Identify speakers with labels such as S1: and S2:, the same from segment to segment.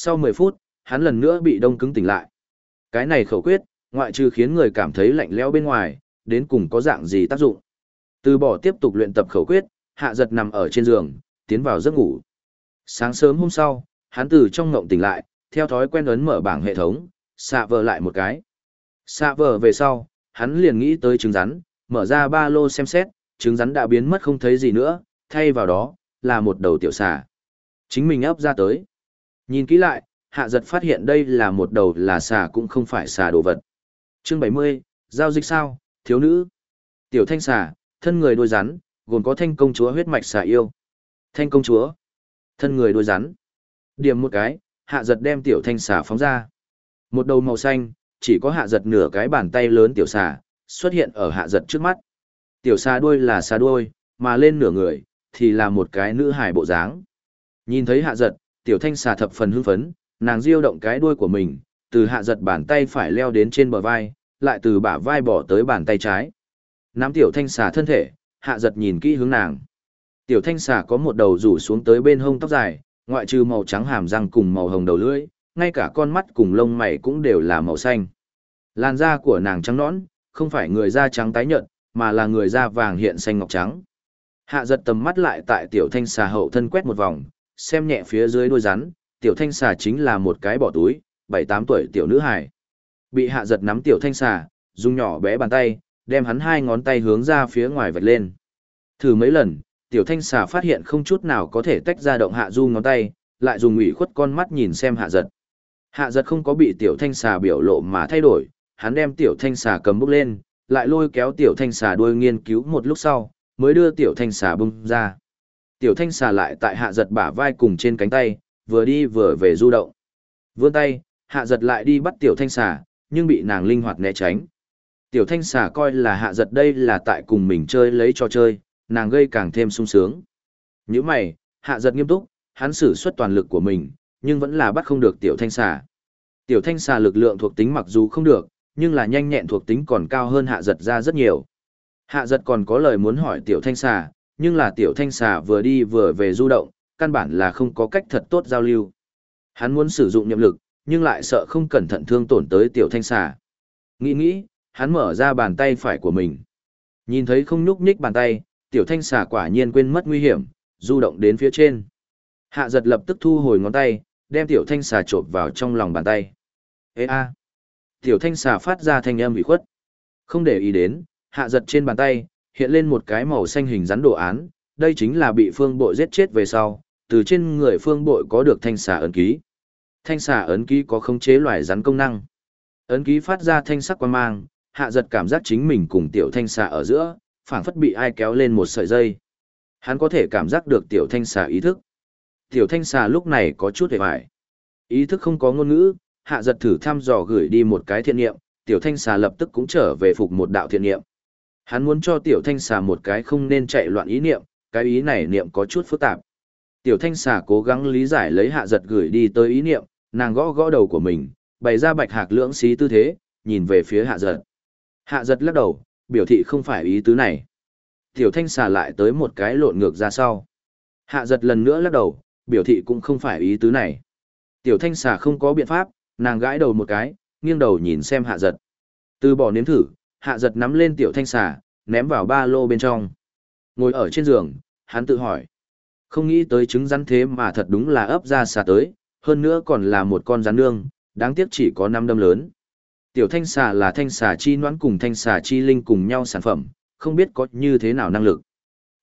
S1: Sau 10 phút, hắn lần nữa bị đông cứng tỉnh lại. Cái này khẩu quyết, ngoại trừ khiến người cảm thấy lạnh lẽo bên ngoài, đến cùng có dạng gì tác dụng. Từ bỏ tiếp tục luyện tập khẩu quyết, hạ giật nằm ở trên giường, tiến vào giấc ngủ. Sáng sớm hôm sau, hắn từ trong ngộng tỉnh lại, theo thói quen ấn mở bảng hệ thống, xạ vờ lại một cái. Xạ vờ về sau, hắn liền nghĩ tới trứng rắn, mở ra ba lô xem xét, trứng rắn đã biến mất không thấy gì nữa, thay vào đó, là một đầu tiểu xà. Chính mình ấp ra tới. Nhìn kỹ lại, hạ giật phát hiện đây là một đầu là xà cũng không phải xà đồ vật. Chương 70, giao dịch sao, thiếu nữ. Tiểu thanh xà, thân người đôi rắn, gồm có thanh công chúa huyết mạch xà yêu. Thanh công chúa, thân người đôi rắn. Điểm một cái, hạ giật đem tiểu thanh xà phóng ra. Một đầu màu xanh, chỉ có hạ giật nửa cái bàn tay lớn tiểu xà, xuất hiện ở hạ giật trước mắt. Tiểu xà đuôi là xà đuôi, mà lên nửa người, thì là một cái nữ hài bộ dáng. Nhìn thấy hạ giật, tiểu thanh xà thập phần hưng phấn, nàng diêu động cái đuôi của mình, từ hạ giật bàn tay phải leo đến trên bờ vai, lại từ bả vai bỏ tới bàn tay trái. Nắm tiểu thanh xà thân thể, hạ giật nhìn kỹ hướng nàng. Tiểu thanh xà có một đầu rủ xuống tới bên hông tóc dài, ngoại trừ màu trắng hàm răng cùng màu hồng đầu lưỡi, ngay cả con mắt cùng lông mày cũng đều là màu xanh. Làn da của nàng trắng nõn, không phải người da trắng tái nhợt, mà là người da vàng hiện xanh ngọc trắng. Hạ giật tầm mắt lại tại tiểu thanh xà hậu thân quét một vòng, xem nhẹ phía dưới đuôi rắn, tiểu thanh xà chính là một cái bỏ túi, 7-8 tuổi tiểu nữ hài. Bị hạ giật nắm tiểu thanh xà, dùng nhỏ bé bàn tay, đem hắn hai ngón tay hướng ra phía ngoài vạch lên. Thử mấy lần, tiểu thanh xà phát hiện không chút nào có thể tách ra động hạ du ngón tay, lại dùng ủy khuất con mắt nhìn xem hạ giật. Hạ giật không có bị tiểu thanh xà biểu lộ mà thay đổi, hắn đem tiểu thanh xà cầm bút lên, lại lôi kéo tiểu thanh xà đuôi nghiên cứu một lúc sau, mới đưa tiểu thanh xà bung ra. Tiểu thanh xà lại tại hạ giật bả vai cùng trên cánh tay, vừa đi vừa về du động. Vươn tay, hạ giật lại đi bắt tiểu thanh xà, nhưng bị nàng linh hoạt né tránh. Tiểu thanh xà coi là hạ giật đây là tại cùng mình chơi lấy trò chơi, nàng gây càng thêm sung sướng. Những mày, hạ giật nghiêm túc, hắn sử xuất toàn lực của mình, nhưng vẫn là bắt không được tiểu thanh xà. Tiểu thanh xà lực lượng thuộc tính mặc dù không được, nhưng là nhanh nhẹn thuộc tính còn cao hơn hạ giật ra rất nhiều. Hạ giật còn có lời muốn hỏi tiểu thanh xà, nhưng là tiểu thanh xà vừa đi vừa về du động, căn bản là không có cách thật tốt giao lưu. Hắn muốn sử dụng niệm lực, nhưng lại sợ không cẩn thận thương tổn tới tiểu thanh xà. Nghĩ nghĩ, hắn mở ra bàn tay phải của mình. Nhìn thấy không nhúc nhích bàn tay, tiểu thanh xà quả nhiên quên mất nguy hiểm, du động đến phía trên. Hạ giật lập tức thu hồi ngón tay, đem tiểu thanh xà trộn vào trong lòng bàn tay. Ê a! Tiểu thanh xà phát ra thanh âm bị khuất. Không để ý đến, hạ giật trên bàn tay, hiện lên một cái màu xanh hình rắn đồ án, đây chính là bị phương bội giết chết về sau, từ trên người phương bội có được thanh xà ấn ký. Thanh xà ấn ký có khống chế loài rắn công năng. Ấn ký phát ra thanh sắc quan mang, hạ giật cảm giác chính mình cùng tiểu thanh xà ở giữa, phảng phất bị ai kéo lên một sợi dây. Hắn có thể cảm giác được tiểu thanh xà ý thức. Tiểu thanh xà lúc này có chút hề hoài. Ý thức không có ngôn ngữ, hạ giật thử thăm dò gửi đi một cái thiện niệm, tiểu thanh xà lập tức cũng trở về phục một đạo thiện niệm. Hắn muốn cho tiểu thanh xà một cái không nên chạy loạn ý niệm, cái ý này niệm có chút phức tạp. Tiểu thanh xà cố gắng lý giải lấy hạ giật gửi đi tới ý niệm, nàng gõ gõ đầu của mình, bày ra bạch hạc lưỡng xí tư thế, nhìn về phía hạ giật. Hạ giật lắc đầu, biểu thị không phải ý tứ này. Tiểu thanh xà lại tới một cái lộn ngược ra sau. Hạ giật lần nữa lắc đầu, biểu thị cũng không phải ý tứ này. Tiểu thanh xà không có biện pháp, nàng gãi đầu một cái, nghiêng đầu nhìn xem hạ giật. Từ bỏ nếm thử, hạ giật nắm lên tiểu thanh xà, ném vào ba lô bên trong. Ngồi ở trên giường, hắn tự hỏi. Không nghĩ tới trứng rắn thế mà thật đúng là ấp ra xà tới, hơn nữa còn là một con rắn nương, đáng tiếc chỉ có năm đâm lớn. Tiểu thanh xà là thanh xà chi noãn cùng thanh xà chi linh cùng nhau sản phẩm, không biết có như thế nào năng lực.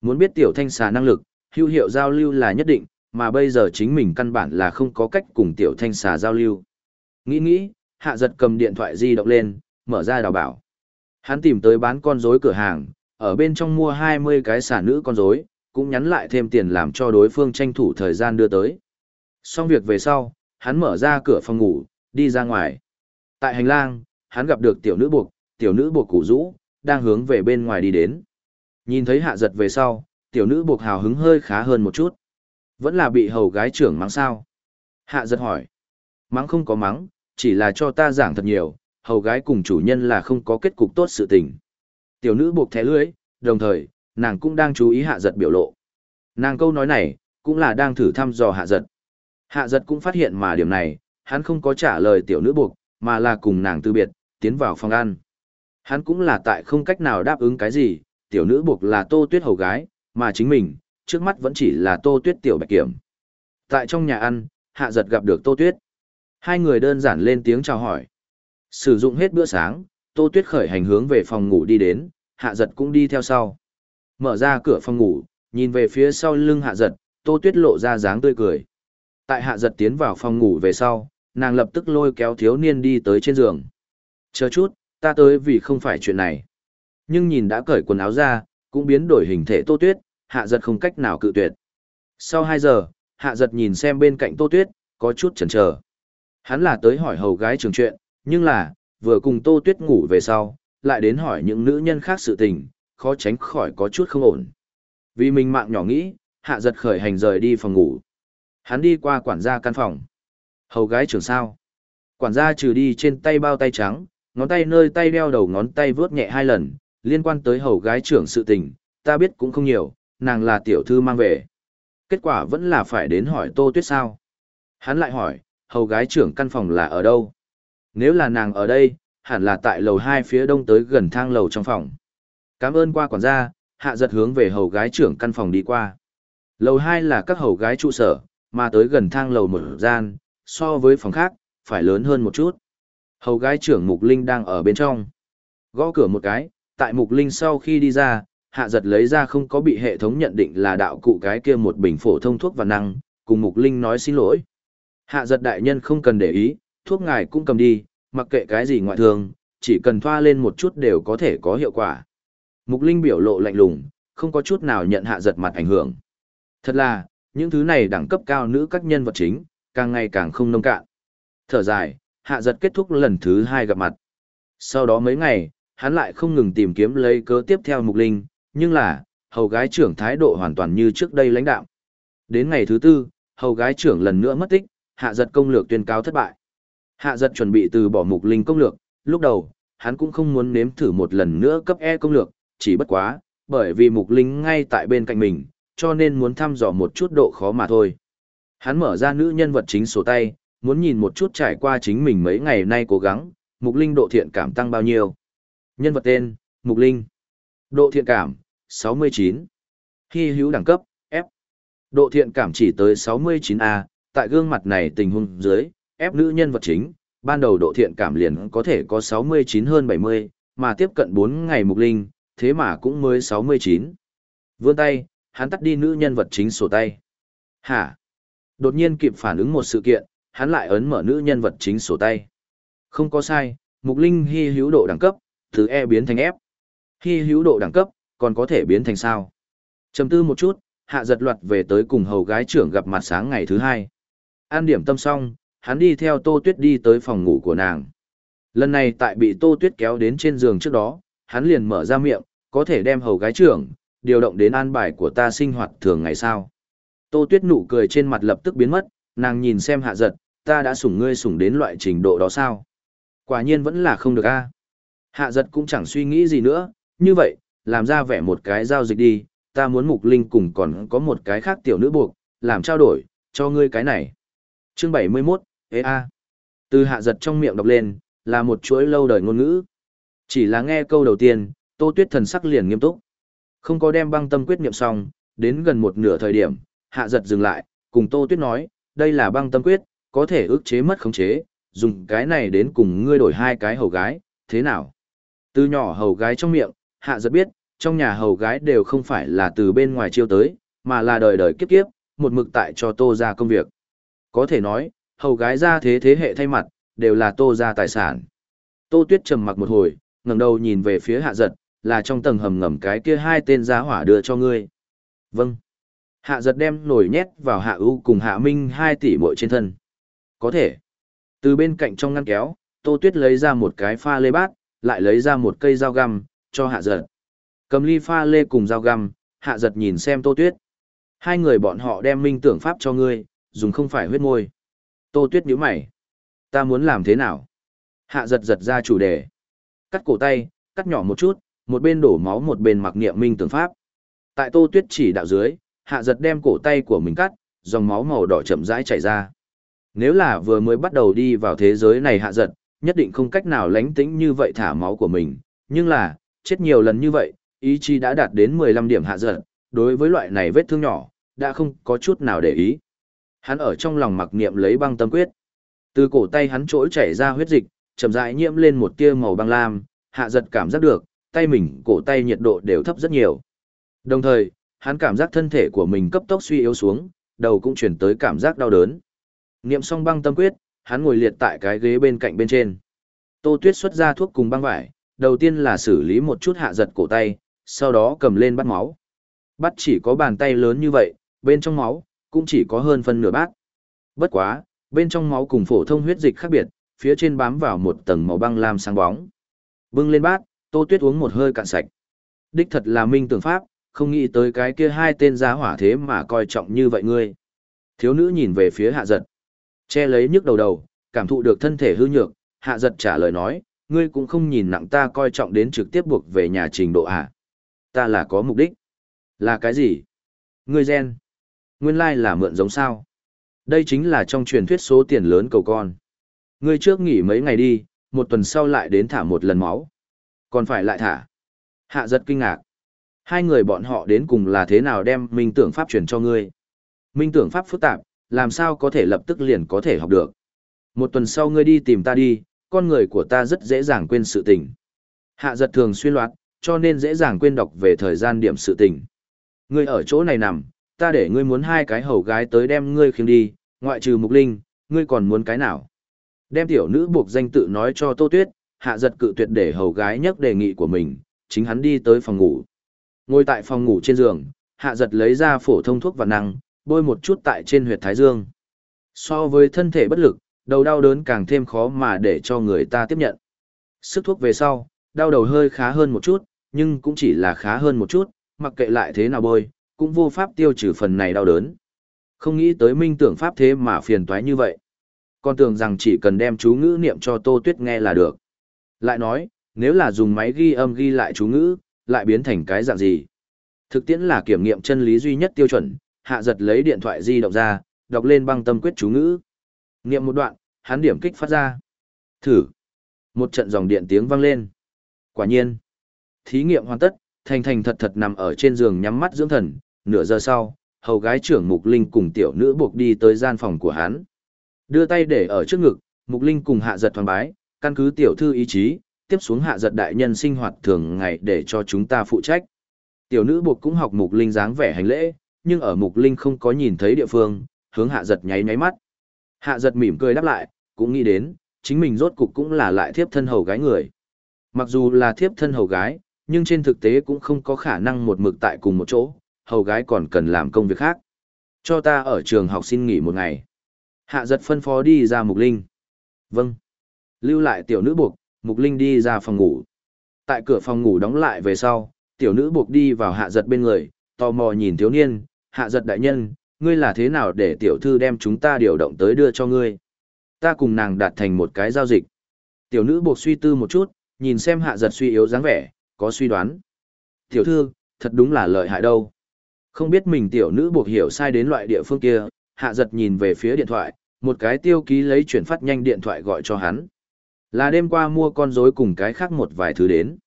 S1: Muốn biết tiểu thanh xà năng lực, hữu hiệu giao lưu là nhất định, mà bây giờ chính mình căn bản là không có cách cùng tiểu thanh xà giao lưu. Nghĩ nghĩ, hạ giật cầm điện thoại di động lên, mở ra đào bảo. Hắn tìm tới bán con rối cửa hàng, ở bên trong mua 20 cái xả nữ con rối, cũng nhắn lại thêm tiền làm cho đối phương tranh thủ thời gian đưa tới. Xong việc về sau, hắn mở ra cửa phòng ngủ, đi ra ngoài. Tại hành lang, hắn gặp được tiểu nữ buộc, tiểu nữ buộc củ rũ, đang hướng về bên ngoài đi đến. Nhìn thấy hạ giật về sau, tiểu nữ buộc hào hứng hơi khá hơn một chút. Vẫn là bị hầu gái trưởng mắng sao? Hạ giật hỏi. Mắng không có mắng, chỉ là cho ta giảng thật nhiều, hầu gái cùng chủ nhân là không có kết cục tốt sự tình. Tiểu nữ buộc thẻ lưới, đồng thời, nàng cũng đang chú ý hạ giật biểu lộ. Nàng câu nói này, cũng là đang thử thăm dò hạ giật. Hạ giật cũng phát hiện mà điểm này, hắn không có trả lời tiểu nữ buộc, mà là cùng nàng từ biệt, tiến vào phòng ăn. Hắn cũng là tại không cách nào đáp ứng cái gì, tiểu nữ buộc là tô tuyết hầu gái, mà chính mình, trước mắt vẫn chỉ là tô tuyết tiểu bạch kiểm. Tại trong nhà ăn, hạ giật gặp được tô tuyết. Hai người đơn giản lên tiếng chào hỏi. Sử dụng hết bữa sáng, tô tuyết khởi hành hướng về phòng ngủ đi đến, hạ giật cũng đi theo sau. Mở ra cửa phòng ngủ, nhìn về phía sau lưng hạ giật, tô tuyết lộ ra dáng tươi cười. Tại hạ giật tiến vào phòng ngủ về sau, nàng lập tức lôi kéo thiếu niên đi tới trên giường. Chờ chút, ta tới vì không phải chuyện này. Nhưng nhìn đã cởi quần áo ra, cũng biến đổi hình thể tô tuyết, hạ giật không cách nào cự tuyệt. Sau 2 giờ, hạ giật nhìn xem bên cạnh tô tuyết, có chút chần chờ. Hắn là tới hỏi hầu gái trường chuyện, nhưng là, vừa cùng tô tuyết ngủ về sau, lại đến hỏi những nữ nhân khác sự tình, khó tránh khỏi có chút không ổn. Vì mình mạng nhỏ nghĩ, hạ giật khởi hành rời đi phòng ngủ. Hắn đi qua quản gia căn phòng. Hầu gái trưởng sao. Quản gia trừ đi trên tay bao tay trắng, ngón tay nơi tay đeo đầu ngón tay vướt nhẹ hai lần, liên quan tới hầu gái trưởng sự tình, ta biết cũng không nhiều, nàng là tiểu thư mang về. Kết quả vẫn là phải đến hỏi tô tuyết sao. Hắn lại hỏi, hầu gái trưởng căn phòng là ở đâu? Nếu là nàng ở đây, hẳn là tại lầu hai phía đông tới gần thang lầu trong phòng. Cảm ơn qua quản gia, hạ giật hướng về hầu gái trưởng căn phòng đi qua. Lầu hai là các hầu gái trụ sở, mà tới gần thang lầu một gian, so với phòng khác, phải lớn hơn một chút. Hầu gái trưởng Mục Linh đang ở bên trong. Gõ cửa một cái, tại Mục Linh sau khi đi ra, hạ giật lấy ra không có bị hệ thống nhận định là đạo cụ cái kia một bình phổ thông thuốc và năng, cùng Mục Linh nói xin lỗi. Hạ giật đại nhân không cần để ý, thuốc ngài cũng cầm đi, mặc kệ cái gì ngoại thường, chỉ cần thoa lên một chút đều có thể có hiệu quả. Mục Linh biểu lộ lạnh lùng, không có chút nào nhận hạ giật mặt ảnh hưởng. Thật là, những thứ này đẳng cấp cao nữ các nhân vật chính, càng ngày càng không nông cạn. Thở dài, hạ giật kết thúc lần thứ hai gặp mặt. Sau đó mấy ngày, hắn lại không ngừng tìm kiếm lấy cớ tiếp theo mục linh, nhưng là, hầu gái trưởng thái độ hoàn toàn như trước đây lãnh đạo. Đến ngày thứ tư, hầu gái trưởng lần nữa mất tích, hạ giật công lược tuyên cáo thất bại. Hạ giật chuẩn bị từ bỏ mục linh công lược, lúc đầu, hắn cũng không muốn nếm thử một lần nữa cấp E công lược, chỉ bất quá, bởi vì mục linh ngay tại bên cạnh mình, cho nên muốn thăm dò một chút độ khó mà thôi. Hắn mở ra nữ nhân vật chính sổ tay, muốn nhìn một chút trải qua chính mình mấy ngày nay cố gắng, Mục Linh độ thiện cảm tăng bao nhiêu. Nhân vật tên, Mục Linh. Độ thiện cảm, 69. Hy hữu đẳng cấp, F. Độ thiện cảm chỉ tới 69A, tại gương mặt này tình huống dưới, Ép nữ nhân vật chính, ban đầu độ thiện cảm liền có thể có 69 hơn 70, mà tiếp cận 4 ngày Mục Linh, thế mà cũng mới 69. Vươn tay, hắn tắt đi nữ nhân vật chính sổ tay. Hả? Đột nhiên kịp phản ứng một sự kiện, hắn lại ấn mở nữ nhân vật chính sổ tay. Không có sai, mục linh hy hữu độ đẳng cấp, từ E biến thành F. Hy hữu độ đẳng cấp, còn có thể biến thành sao? Chầm tư một chút, hạ giật loạt về tới cùng hầu gái trưởng gặp mặt sáng ngày thứ hai. An điểm tâm xong, hắn đi theo tô tuyết đi tới phòng ngủ của nàng. Lần này tại bị tô tuyết kéo đến trên giường trước đó, hắn liền mở ra miệng, có thể đem hầu gái trưởng, điều động đến an bài của ta sinh hoạt thường ngày sao. Tô Tuyết nụ cười trên mặt lập tức biến mất, nàng nhìn xem hạ giật, ta đã sủng ngươi sủng đến loại trình độ đó sao? Quả nhiên vẫn là không được a. Hạ giật cũng chẳng suy nghĩ gì nữa, như vậy, làm ra vẻ một cái giao dịch đi, ta muốn mục linh cùng còn có một cái khác tiểu nữ buộc, làm trao đổi, cho ngươi cái này. Chương 71, ê a. Từ hạ giật trong miệng đọc lên, là một chuỗi lâu đời ngôn ngữ. Chỉ là nghe câu đầu tiên, Tô Tuyết thần sắc liền nghiêm túc. Không có đem băng tâm quyết niệm xong, đến gần một nửa thời điểm, hạ giật dừng lại, cùng Tô Tuyết nói, đây là băng tâm quyết, có thể ức chế mất khống chế, dùng cái này đến cùng ngươi đổi hai cái hầu gái, thế nào? Từ nhỏ hầu gái trong miệng, hạ giật biết, trong nhà hầu gái đều không phải là từ bên ngoài chiêu tới, mà là đời đời kiếp kiếp, một mực tại cho tô ra công việc. Có thể nói, hầu gái ra thế thế hệ thay mặt, đều là tô ra tài sản. Tô tuyết trầm mặc một hồi, ngẩng đầu nhìn về phía hạ giật, là trong tầng hầm ngầm cái kia hai tên giá hỏa đưa cho ngươi. Vâng. Hạ giật đem nổi nhét vào hạ ưu cùng hạ minh hai tỷ muội trên thân. Có thể. Từ bên cạnh trong ngăn kéo, Tô Tuyết lấy ra một cái pha lê bát, lại lấy ra một cây dao găm, cho hạ giật. Cầm ly pha lê cùng dao găm, hạ giật nhìn xem Tô Tuyết. Hai người bọn họ đem minh tưởng pháp cho ngươi, dùng không phải huyết môi. Tô Tuyết nhíu mày. Ta muốn làm thế nào? Hạ giật giật ra chủ đề. Cắt cổ tay, cắt nhỏ một chút, một bên đổ máu một bên mặc niệm minh tưởng pháp. Tại Tô Tuyết chỉ đạo dưới, hạ giật đem cổ tay của mình cắt, dòng máu màu đỏ chậm rãi chảy ra. Nếu là vừa mới bắt đầu đi vào thế giới này hạ giật, nhất định không cách nào lánh tĩnh như vậy thả máu của mình, nhưng là, chết nhiều lần như vậy, ý chí đã đạt đến 15 điểm hạ giật, đối với loại này vết thương nhỏ, đã không có chút nào để ý. Hắn ở trong lòng mặc niệm lấy băng tâm quyết. Từ cổ tay hắn trỗi chảy ra huyết dịch, chậm rãi nhiễm lên một tia màu băng lam, hạ giật cảm giác được, tay mình, cổ tay nhiệt độ đều thấp rất nhiều. Đồng thời, hắn cảm giác thân thể của mình cấp tốc suy yếu xuống, đầu cũng chuyển tới cảm giác đau đớn. Niệm xong băng tâm quyết, hắn ngồi liệt tại cái ghế bên cạnh bên trên. Tô Tuyết xuất ra thuốc cùng băng vải, đầu tiên là xử lý một chút hạ giật cổ tay, sau đó cầm lên bắt máu. Bắt chỉ có bàn tay lớn như vậy, bên trong máu, cũng chỉ có hơn phân nửa bát. Bất quá, bên trong máu cùng phổ thông huyết dịch khác biệt, phía trên bám vào một tầng màu băng lam sáng bóng. Bưng lên bát, Tô Tuyết uống một hơi cạn sạch. Đích thật là minh tưởng pháp, không nghĩ tới cái kia hai tên giá hỏa thế mà coi trọng như vậy ngươi. Thiếu nữ nhìn về phía hạ giật. Che lấy nhức đầu đầu, cảm thụ được thân thể hư nhược, hạ giật trả lời nói, ngươi cũng không nhìn nặng ta coi trọng đến trực tiếp buộc về nhà trình độ hạ. Ta là có mục đích. Là cái gì? Ngươi gen. Nguyên lai là mượn giống sao. Đây chính là trong truyền thuyết số tiền lớn cầu con. Ngươi trước nghỉ mấy ngày đi, một tuần sau lại đến thả một lần máu. Còn phải lại thả. Hạ giật kinh ngạc. Hai người bọn họ đến cùng là thế nào đem minh tưởng pháp truyền cho ngươi. Minh tưởng pháp phức tạp, làm sao có thể lập tức liền có thể học được. Một tuần sau ngươi đi tìm ta đi, con người của ta rất dễ dàng quên sự tình. Hạ giật thường xuyên loạt, cho nên dễ dàng quên đọc về thời gian điểm sự tình. Ngươi ở chỗ này nằm, ta để ngươi muốn hai cái hầu gái tới đem ngươi khiêng đi, ngoại trừ mục linh, ngươi còn muốn cái nào? Đem tiểu nữ buộc danh tự nói cho Tô Tuyết, hạ giật cự tuyệt để hầu gái nhắc đề nghị của mình, chính hắn đi tới phòng ngủ. Ngồi tại phòng ngủ trên giường, hạ giật lấy ra phổ thông thuốc và năng, bôi một chút tại trên huyệt thái dương. So với thân thể bất lực, đầu đau đớn càng thêm khó mà để cho người ta tiếp nhận. Sức thuốc về sau, đau đầu hơi khá hơn một chút, nhưng cũng chỉ là khá hơn một chút, mặc kệ lại thế nào bôi, cũng vô pháp tiêu trừ phần này đau đớn. Không nghĩ tới minh tưởng pháp thế mà phiền toái như vậy. Con tưởng rằng chỉ cần đem chú ngữ niệm cho Tô Tuyết nghe là được. Lại nói, nếu là dùng máy ghi âm ghi lại chú ngữ, lại biến thành cái dạng gì? Thực tiễn là kiểm nghiệm chân lý duy nhất tiêu chuẩn, hạ giật lấy điện thoại di động ra, đọc lên băng tâm quyết chú ngữ. Niệm một đoạn, hắn điểm kích phát ra. Thử. Một trận dòng điện tiếng vang lên. Quả nhiên. Thí nghiệm hoàn tất, thành thành thật thật nằm ở trên giường nhắm mắt dưỡng thần, nửa giờ sau, hầu gái trưởng Mục Linh cùng tiểu nữ buộc đi tới gian phòng của hắn. Đưa tay để ở trước ngực, Mục Linh cùng hạ giật thoáng bái, căn cứ tiểu thư ý chí, tiếp xuống hạ giật đại nhân sinh hoạt thường ngày để cho chúng ta phụ trách. Tiểu nữ buộc cũng học Mục Linh dáng vẻ hành lễ, nhưng ở Mục Linh không có nhìn thấy địa phương, hướng hạ giật nháy nháy mắt. Hạ giật mỉm cười đáp lại, cũng nghĩ đến, chính mình rốt cục cũng là lại thiếp thân hầu gái người. Mặc dù là thiếp thân hầu gái, nhưng trên thực tế cũng không có khả năng một mực tại cùng một chỗ, hầu gái còn cần làm công việc khác. Cho ta ở trường học xin nghỉ một ngày. Hạ giật phân phó đi ra Mục Linh. Vâng. Lưu lại tiểu nữ buộc, Mục Linh đi ra phòng ngủ. Tại cửa phòng ngủ đóng lại về sau, tiểu nữ buộc đi vào hạ giật bên người, tò mò nhìn thiếu niên, hạ giật đại nhân, ngươi là thế nào để tiểu thư đem chúng ta điều động tới đưa cho ngươi. Ta cùng nàng đạt thành một cái giao dịch. Tiểu nữ buộc suy tư một chút, nhìn xem hạ giật suy yếu dáng vẻ, có suy đoán. Tiểu thư, thật đúng là lợi hại đâu. Không biết mình tiểu nữ buộc hiểu sai đến loại địa phương kia, hạ giật nhìn về phía điện thoại, một cái tiêu ký lấy chuyển phát nhanh điện thoại gọi cho hắn. Là đêm qua mua con rối cùng cái khác một vài thứ đến.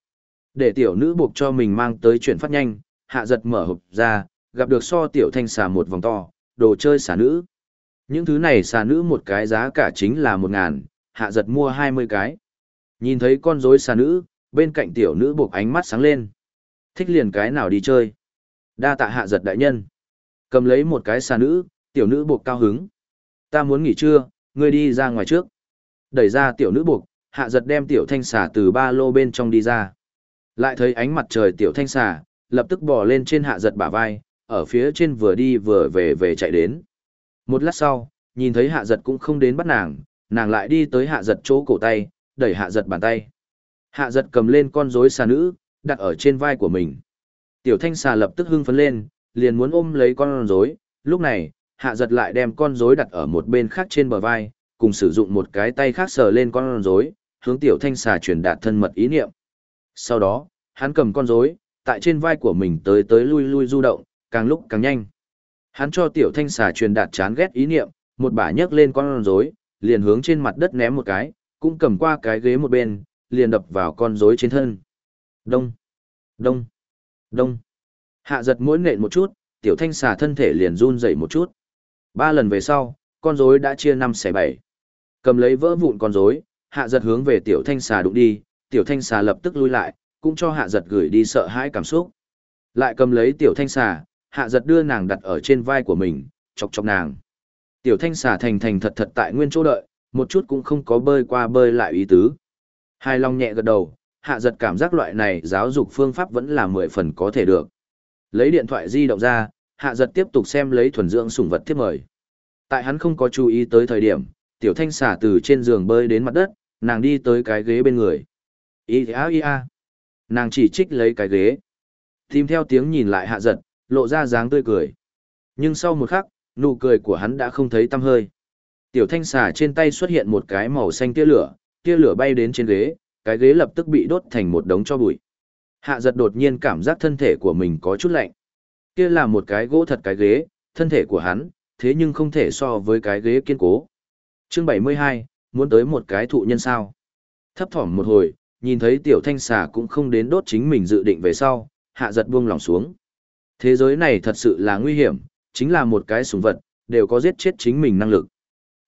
S1: Để tiểu nữ buộc cho mình mang tới chuyển phát nhanh, hạ giật mở hộp ra, gặp được so tiểu thanh xà một vòng to, đồ chơi xà nữ. Những thứ này xà nữ một cái giá cả chính là một ngàn, hạ giật mua hai mươi cái. Nhìn thấy con rối xà nữ, bên cạnh tiểu nữ buộc ánh mắt sáng lên. Thích liền cái nào đi chơi. Đa tạ hạ giật đại nhân. Cầm lấy một cái xà nữ, tiểu nữ buộc cao hứng. Ta muốn nghỉ trưa, ngươi đi ra ngoài trước. Đẩy ra tiểu nữ buộc, hạ giật đem tiểu thanh xà từ ba lô bên trong đi ra. Lại thấy ánh mặt trời tiểu thanh xà, lập tức bò lên trên hạ giật bả vai, ở phía trên vừa đi vừa về về chạy đến. Một lát sau, nhìn thấy hạ giật cũng không đến bắt nàng, nàng lại đi tới hạ giật chỗ cổ tay, đẩy hạ giật bàn tay. Hạ giật cầm lên con rối xà nữ, đặt ở trên vai của mình. Tiểu thanh xà lập tức hưng phấn lên, liền muốn ôm lấy con rối. Lúc này, hạ giật lại đem con rối đặt ở một bên khác trên bờ vai, cùng sử dụng một cái tay khác sờ lên con rối, hướng tiểu thanh xà truyền đạt thân mật ý niệm. Sau đó, hắn cầm con rối, tại trên vai của mình tới tới lui lui du động, càng lúc càng nhanh. Hắn cho tiểu thanh xà truyền đạt chán ghét ý niệm, một bả nhấc lên con rối, liền hướng trên mặt đất ném một cái, cũng cầm qua cái ghế một bên, liền đập vào con rối trên thân. Đông, đông, đông. Hạ giật mỗi nện một chút, tiểu thanh xà thân thể liền run dậy một chút. Ba lần về sau, con rối đã chia năm xẻ bảy. Cầm lấy vỡ vụn con rối, hạ giật hướng về tiểu thanh xà đụng đi, tiểu thanh xà lập tức lui lại, cũng cho hạ giật gửi đi sợ hãi cảm xúc. Lại cầm lấy tiểu thanh xà, hạ giật đưa nàng đặt ở trên vai của mình, chọc chọc nàng. Tiểu thanh xà thành thành thật thật tại nguyên chỗ đợi, một chút cũng không có bơi qua bơi lại ý tứ. Hai long nhẹ gật đầu, hạ giật cảm giác loại này giáo dục phương pháp vẫn là mười phần có thể được. Lấy điện thoại di động ra, hạ giật tiếp tục xem lấy thuần dưỡng sủng vật tiếp mời. Tại hắn không có chú ý tới thời điểm, tiểu thanh xả từ trên giường bơi đến mặt đất, nàng đi tới cái ghế bên người. Ý á ý á. Nàng chỉ trích lấy cái ghế. Tìm theo tiếng nhìn lại hạ giật, lộ ra dáng tươi cười. Nhưng sau một khắc, nụ cười của hắn đã không thấy tăm hơi. Tiểu thanh xà trên tay xuất hiện một cái màu xanh tia lửa, tia lửa bay đến trên ghế, cái ghế lập tức bị đốt thành một đống cho bụi. Hạ giật đột nhiên cảm giác thân thể của mình có chút lạnh. Kia là một cái gỗ thật cái ghế, thân thể của hắn, thế nhưng không thể so với cái ghế kiên cố. Chương 72, muốn tới một cái thụ nhân sao. Thấp thỏm một hồi, nhìn thấy tiểu thanh xà cũng không đến đốt chính mình dự định về sau, hạ giật buông lòng xuống. Thế giới này thật sự là nguy hiểm, chính là một cái súng vật, đều có giết chết chính mình năng lực.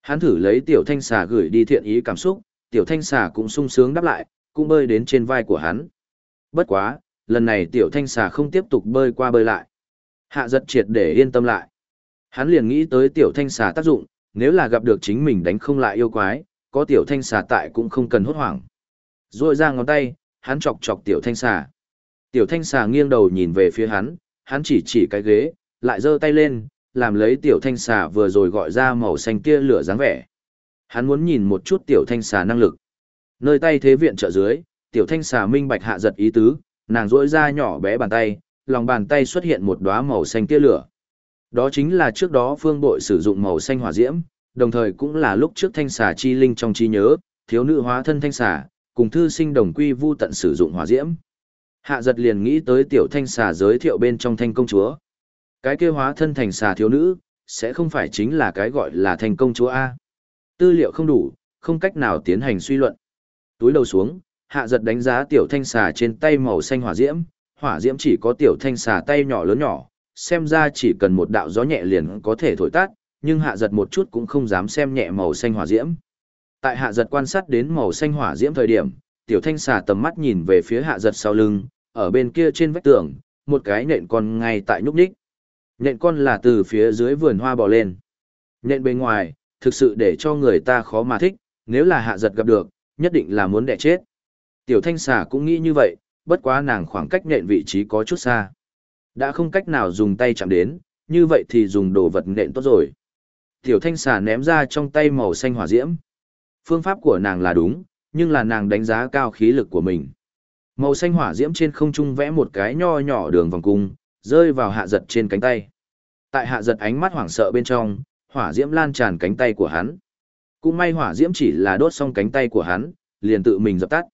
S1: Hắn thử lấy tiểu thanh xà gửi đi thiện ý cảm xúc, tiểu thanh xà cũng sung sướng đáp lại, cũng bơi đến trên vai của hắn. Bất quá, lần này tiểu thanh xà không tiếp tục bơi qua bơi lại. Hạ giật triệt để yên tâm lại. Hắn liền nghĩ tới tiểu thanh xà tác dụng, nếu là gặp được chính mình đánh không lại yêu quái, có tiểu thanh xà tại cũng không cần hốt hoảng. Rồi ra ngón tay, hắn chọc chọc tiểu thanh xà. Tiểu thanh xà nghiêng đầu nhìn về phía hắn, hắn chỉ chỉ cái ghế, lại giơ tay lên, làm lấy tiểu thanh xà vừa rồi gọi ra màu xanh kia lửa dáng vẻ. Hắn muốn nhìn một chút tiểu thanh xà năng lực. Nơi tay thế viện trợ dưới, tiểu thanh xà minh bạch hạ giật ý tứ, nàng rỗi ra nhỏ bé bàn tay, lòng bàn tay xuất hiện một đóa màu xanh tia lửa. Đó chính là trước đó phương bội sử dụng màu xanh hỏa diễm, đồng thời cũng là lúc trước thanh xà chi linh trong trí nhớ, thiếu nữ hóa thân thanh xà, cùng thư sinh đồng quy vu tận sử dụng hỏa diễm. Hạ giật liền nghĩ tới tiểu thanh xà giới thiệu bên trong thanh công chúa. Cái kia hóa thân thành xà thiếu nữ, sẽ không phải chính là cái gọi là thanh công chúa A. Tư liệu không đủ, không cách nào tiến hành suy luận. Túi đầu xuống, hạ giật đánh giá tiểu thanh xà trên tay màu xanh hỏa diễm, hỏa diễm chỉ có tiểu thanh xà tay nhỏ lớn nhỏ, xem ra chỉ cần một đạo gió nhẹ liền có thể thổi tắt, nhưng hạ giật một chút cũng không dám xem nhẹ màu xanh hỏa diễm. Tại hạ giật quan sát đến màu xanh hỏa diễm thời điểm, tiểu thanh xà tầm mắt nhìn về phía hạ giật sau lưng, ở bên kia trên vách tường, một cái nện con ngay tại nhúc nhích. Nện con là từ phía dưới vườn hoa bò lên. Nện bên ngoài, thực sự để cho người ta khó mà thích, nếu là hạ giật gặp được, nhất định là muốn đẻ chết. Tiểu thanh xà cũng nghĩ như vậy, bất quá nàng khoảng cách nện vị trí có chút xa. Đã không cách nào dùng tay chạm đến, như vậy thì dùng đồ vật nện tốt rồi. Tiểu thanh xà ném ra trong tay màu xanh hỏa diễm. Phương pháp của nàng là đúng, nhưng là nàng đánh giá cao khí lực của mình. Màu xanh hỏa diễm trên không trung vẽ một cái nho nhỏ đường vòng cung, rơi vào hạ giật trên cánh tay. Tại hạ giật ánh mắt hoảng sợ bên trong, hỏa diễm lan tràn cánh tay của hắn. Cũng may hỏa diễm chỉ là đốt xong cánh tay của hắn, liền tự mình dập tắt.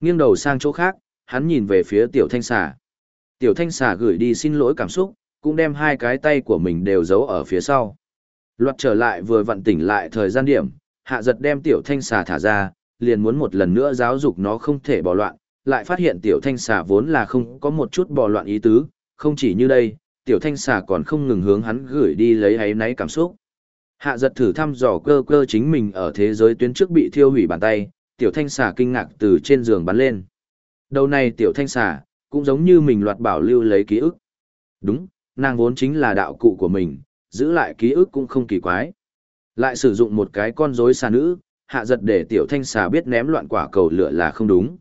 S1: Nghiêng đầu sang chỗ khác, hắn nhìn về phía tiểu thanh xà. Tiểu thanh xà gửi đi xin lỗi cảm xúc, cũng đem hai cái tay của mình đều giấu ở phía sau. Loạt trở lại vừa vặn tỉnh lại thời gian điểm, hạ giật đem tiểu thanh xà thả ra, liền muốn một lần nữa giáo dục nó không thể bỏ loạn, lại phát hiện tiểu thanh xà vốn là không có một chút bỏ loạn ý tứ, không chỉ như đây, tiểu thanh xà còn không ngừng hướng hắn gửi đi lấy ấy náy cảm xúc. Hạ giật thử thăm dò cơ cơ chính mình ở thế giới tuyến trước bị thiêu hủy bàn tay, tiểu thanh xà kinh ngạc từ trên giường bắn lên. Đầu này tiểu thanh xà, cũng giống như mình loạt bảo lưu lấy ký ức. Đúng, nàng vốn chính là đạo cụ của mình, giữ lại ký ức cũng không kỳ quái. Lại sử dụng một cái con rối xà nữ, hạ giật để tiểu thanh xà biết ném loạn quả cầu lửa là không đúng.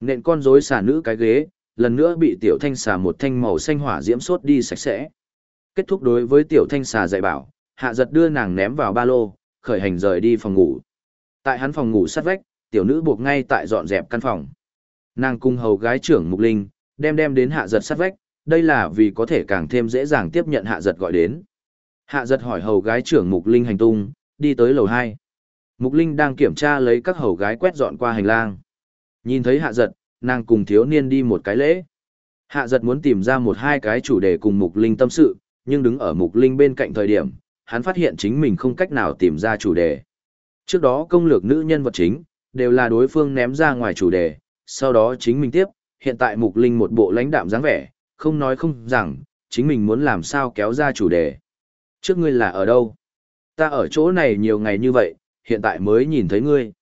S1: Nện con rối xà nữ cái ghế, lần nữa bị tiểu thanh xà một thanh màu xanh hỏa diễm sốt đi sạch sẽ. Kết thúc đối với tiểu thanh xà dạy bảo, hạ giật đưa nàng ném vào ba lô, khởi hành rời đi phòng ngủ. Tại hắn phòng ngủ sát vách, tiểu nữ buộc ngay tại dọn dẹp căn phòng. Nàng cung hầu gái trưởng Mục Linh, đem đem đến hạ giật sát vách, đây là vì có thể càng thêm dễ dàng tiếp nhận hạ giật gọi đến. Hạ giật hỏi hầu gái trưởng Mục Linh hành tung, đi tới lầu hai. Mục Linh đang kiểm tra lấy các hầu gái quét dọn qua hành lang. Nhìn thấy hạ giật, nàng cùng thiếu niên đi một cái lễ. Hạ giật muốn tìm ra một hai cái chủ đề cùng Mục Linh tâm sự, nhưng đứng ở Mục Linh bên cạnh thời điểm, hắn phát hiện chính mình không cách nào tìm ra chủ đề. Trước đó công lược nữ nhân vật chính, đều là đối phương ném ra ngoài chủ đề, sau đó chính mình tiếp, hiện tại Mục Linh một bộ lãnh đạm dáng vẻ, không nói không rằng, chính mình muốn làm sao kéo ra chủ đề. Trước ngươi là ở đâu? Ta ở chỗ này nhiều ngày như vậy, hiện tại mới nhìn thấy ngươi.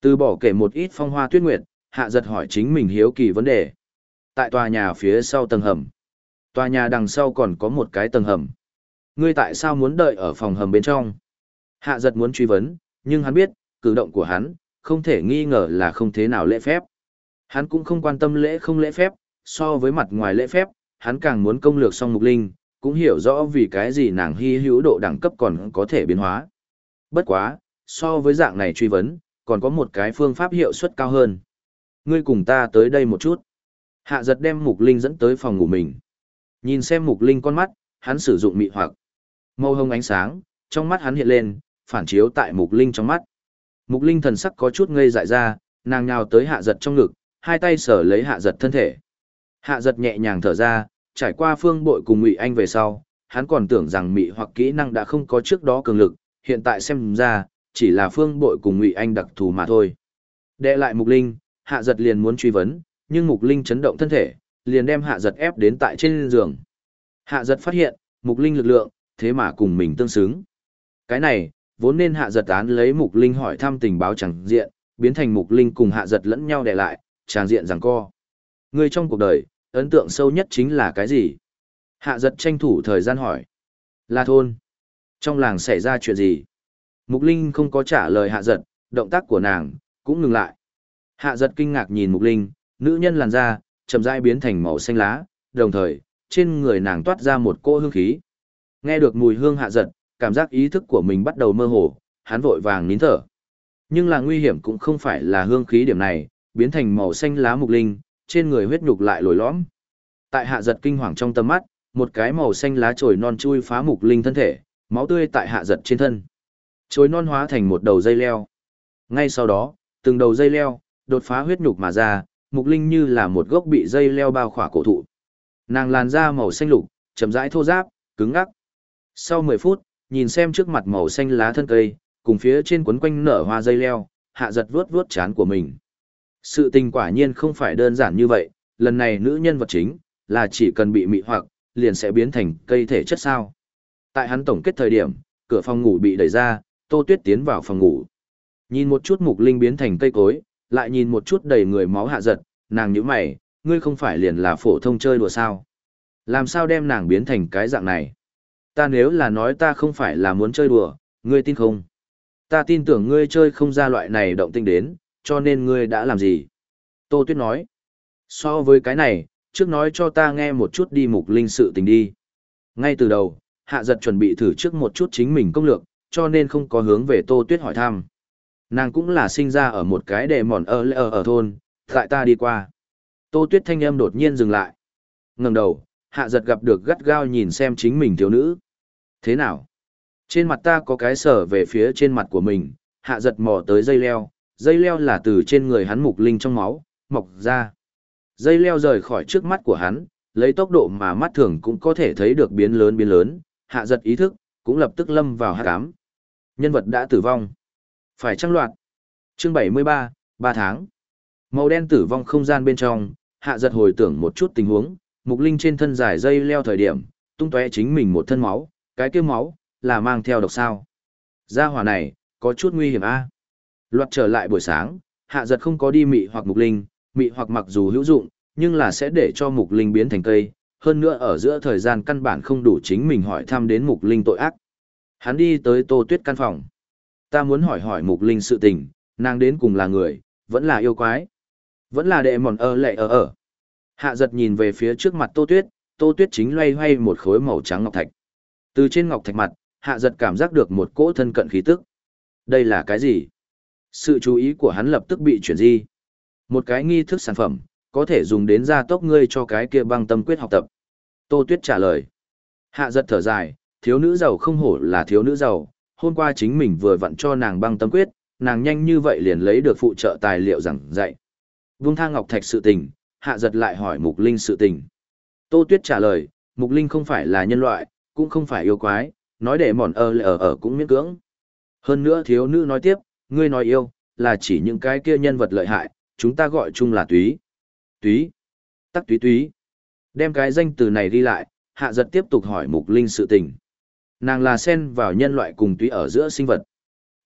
S1: Từ bỏ kể một ít phong hoa tuyết nguyệt, hạ giật hỏi chính mình hiếu kỳ vấn đề. Tại tòa nhà phía sau tầng hầm. Tòa nhà đằng sau còn có một cái tầng hầm. Ngươi tại sao muốn đợi ở phòng hầm bên trong? Hạ giật muốn truy vấn, nhưng hắn biết, cử động của hắn, không thể nghi ngờ là không thế nào lễ phép. Hắn cũng không quan tâm lễ không lễ phép, so với mặt ngoài lễ phép, hắn càng muốn công lược song mục linh, cũng hiểu rõ vì cái gì nàng hy hữu độ đẳng cấp còn có thể biến hóa. Bất quá, so với dạng này truy vấn, còn có một cái phương pháp hiệu suất cao hơn. Ngươi cùng ta tới đây một chút. Hạ giật đem mục linh dẫn tới phòng ngủ mình. Nhìn xem mục linh con mắt, hắn sử dụng mị hoặc. Màu hồng ánh sáng, trong mắt hắn hiện lên, phản chiếu tại mục linh trong mắt. Mục linh thần sắc có chút ngây dại ra, nàng nhào tới hạ giật trong ngực, hai tay sở lấy hạ giật thân thể. Hạ giật nhẹ nhàng thở ra, trải qua phương bội cùng ngụy anh về sau, hắn còn tưởng rằng mị hoặc kỹ năng đã không có trước đó cường lực, hiện tại xem ra, chỉ là phương bội cùng ngụy anh đặc thù mà thôi. Đệ lại mục linh, hạ giật liền muốn truy vấn, nhưng mục linh chấn động thân thể, liền đem hạ giật ép đến tại trên giường. Hạ giật phát hiện, mục linh lực lượng, thế mà cùng mình tương xứng. Cái này, vốn nên hạ giật án lấy mục linh hỏi thăm tình báo chẳng diện, biến thành mục linh cùng hạ giật lẫn nhau đè lại, tràng diện rằng co. Người trong cuộc đời, ấn tượng sâu nhất chính là cái gì? Hạ giật tranh thủ thời gian hỏi. Là thôn. Trong làng xảy ra chuyện gì? Mục Linh không có trả lời hạ giật, động tác của nàng, cũng ngừng lại. Hạ giật kinh ngạc nhìn Mục Linh, nữ nhân làn da, chậm rãi biến thành màu xanh lá, đồng thời, trên người nàng toát ra một cỗ hương khí. Nghe được mùi hương hạ giật, cảm giác ý thức của mình bắt đầu mơ hồ, hắn vội vàng nín thở. Nhưng là nguy hiểm cũng không phải là hương khí điểm này, biến thành màu xanh lá mục linh, trên người huyết nhục lại lồi lõm. Tại hạ giật kinh hoàng trong tâm mắt, một cái màu xanh lá trồi non chui phá mục linh thân thể, máu tươi tại hạ giật trên thân. Trồi non hóa thành một đầu dây leo. Ngay sau đó, từng đầu dây leo, đột phá huyết nhục mà ra, mục linh như là một gốc bị dây leo bao khỏa cổ thụ. Nàng làn da màu xanh lục, chậm rãi thô ráp, cứng ngắc. Sau 10 phút, nhìn xem trước mặt màu xanh lá thân cây, cùng phía trên quấn quanh nở hoa dây leo, hạ giật vuốt vuốt chán của mình. Sự tình quả nhiên không phải đơn giản như vậy, lần này nữ nhân vật chính, là chỉ cần bị mị hoặc, liền sẽ biến thành cây thể chất sao. Tại hắn tổng kết thời điểm, cửa phòng ngủ bị đẩy ra, Tô Tuyết tiến vào phòng ngủ. Nhìn một chút mục linh biến thành cây cối, lại nhìn một chút đầy người máu hạ giật, nàng nhíu mày, ngươi không phải liền là phổ thông chơi đùa sao? Làm sao đem nàng biến thành cái dạng này? Ta nếu là nói ta không phải là muốn chơi đùa, ngươi tin không? Ta tin tưởng ngươi chơi không ra loại này động tinh đến, cho nên ngươi đã làm gì? Tô Tuyết nói. So với cái này, trước nói cho ta nghe một chút đi mục linh sự tình đi. Ngay từ đầu, hạ giật chuẩn bị thử trước một chút chính mình công lược, cho nên không có hướng về Tô Tuyết hỏi thăm. Nàng cũng là sinh ra ở một cái đệ mòn ở ở ở thôn, tại ta đi qua. Tô Tuyết thanh âm đột nhiên dừng lại. ngẩng đầu, hạ giật gặp được gắt gao nhìn xem chính mình thiếu nữ. Thế nào? Trên mặt ta có cái sở về phía trên mặt của mình, hạ giật mò tới dây leo, dây leo là từ trên người hắn mục linh trong máu, mọc ra. Dây leo rời khỏi trước mắt của hắn, lấy tốc độ mà mắt thường cũng có thể thấy được biến lớn biến lớn, hạ giật ý thức, cũng lập tức lâm vào hạ cám. Nhân vật đã tử vong. Phải trăng loạt. Chương 73, 3 tháng. Màu đen tử vong không gian bên trong, hạ giật hồi tưởng một chút tình huống, mục linh trên thân dài dây leo thời điểm, tung tóe chính mình một thân máu, cái kia máu, là mang theo độc sao. Gia hỏa này, có chút nguy hiểm a. Loạt trở lại buổi sáng, hạ giật không có đi mị hoặc mục linh, mị hoặc mặc dù hữu dụng, nhưng là sẽ để cho mục linh biến thành cây, hơn nữa ở giữa thời gian căn bản không đủ chính mình hỏi thăm đến mục linh tội ác. Hắn đi tới tô tuyết căn phòng. Ta muốn hỏi hỏi mục linh sự tình, nàng đến cùng là người, vẫn là yêu quái. Vẫn là đệ mòn ơ lệ ở ở. Hạ giật nhìn về phía trước mặt tô tuyết, tô tuyết chính loay hoay một khối màu trắng ngọc thạch. Từ trên ngọc thạch mặt, hạ giật cảm giác được một cỗ thân cận khí tức. Đây là cái gì? Sự chú ý của hắn lập tức bị chuyển di. Một cái nghi thức sản phẩm, có thể dùng đến gia tốc ngươi cho cái kia băng tâm quyết học tập. Tô Tuyết trả lời. Hạ giật thở dài, thiếu nữ giàu không hổ là thiếu nữ giàu, hôm qua chính mình vừa vặn cho nàng băng tâm quyết, nàng nhanh như vậy liền lấy được phụ trợ tài liệu giảng dạy. Vung thang ngọc thạch sự tình, hạ giật lại hỏi Mục Linh sự tình. Tô Tuyết trả lời, Mục Linh không phải là nhân loại, cũng không phải yêu quái, nói để mòn ở ở ở cũng miễn cưỡng. Hơn nữa thiếu nữ nói tiếp, ngươi nói yêu, là chỉ những cái kia nhân vật lợi hại, chúng ta gọi chung là túy. Túy. Tắc túy túy. Đem cái danh từ này đi lại, hạ giật tiếp tục hỏi mục linh sự tình. Nàng là sen vào nhân loại cùng túy ở giữa sinh vật.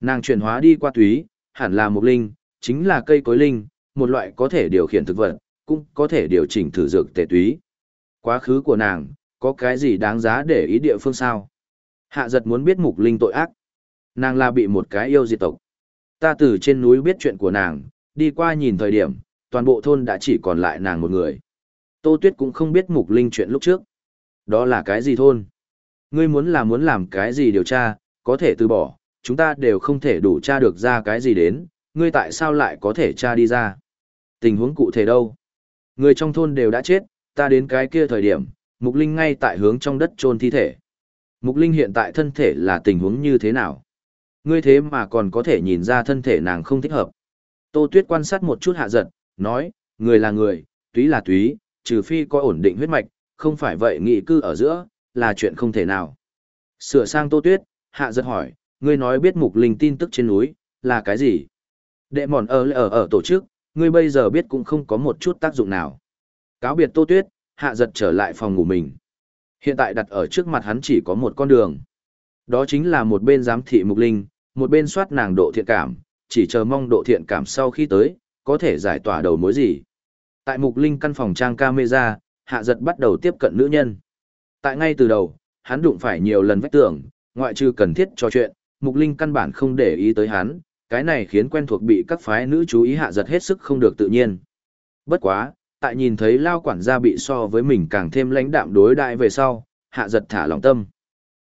S1: Nàng chuyển hóa đi qua túy, hẳn là mục linh, chính là cây cối linh, một loại có thể điều khiển thực vật, cũng có thể điều chỉnh thử dược tề túy. Quá khứ của nàng, có cái gì đáng giá để ý địa phương sao? Hạ giật muốn biết mục linh tội ác. Nàng là bị một cái yêu diệt tộc. Ta từ trên núi biết chuyện của nàng, đi qua nhìn thời điểm, toàn bộ thôn đã chỉ còn lại nàng một người. Tô Tuyết cũng không biết mục linh chuyện lúc trước. Đó là cái gì thôn? Ngươi muốn là muốn làm cái gì điều tra, có thể từ bỏ, chúng ta đều không thể đủ tra được ra cái gì đến, ngươi tại sao lại có thể tra đi ra? Tình huống cụ thể đâu? Người trong thôn đều đã chết, ta đến cái kia thời điểm, Mục Linh ngay tại hướng trong đất chôn thi thể. Mục Linh hiện tại thân thể là tình huống như thế nào? Ngươi thế mà còn có thể nhìn ra thân thể nàng không thích hợp. Tô Tuyết quan sát một chút hạ giật, nói, người là người, túy là túy, trừ phi có ổn định huyết mạch, không phải vậy nghị cư ở giữa, là chuyện không thể nào. Sửa sang Tô Tuyết, hạ giật hỏi, ngươi nói biết Mục Linh tin tức trên núi, là cái gì? Đệ mòn ở ở ở tổ chức, ngươi bây giờ biết cũng không có một chút tác dụng nào. Cáo biệt Tô Tuyết, hạ giật trở lại phòng ngủ mình. Hiện tại đặt ở trước mặt hắn chỉ có một con đường. Đó chính là một bên giám thị mục linh, một bên soát nàng độ thiện cảm, chỉ chờ mong độ thiện cảm sau khi tới, có thể giải tỏa đầu mối gì. Tại mục linh căn phòng trang camera, hạ giật bắt đầu tiếp cận nữ nhân. Tại ngay từ đầu, hắn đụng phải nhiều lần vách tường, ngoại trừ cần thiết trò chuyện, mục linh căn bản không để ý tới hắn, cái này khiến quen thuộc bị các phái nữ chú ý hạ giật hết sức không được tự nhiên. Bất quá, tại nhìn thấy lao quản gia bị so với mình càng thêm lãnh đạm đối đại về sau, hạ giật thả lòng tâm.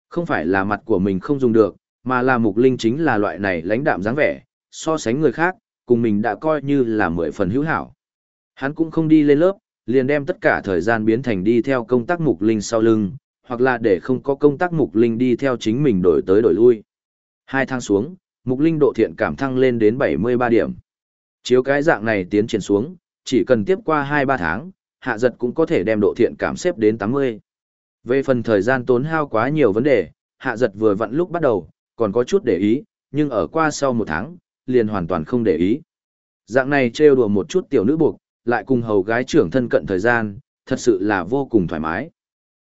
S1: Không phải là mặt của mình không dùng được, mà là mục linh chính là loại này lãnh đạm dáng vẻ, so sánh người khác, cùng mình đã coi như là mười phần hữu hảo. Hắn cũng không đi lên lớp, liền đem tất cả thời gian biến thành đi theo công tác mục linh sau lưng, hoặc là để không có công tác mục linh đi theo chính mình đổi tới đổi lui. Hai tháng xuống, mục linh độ thiện cảm thăng lên đến 73 điểm. Chiếu cái dạng này tiến triển xuống, chỉ cần tiếp qua 2-3 tháng, hạ giật cũng có thể đem độ thiện cảm xếp đến 80. Về phần thời gian tốn hao quá nhiều vấn đề, hạ giật vừa vặn lúc bắt đầu, còn có chút để ý, nhưng ở qua sau một tháng, liền hoàn toàn không để ý. Dạng này trêu đùa một chút tiểu nữ buộc, lại cùng hầu gái trưởng thân cận thời gian, thật sự là vô cùng thoải mái.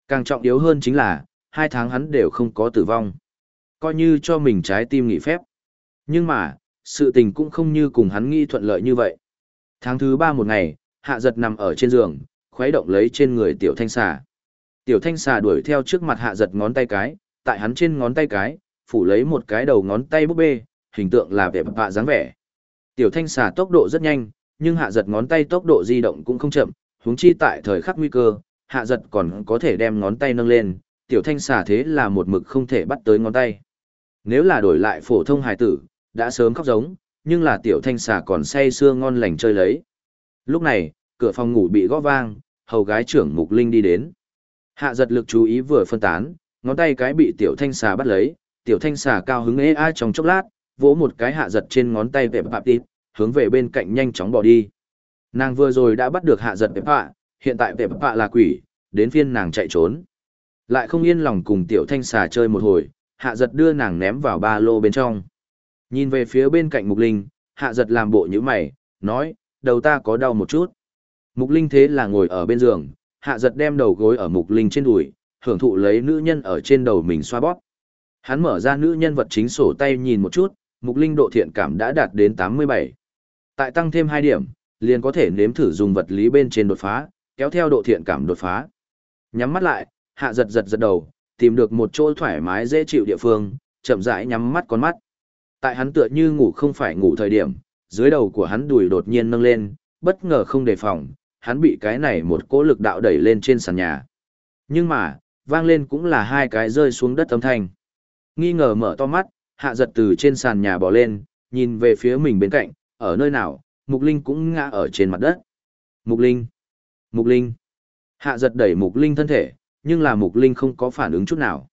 S1: Càng trọng yếu hơn chính là, hai tháng hắn đều không có tử vong. Coi như cho mình trái tim nghỉ phép. Nhưng mà, sự tình cũng không như cùng hắn nghĩ thuận lợi như vậy. Tháng thứ ba một ngày, hạ giật nằm ở trên giường, khuấy động lấy trên người tiểu thanh xà. Tiểu thanh xà đuổi theo trước mặt hạ giật ngón tay cái, tại hắn trên ngón tay cái, phủ lấy một cái đầu ngón tay búp bê, hình tượng là vẻ bạ dáng vẻ. Tiểu thanh xà tốc độ rất nhanh, nhưng hạ giật ngón tay tốc độ di động cũng không chậm, huống chi tại thời khắc nguy cơ, hạ giật còn có thể đem ngón tay nâng lên, tiểu thanh xà thế là một mực không thể bắt tới ngón tay. Nếu là đổi lại phổ thông hài tử, đã sớm khóc giống, nhưng là tiểu thanh xà còn say sưa ngon lành chơi lấy. Lúc này, cửa phòng ngủ bị gõ vang, hầu gái trưởng Mục Linh đi đến. Hạ giật lực chú ý vừa phân tán, ngón tay cái bị tiểu thanh xà bắt lấy, tiểu thanh xà cao hứng ê ai trong chốc lát, vỗ một cái hạ giật trên ngón tay vẹp bạp tít, hướng về bên cạnh nhanh chóng bỏ đi. Nàng vừa rồi đã bắt được hạ giật vẹp bạ, hiện tại vẹp bạ là quỷ, đến phiên nàng chạy trốn. Lại không yên lòng cùng tiểu thanh xà chơi một hồi, hạ giật đưa nàng ném vào ba lô bên trong. Nhìn về phía bên cạnh Mục Linh, hạ giật làm bộ như mày, nói, đầu ta có đau một chút. Mục Linh thế là ngồi ở bên giường, hạ giật đem đầu gối ở Mục Linh trên đùi, hưởng thụ lấy nữ nhân ở trên đầu mình xoa bóp. Hắn mở ra nữ nhân vật chính sổ tay nhìn một chút, Mục Linh độ thiện cảm đã đạt đến 87. Tại tăng thêm 2 điểm, liền có thể nếm thử dùng vật lý bên trên đột phá, kéo theo độ thiện cảm đột phá. Nhắm mắt lại, hạ giật giật giật đầu, tìm được một chỗ thoải mái dễ chịu địa phương, chậm rãi nhắm mắt con mắt. Tại hắn tựa như ngủ không phải ngủ thời điểm, dưới đầu của hắn đùi đột nhiên nâng lên, bất ngờ không đề phòng, hắn bị cái này một cỗ lực đạo đẩy lên trên sàn nhà. Nhưng mà, vang lên cũng là hai cái rơi xuống đất âm thanh. Nghi ngờ mở to mắt, hạ giật từ trên sàn nhà bỏ lên, nhìn về phía mình bên cạnh, ở nơi nào, Mục Linh cũng ngã ở trên mặt đất. Mục Linh! Mục Linh! Hạ giật đẩy Mục Linh thân thể, nhưng là Mục Linh không có phản ứng chút nào.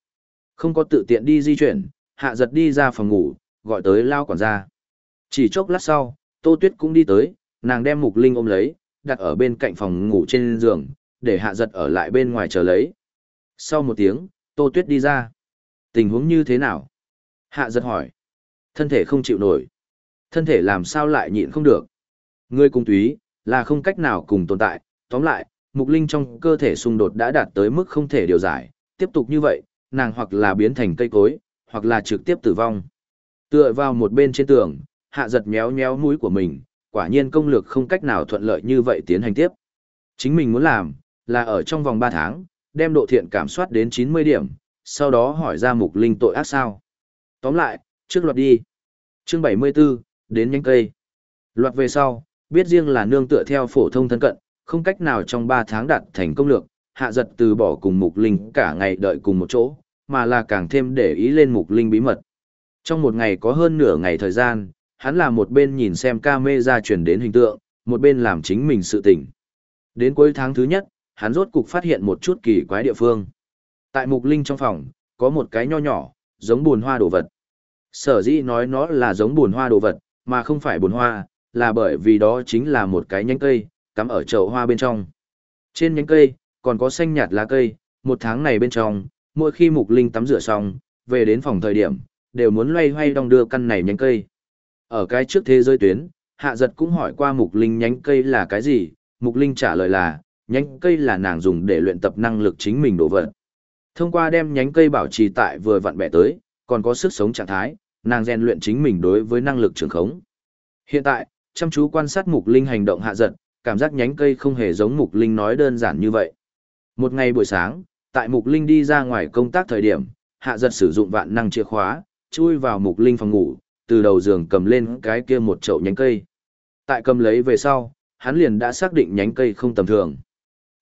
S1: Không có tự tiện đi di chuyển, hạ giật đi ra phòng ngủ, gọi tới lao quản gia. Chỉ chốc lát sau, Tô Tuyết cũng đi tới, nàng đem Mục Linh ôm lấy, đặt ở bên cạnh phòng ngủ trên giường, để hạ giật ở lại bên ngoài chờ lấy. Sau một tiếng, Tô Tuyết đi ra. Tình huống như thế nào? Hạ giật hỏi. Thân thể không chịu nổi. Thân thể làm sao lại nhịn không được? Ngươi cùng túy, là không cách nào cùng tồn tại. Tóm lại, mục linh trong cơ thể xung đột đã đạt tới mức không thể điều giải. Tiếp tục như vậy, nàng hoặc là biến thành cây cối, hoặc là trực tiếp tử vong. Tựa vào một bên trên tường, hạ giật méo méo mũi của mình, quả nhiên công lược không cách nào thuận lợi như vậy tiến hành tiếp. Chính mình muốn làm, là ở trong vòng 3 tháng, đem độ thiện cảm soát đến 90 điểm, sau đó hỏi ra mục linh tội ác sao. Tóm lại, trước luật đi. Chương 74, đến nhánh cây. luật về sau, biết riêng là nương tựa theo phổ thông thân cận, không cách nào trong 3 tháng đạt thành công lược, hạ giật từ bỏ cùng mục linh cả ngày đợi cùng một chỗ, mà là càng thêm để ý lên mục linh bí mật. Trong một ngày có hơn nửa ngày thời gian, hắn là một bên nhìn xem ca mê ra chuyển đến hình tượng, một bên làm chính mình sự tỉnh. Đến cuối tháng thứ nhất, hắn rốt cục phát hiện một chút kỳ quái địa phương. Tại mục linh trong phòng, có một cái nho nhỏ, giống buồn hoa đồ vật. Sở dĩ nói nó là giống buồn hoa đồ vật, mà không phải buồn hoa, là bởi vì đó chính là một cái nhánh cây, cắm ở chậu hoa bên trong. Trên nhánh cây, còn có xanh nhạt lá cây, một tháng này bên trong, mỗi khi mục linh tắm rửa xong, về đến phòng thời điểm, đều muốn loay hoay đong đưa căn này nhánh cây. Ở cái trước thế giới tuyến, hạ giật cũng hỏi qua mục linh nhánh cây là cái gì, mục linh trả lời là, nhánh cây là nàng dùng để luyện tập năng lực chính mình đổ vật. Thông qua đem nhánh cây bảo trì tại vừa vặn bẻ tới, còn có sức sống trạng thái, nàng rèn luyện chính mình đối với năng lực trường khống. Hiện tại, chăm chú quan sát mục linh hành động hạ giật, cảm giác nhánh cây không hề giống mục linh nói đơn giản như vậy. Một ngày buổi sáng, tại mục linh đi ra ngoài công tác thời điểm, hạ giật sử dụng vạn năng chìa khóa, chui vào mục linh phòng ngủ, từ đầu giường cầm lên cái kia một chậu nhánh cây. Tại cầm lấy về sau, hắn liền đã xác định nhánh cây không tầm thường.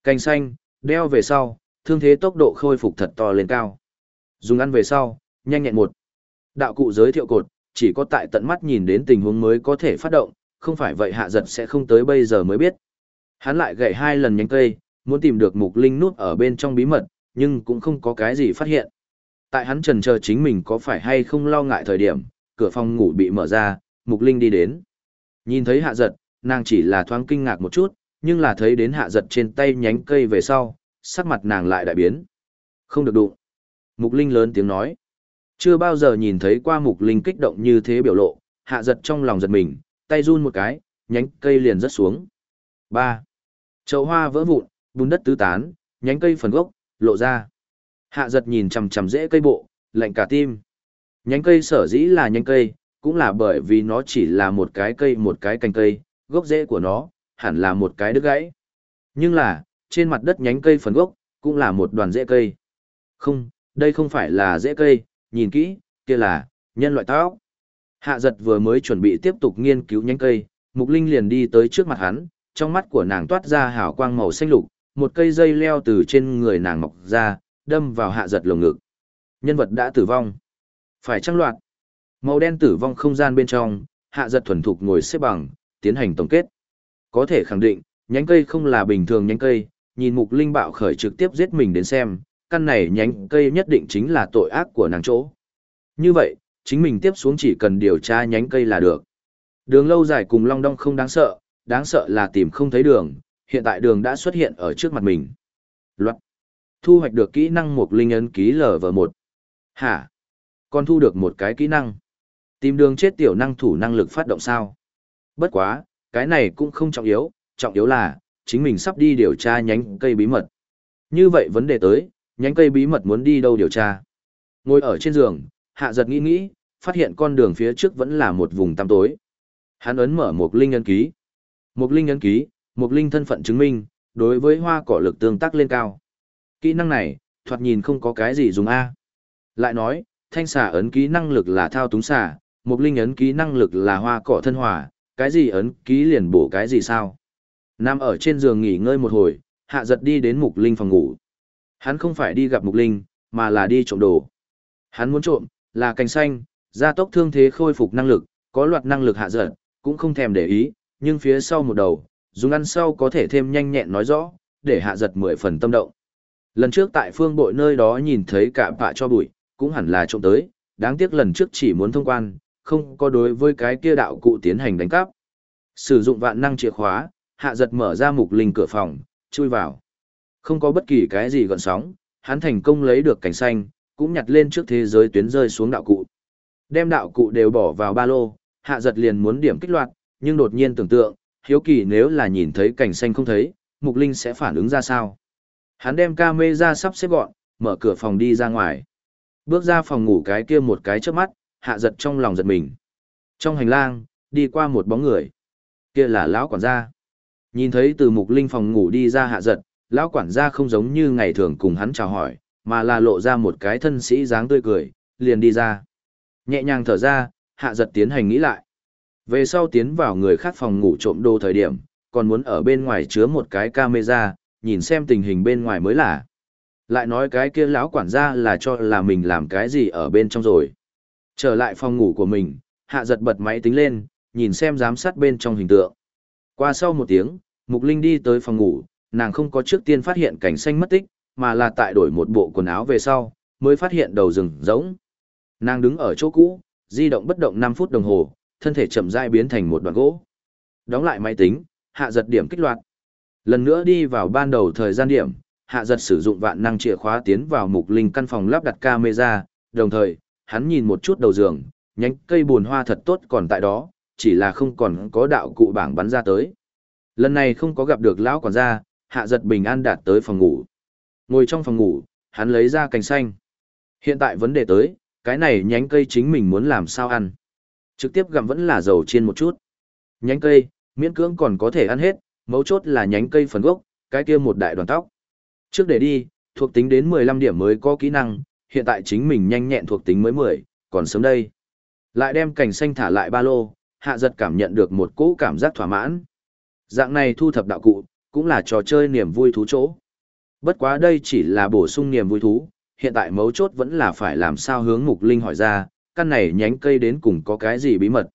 S1: Cành xanh, đeo về sau, thương thế tốc độ khôi phục thật to lên cao. Dùng ăn về sau, nhanh nhẹn một. Đạo cụ giới thiệu cột, chỉ có tại tận mắt nhìn đến tình huống mới có thể phát động, không phải vậy hạ giật sẽ không tới bây giờ mới biết. Hắn lại gậy hai lần nhánh cây, muốn tìm được mục linh nút ở bên trong bí mật, nhưng cũng không có cái gì phát hiện. Tại hắn trần chờ chính mình có phải hay không lo ngại thời điểm, cửa phòng ngủ bị mở ra, mục linh đi đến. Nhìn thấy hạ giật, nàng chỉ là thoáng kinh ngạc một chút, nhưng là thấy đến hạ giật trên tay nhánh cây về sau, sắc mặt nàng lại đại biến. Không được đụng. Mục linh lớn tiếng nói. Chưa bao giờ nhìn thấy qua mục linh kích động như thế biểu lộ, hạ giật trong lòng giật mình, tay run một cái, nhánh cây liền rớt xuống. 3. Chậu hoa vỡ vụn, bùn đất tứ tán, nhánh cây phần gốc, lộ ra. Hạ giật nhìn chằm chằm rễ cây bộ, lạnh cả tim. Nhánh cây sở dĩ là nhánh cây, cũng là bởi vì nó chỉ là một cái cây một cái cành cây, gốc rễ của nó, hẳn là một cái đứt gãy. Nhưng là, trên mặt đất nhánh cây phần gốc, cũng là một đoàn rễ cây. Không, đây không phải là rễ cây, nhìn kỹ, kia là, nhân loại tóc. Hạ giật vừa mới chuẩn bị tiếp tục nghiên cứu nhánh cây, Mục Linh liền đi tới trước mặt hắn, trong mắt của nàng toát ra hào quang màu xanh lục, một cây dây leo từ trên người nàng mọc ra, đâm vào hạ giật lồng ngực. Nhân vật đã tử vong. Phải trăng loạt. Màu đen tử vong không gian bên trong, hạ giật thuần thục ngồi xếp bằng, tiến hành tổng kết. Có thể khẳng định, nhánh cây không là bình thường nhánh cây, nhìn mục linh bạo khởi trực tiếp giết mình đến xem, căn này nhánh cây nhất định chính là tội ác của nàng chỗ. Như vậy, chính mình tiếp xuống chỉ cần điều tra nhánh cây là được. Đường lâu dài cùng long đong không đáng sợ, đáng sợ là tìm không thấy đường, hiện tại đường đã xuất hiện ở trước mặt mình. Loạn. Thu hoạch được kỹ năng một linh ấn ký lv một Hả? con thu được một cái kỹ năng. Tìm đường chết tiểu năng thủ năng lực phát động sao? Bất quá, cái này cũng không trọng yếu, trọng yếu là, chính mình sắp đi điều tra nhánh cây bí mật. Như vậy vấn đề tới, nhánh cây bí mật muốn đi đâu điều tra? Ngồi ở trên giường, hạ giật nghĩ nghĩ, phát hiện con đường phía trước vẫn là một vùng tăm tối. Hắn ấn mở một linh ấn ký. Một linh ấn ký, một linh thân phận chứng minh, đối với hoa cỏ lực tương tác lên cao. Kỹ năng này, thoạt nhìn không có cái gì dùng A. Lại nói, thanh xà ấn ký năng lực là thao túng xà, mục linh ấn ký năng lực là hoa cỏ thân hòa, cái gì ấn ký liền bổ cái gì sao. nam ở trên giường nghỉ ngơi một hồi, hạ giật đi đến mục linh phòng ngủ. Hắn không phải đi gặp mục linh, mà là đi trộm đồ. Hắn muốn trộm, là cành xanh, gia tốc thương thế khôi phục năng lực, có loạt năng lực hạ giật, cũng không thèm để ý, nhưng phía sau một đầu, dùng ăn sau có thể thêm nhanh nhẹn nói rõ, để hạ giật mười phần tâm động. Lần trước tại phương bội nơi đó nhìn thấy cả bạ cho bụi, cũng hẳn là trộm tới, đáng tiếc lần trước chỉ muốn thông quan, không có đối với cái kia đạo cụ tiến hành đánh cắp. Sử dụng vạn năng chìa khóa, hạ giật mở ra mục linh cửa phòng, chui vào. Không có bất kỳ cái gì gọn sóng, hắn thành công lấy được cảnh xanh, cũng nhặt lên trước thế giới tuyến rơi xuống đạo cụ. Đem đạo cụ đều bỏ vào ba lô, hạ giật liền muốn điểm kích loạt, nhưng đột nhiên tưởng tượng, hiếu kỳ nếu là nhìn thấy cảnh xanh không thấy, Mục Linh sẽ phản ứng ra sao. Hắn đem camera sắp xếp gọn, mở cửa phòng đi ra ngoài. Bước ra phòng ngủ cái kia một cái trước mắt, hạ giật trong lòng giật mình. Trong hành lang, đi qua một bóng người. Kia là lão quản gia. Nhìn thấy từ Mục Linh phòng ngủ đi ra hạ giật, lão quản gia không giống như ngày thường cùng hắn chào hỏi, mà là lộ ra một cái thân sĩ dáng tươi cười, liền đi ra. Nhẹ nhàng thở ra, hạ giật tiến hành nghĩ lại. Về sau tiến vào người khác phòng ngủ trộm đồ thời điểm, còn muốn ở bên ngoài chứa một cái camera, nhìn xem tình hình bên ngoài mới là. Lại nói cái kia lão quản gia là cho là mình làm cái gì ở bên trong rồi. Trở lại phòng ngủ của mình, hạ giật bật máy tính lên, nhìn xem giám sát bên trong hình tượng. Qua sau một tiếng, Mục Linh đi tới phòng ngủ, nàng không có trước tiên phát hiện cảnh xanh mất tích, mà là tại đổi một bộ quần áo về sau, mới phát hiện đầu rừng rỗng. Nàng đứng ở chỗ cũ, di động bất động 5 phút đồng hồ, thân thể chậm rãi biến thành một đoạn gỗ. Đóng lại máy tính, hạ giật điểm kích loạt. Lần nữa đi vào ban đầu thời gian điểm, hạ giật sử dụng vạn năng chìa khóa tiến vào mục linh căn phòng lắp đặt camera, đồng thời, hắn nhìn một chút đầu giường, nhánh cây buồn hoa thật tốt còn tại đó, chỉ là không còn có đạo cụ bảng bắn ra tới. Lần này không có gặp được lão quản gia, hạ giật bình an đạt tới phòng ngủ. Ngồi trong phòng ngủ, hắn lấy ra cành xanh. Hiện tại vấn đề tới, cái này nhánh cây chính mình muốn làm sao ăn. Trực tiếp gặm vẫn là dầu chiên một chút. Nhánh cây, miễn cưỡng còn có thể ăn hết, mấu chốt là nhánh cây phần gốc, cái kia một đại đoàn tóc. Trước để đi, thuộc tính đến 15 điểm mới có kỹ năng, hiện tại chính mình nhanh nhẹn thuộc tính mới 10, còn sớm đây. Lại đem cảnh xanh thả lại ba lô, hạ giật cảm nhận được một cỗ cảm giác thỏa mãn. Dạng này thu thập đạo cụ, cũng là trò chơi niềm vui thú chỗ. Bất quá đây chỉ là bổ sung niềm vui thú, hiện tại mấu chốt vẫn là phải làm sao hướng mục linh hỏi ra, căn này nhánh cây đến cùng có cái gì bí mật.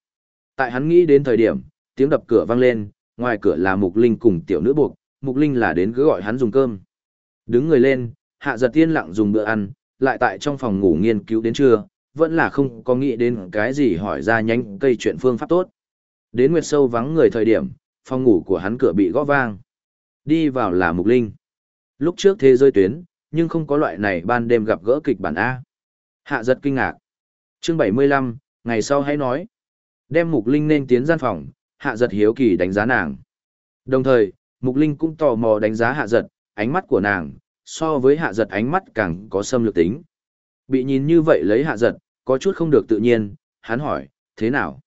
S1: Tại hắn nghĩ đến thời điểm, tiếng đập cửa vang lên, ngoài cửa là mục linh cùng tiểu nữ buộc, mục linh là đến cứ gọi hắn dùng cơm. Đứng người lên, hạ giật tiên lặng dùng bữa ăn, lại tại trong phòng ngủ nghiên cứu đến trưa, vẫn là không có nghĩ đến cái gì hỏi ra nhánh cây chuyện phương pháp tốt. Đến nguyệt sâu vắng người thời điểm, phòng ngủ của hắn cửa bị gõ vang. Đi vào là mục linh. Lúc trước thế rơi tuyến, nhưng không có loại này ban đêm gặp gỡ kịch bản A. Hạ giật kinh ngạc. chương 75, ngày sau hãy nói. Đem Mục Linh nên tiến gian phòng, hạ giật hiếu kỳ đánh giá nàng. Đồng thời, Mục Linh cũng tò mò đánh giá hạ giật, ánh mắt của nàng, so với hạ giật ánh mắt càng có xâm lược tính. Bị nhìn như vậy lấy hạ giật, có chút không được tự nhiên, hắn hỏi, thế nào?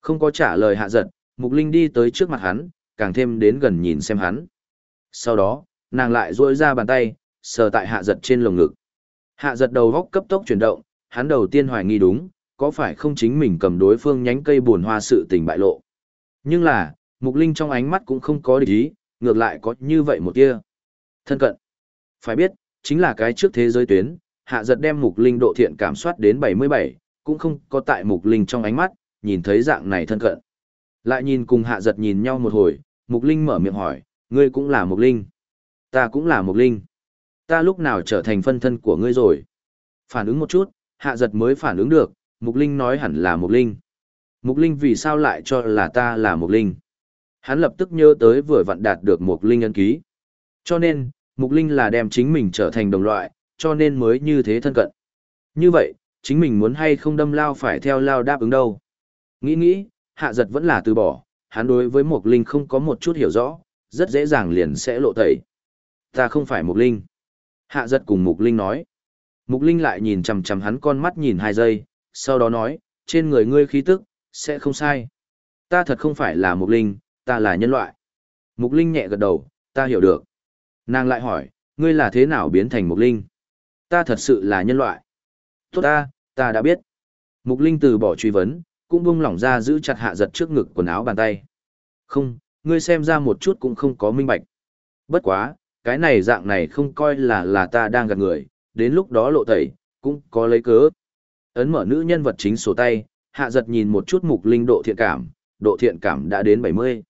S1: Không có trả lời hạ giật, Mục Linh đi tới trước mặt hắn, càng thêm đến gần nhìn xem hắn. Sau đó, nàng lại duỗi ra bàn tay, sờ tại hạ giật trên lồng ngực. Hạ giật đầu góc cấp tốc chuyển động, hắn đầu tiên hoài nghi đúng, có phải không chính mình cầm đối phương nhánh cây buồn hoa sự tình bại lộ. Nhưng là, Mục Linh trong ánh mắt cũng không có địch ý, ngược lại có như vậy một tia. Thân cận. Phải biết, chính là cái trước thế giới tuyến, hạ giật đem Mục Linh độ thiện cảm soát đến 77, cũng không có tại Mục Linh trong ánh mắt, nhìn thấy dạng này thân cận. Lại nhìn cùng hạ giật nhìn nhau một hồi, Mục Linh mở miệng hỏi, ngươi cũng là Mục Linh. Ta cũng là Mục Linh ta lúc nào trở thành phân thân của ngươi rồi? Phản ứng một chút, hạ giật mới phản ứng được, Mục Linh nói hẳn là Mục Linh. Mục Linh vì sao lại cho là ta là Mục Linh? Hắn lập tức nhớ tới vừa vặn đạt được Mục Linh ân ký. Cho nên, Mục Linh là đem chính mình trở thành đồng loại, cho nên mới như thế thân cận. Như vậy, chính mình muốn hay không đâm lao phải theo lao đáp ứng đâu. Nghĩ nghĩ, hạ giật vẫn là từ bỏ, hắn đối với Mục Linh không có một chút hiểu rõ, rất dễ dàng liền sẽ lộ tẩy. Ta không phải Mục Linh. Hạ giật cùng Mục Linh nói. Mục Linh lại nhìn chằm chằm hắn con mắt nhìn hai giây, sau đó nói, trên người ngươi khí tức, sẽ không sai. Ta thật không phải là Mục Linh, ta là nhân loại. Mục Linh nhẹ gật đầu, ta hiểu được. Nàng lại hỏi, ngươi là thế nào biến thành Mục Linh? Ta thật sự là nhân loại. Tốt ta, ta đã biết. Mục Linh từ bỏ truy vấn, cũng buông lỏng ra giữ chặt hạ giật trước ngực quần áo bàn tay. Không, ngươi xem ra một chút cũng không có minh bạch. Bất quá, cái này dạng này không coi là là ta đang gạt người, đến lúc đó lộ tẩy, cũng có lấy cớ. Ấn mở nữ nhân vật chính sổ tay, hạ giật nhìn một chút mục linh độ thiện cảm, độ thiện cảm đã đến 70.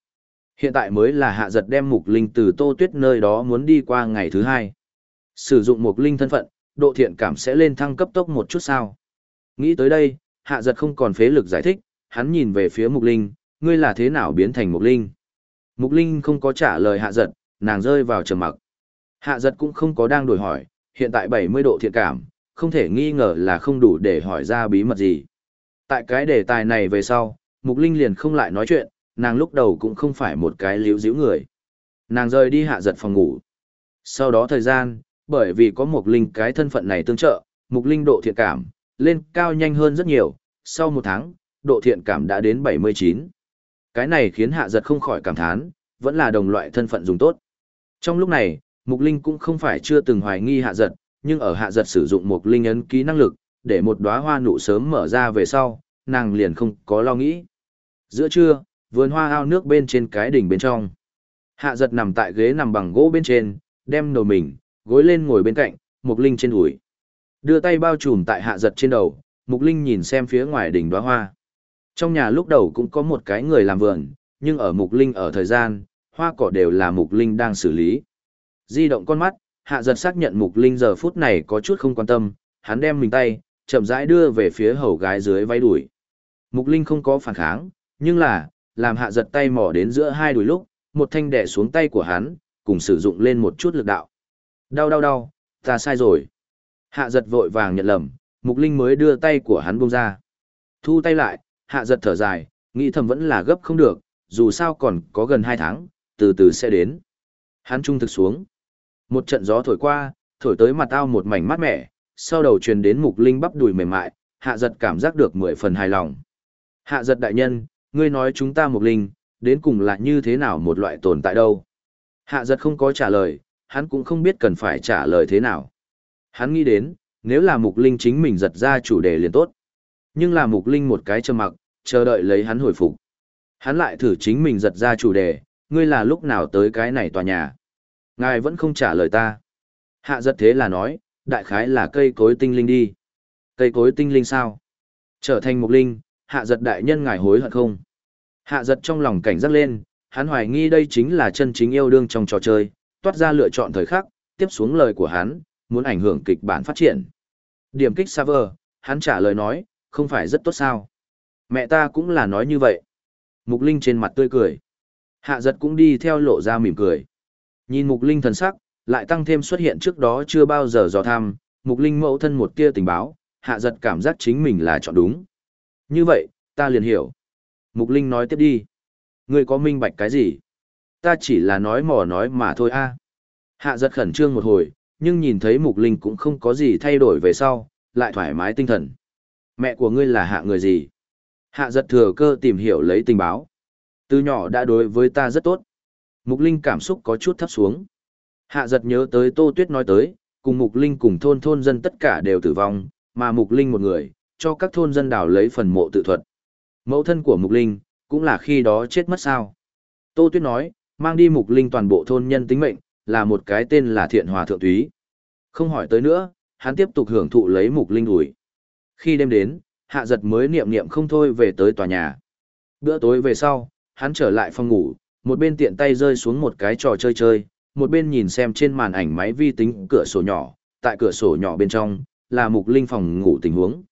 S1: Hiện tại mới là hạ giật đem mục linh từ tô tuyết nơi đó muốn đi qua ngày thứ hai. Sử dụng mục linh thân phận, độ thiện cảm sẽ lên thăng cấp tốc một chút sao. Nghĩ tới đây, hạ giật không còn phế lực giải thích, hắn nhìn về phía mục linh, ngươi là thế nào biến thành mục linh. Mục linh không có trả lời hạ giật, nàng rơi vào trầm mặc. Hạ giật cũng không có đang đổi hỏi, hiện tại 70 độ thiện cảm, không thể nghi ngờ là không đủ để hỏi ra bí mật gì. Tại cái đề tài này về sau, Mục Linh liền không lại nói chuyện, nàng lúc đầu cũng không phải một cái liễu díu người. Nàng rời đi hạ giật phòng ngủ. Sau đó thời gian, bởi vì có Mục Linh cái thân phận này tương trợ, Mục Linh độ thiện cảm, lên cao nhanh hơn rất nhiều, sau một tháng, độ thiện cảm đã đến 79. Cái này khiến hạ giật không khỏi cảm thán, vẫn là đồng loại thân phận dùng tốt. Trong lúc này, Mục Linh cũng không phải chưa từng hoài nghi hạ giật, nhưng ở hạ giật sử dụng Mục Linh ấn ký năng lực, để một đóa hoa nụ sớm mở ra về sau, nàng liền không có lo nghĩ. Giữa trưa, vườn hoa ao nước bên trên cái đỉnh bên trong. Hạ giật nằm tại ghế nằm bằng gỗ bên trên, đem đầu mình, gối lên ngồi bên cạnh, Mục Linh trên đùi. Đưa tay bao trùm tại hạ giật trên đầu, Mục Linh nhìn xem phía ngoài đỉnh đóa hoa. Trong nhà lúc đầu cũng có một cái người làm vườn, nhưng ở Mục Linh ở thời gian, hoa cỏ đều là Mục Linh đang xử lý. Di động con mắt, hạ giật xác nhận Mục Linh giờ phút này có chút không quan tâm, hắn đem mình tay, chậm rãi đưa về phía hầu gái dưới váy đùi. Mục Linh không có phản kháng, nhưng là, làm hạ giật tay mò đến giữa hai đùi lúc, một thanh đẻ xuống tay của hắn, cùng sử dụng lên một chút lực đạo. Đau đau đau, ta sai rồi. Hạ giật vội vàng nhận lầm, Mục Linh mới đưa tay của hắn buông ra. Thu tay lại, hạ giật thở dài, nghĩ thầm vẫn là gấp không được, dù sao còn có gần hai tháng, từ từ sẽ đến. Hắn trung thực xuống. Một trận gió thổi qua, thổi tới mặt ao một mảnh mát mẻ, sau đầu truyền đến Mục Linh bắp đùi mềm mại, hạ giật cảm giác được mười phần hài lòng. Hạ giật đại nhân, ngươi nói chúng ta Mục Linh, đến cùng là như thế nào một loại tồn tại đâu? Hạ giật không có trả lời, hắn cũng không biết cần phải trả lời thế nào. Hắn nghĩ đến, nếu là Mục Linh chính mình giật ra chủ đề liền tốt. Nhưng là Mục Linh một cái trầm mặc, chờ đợi lấy hắn hồi phục. Hắn lại thử chính mình giật ra chủ đề, ngươi là lúc nào tới cái này tòa nhà. Ngài vẫn không trả lời ta. Hạ giật thế là nói, đại khái là cây cối tinh linh đi. Cây cối tinh linh sao? Trở thành Mục Linh, hạ giật đại nhân ngài hối hận không? Hạ giật trong lòng cảnh giác lên, hắn hoài nghi đây chính là chân chính yêu đương trong trò chơi, toát ra lựa chọn thời khắc, tiếp xuống lời của hắn, muốn ảnh hưởng kịch bản phát triển. Điểm kích server, hắn trả lời nói, không phải rất tốt sao. Mẹ ta cũng là nói như vậy. Mục Linh trên mặt tươi cười. Hạ giật cũng đi theo lộ ra mỉm cười. Nhìn Mục Linh thần sắc, lại tăng thêm xuất hiện trước đó chưa bao giờ dò thăm, Mục Linh mẫu thân một tia tình báo, hạ giật cảm giác chính mình là chọn đúng. Như vậy, ta liền hiểu. Mục Linh nói tiếp đi. Ngươi có minh bạch cái gì? Ta chỉ là nói mò nói mà thôi a. Hạ giật khẩn trương một hồi, nhưng nhìn thấy Mục Linh cũng không có gì thay đổi về sau, lại thoải mái tinh thần. Mẹ của ngươi là hạ người gì? Hạ giật thừa cơ tìm hiểu lấy tình báo. Từ nhỏ đã đối với ta rất tốt. Mục Linh cảm xúc có chút thấp xuống. Hạ giật nhớ tới Tô Tuyết nói tới, cùng Mục Linh cùng thôn thôn dân tất cả đều tử vong, mà Mục Linh một người, cho các thôn dân đảo lấy phần mộ tự thuật. Mẫu thân của Mục Linh, cũng là khi đó chết mất sao. Tô Tuyết nói, mang đi Mục Linh toàn bộ thôn nhân tính mệnh, là một cái tên là Thiện Hòa Thượng Túy. Không hỏi tới nữa, hắn tiếp tục hưởng thụ lấy Mục Linh ủi. Khi đêm đến, hạ giật mới niệm niệm không thôi về tới tòa nhà. Bữa tối về sau, hắn trở lại phòng ngủ, một bên tiện tay rơi xuống một cái trò chơi chơi, một bên nhìn xem trên màn ảnh máy vi tính cửa sổ nhỏ, tại cửa sổ nhỏ bên trong, là Mục Linh phòng ngủ tình huống.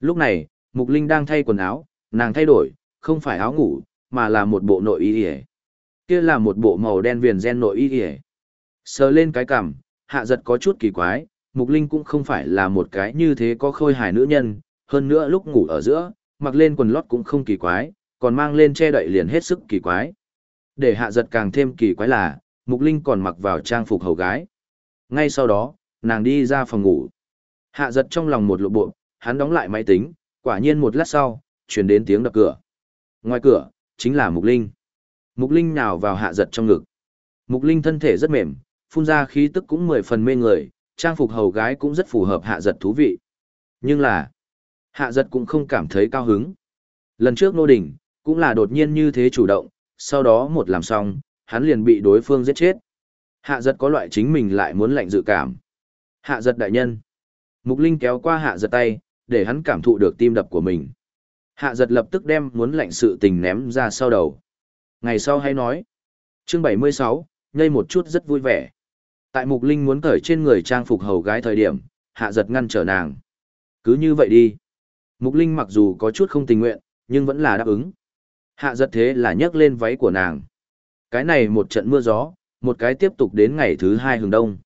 S1: Lúc này, Mục Linh đang thay quần áo, nàng thay đổi, không phải áo ngủ, mà là một bộ nội y y. Kia là một bộ màu đen viền gen nội y y. Sờ lên cái cằm, hạ giật có chút kỳ quái, Mục Linh cũng không phải là một cái như thế có khôi hài nữ nhân, hơn nữa lúc ngủ ở giữa, mặc lên quần lót cũng không kỳ quái, còn mang lên che đậy liền hết sức kỳ quái. Để hạ giật càng thêm kỳ quái là, Mục Linh còn mặc vào trang phục hầu gái. Ngay sau đó, nàng đi ra phòng ngủ. Hạ giật trong lòng một lộ bộ, hắn đóng lại máy tính, quả nhiên một lát sau, chuyển đến tiếng đập cửa. Ngoài cửa, chính là Mục Linh. Mục Linh nhào vào hạ giật trong ngực. Mục Linh thân thể rất mềm, phun ra khí tức cũng mười phần mê người, trang phục hầu gái cũng rất phù hợp hạ giật thú vị. Nhưng là, hạ giật cũng không cảm thấy cao hứng. Lần trước nô đỉnh, cũng là đột nhiên như thế chủ động, sau đó một làm xong, hắn liền bị đối phương giết chết. Hạ giật có loại chính mình lại muốn lạnh dự cảm. Hạ giật đại nhân. Mục Linh kéo qua hạ giật tay, để hắn cảm thụ được tim đập của mình. Hạ giật lập tức đem muốn lạnh sự tình ném ra sau đầu. Ngày sau hay nói. Chương 76, ngây một chút rất vui vẻ. Tại Mục Linh muốn cởi trên người trang phục hầu gái thời điểm, hạ giật ngăn trở nàng. Cứ như vậy đi. Mục Linh mặc dù có chút không tình nguyện, nhưng vẫn là đáp ứng. Hạ giật thế là nhấc lên váy của nàng. Cái này một trận mưa gió, một cái tiếp tục đến ngày thứ hai hừng đông.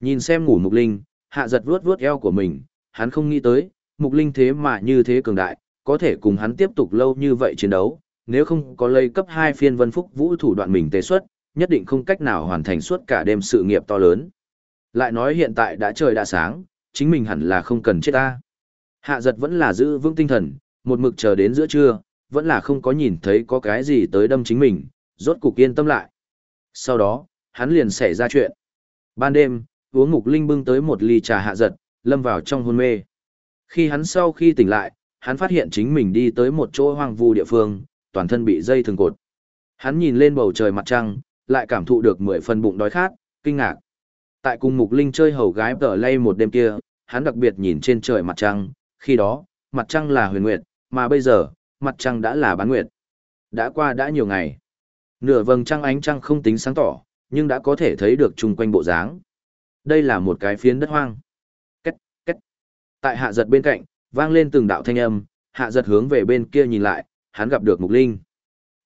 S1: Nhìn xem ngủ Mục Linh, hạ giật vuốt vuốt eo của mình, hắn không nghĩ tới, mục linh thế mà như thế cường đại, có thể cùng hắn tiếp tục lâu như vậy chiến đấu, nếu không có lây cấp 2 phiên vân phúc vũ thủ đoạn mình tế xuất, nhất định không cách nào hoàn thành suốt cả đêm sự nghiệp to lớn. Lại nói hiện tại đã trời đã sáng, chính mình hẳn là không cần chết ta. Hạ giật vẫn là giữ vững tinh thần, một mực chờ đến giữa trưa, vẫn là không có nhìn thấy có cái gì tới đâm chính mình, rốt cục yên tâm lại. Sau đó, hắn liền xảy ra chuyện. Ban đêm, uống mục linh bưng tới một ly trà hạ giật, lâm vào trong hôn mê. Khi hắn sau khi tỉnh lại, hắn phát hiện chính mình đi tới một chỗ hoang vu địa phương, toàn thân bị dây thường cột. Hắn nhìn lên bầu trời mặt trăng, lại cảm thụ được mười phần bụng đói khát, kinh ngạc. Tại cùng Mục Linh chơi hầu gái tờ lay một đêm kia, hắn đặc biệt nhìn trên trời mặt trăng, khi đó, mặt trăng là huyền nguyệt, mà bây giờ, mặt trăng đã là bán nguyệt. Đã qua đã nhiều ngày. Nửa vầng trăng ánh trăng không tính sáng tỏ, nhưng đã có thể thấy được chung quanh bộ dáng. Đây là một cái phiến đất hoang. Cách, cách. Tại hạ giật bên cạnh, vang lên từng đạo thanh âm, hạ giật hướng về bên kia nhìn lại, hắn gặp được Mục Linh.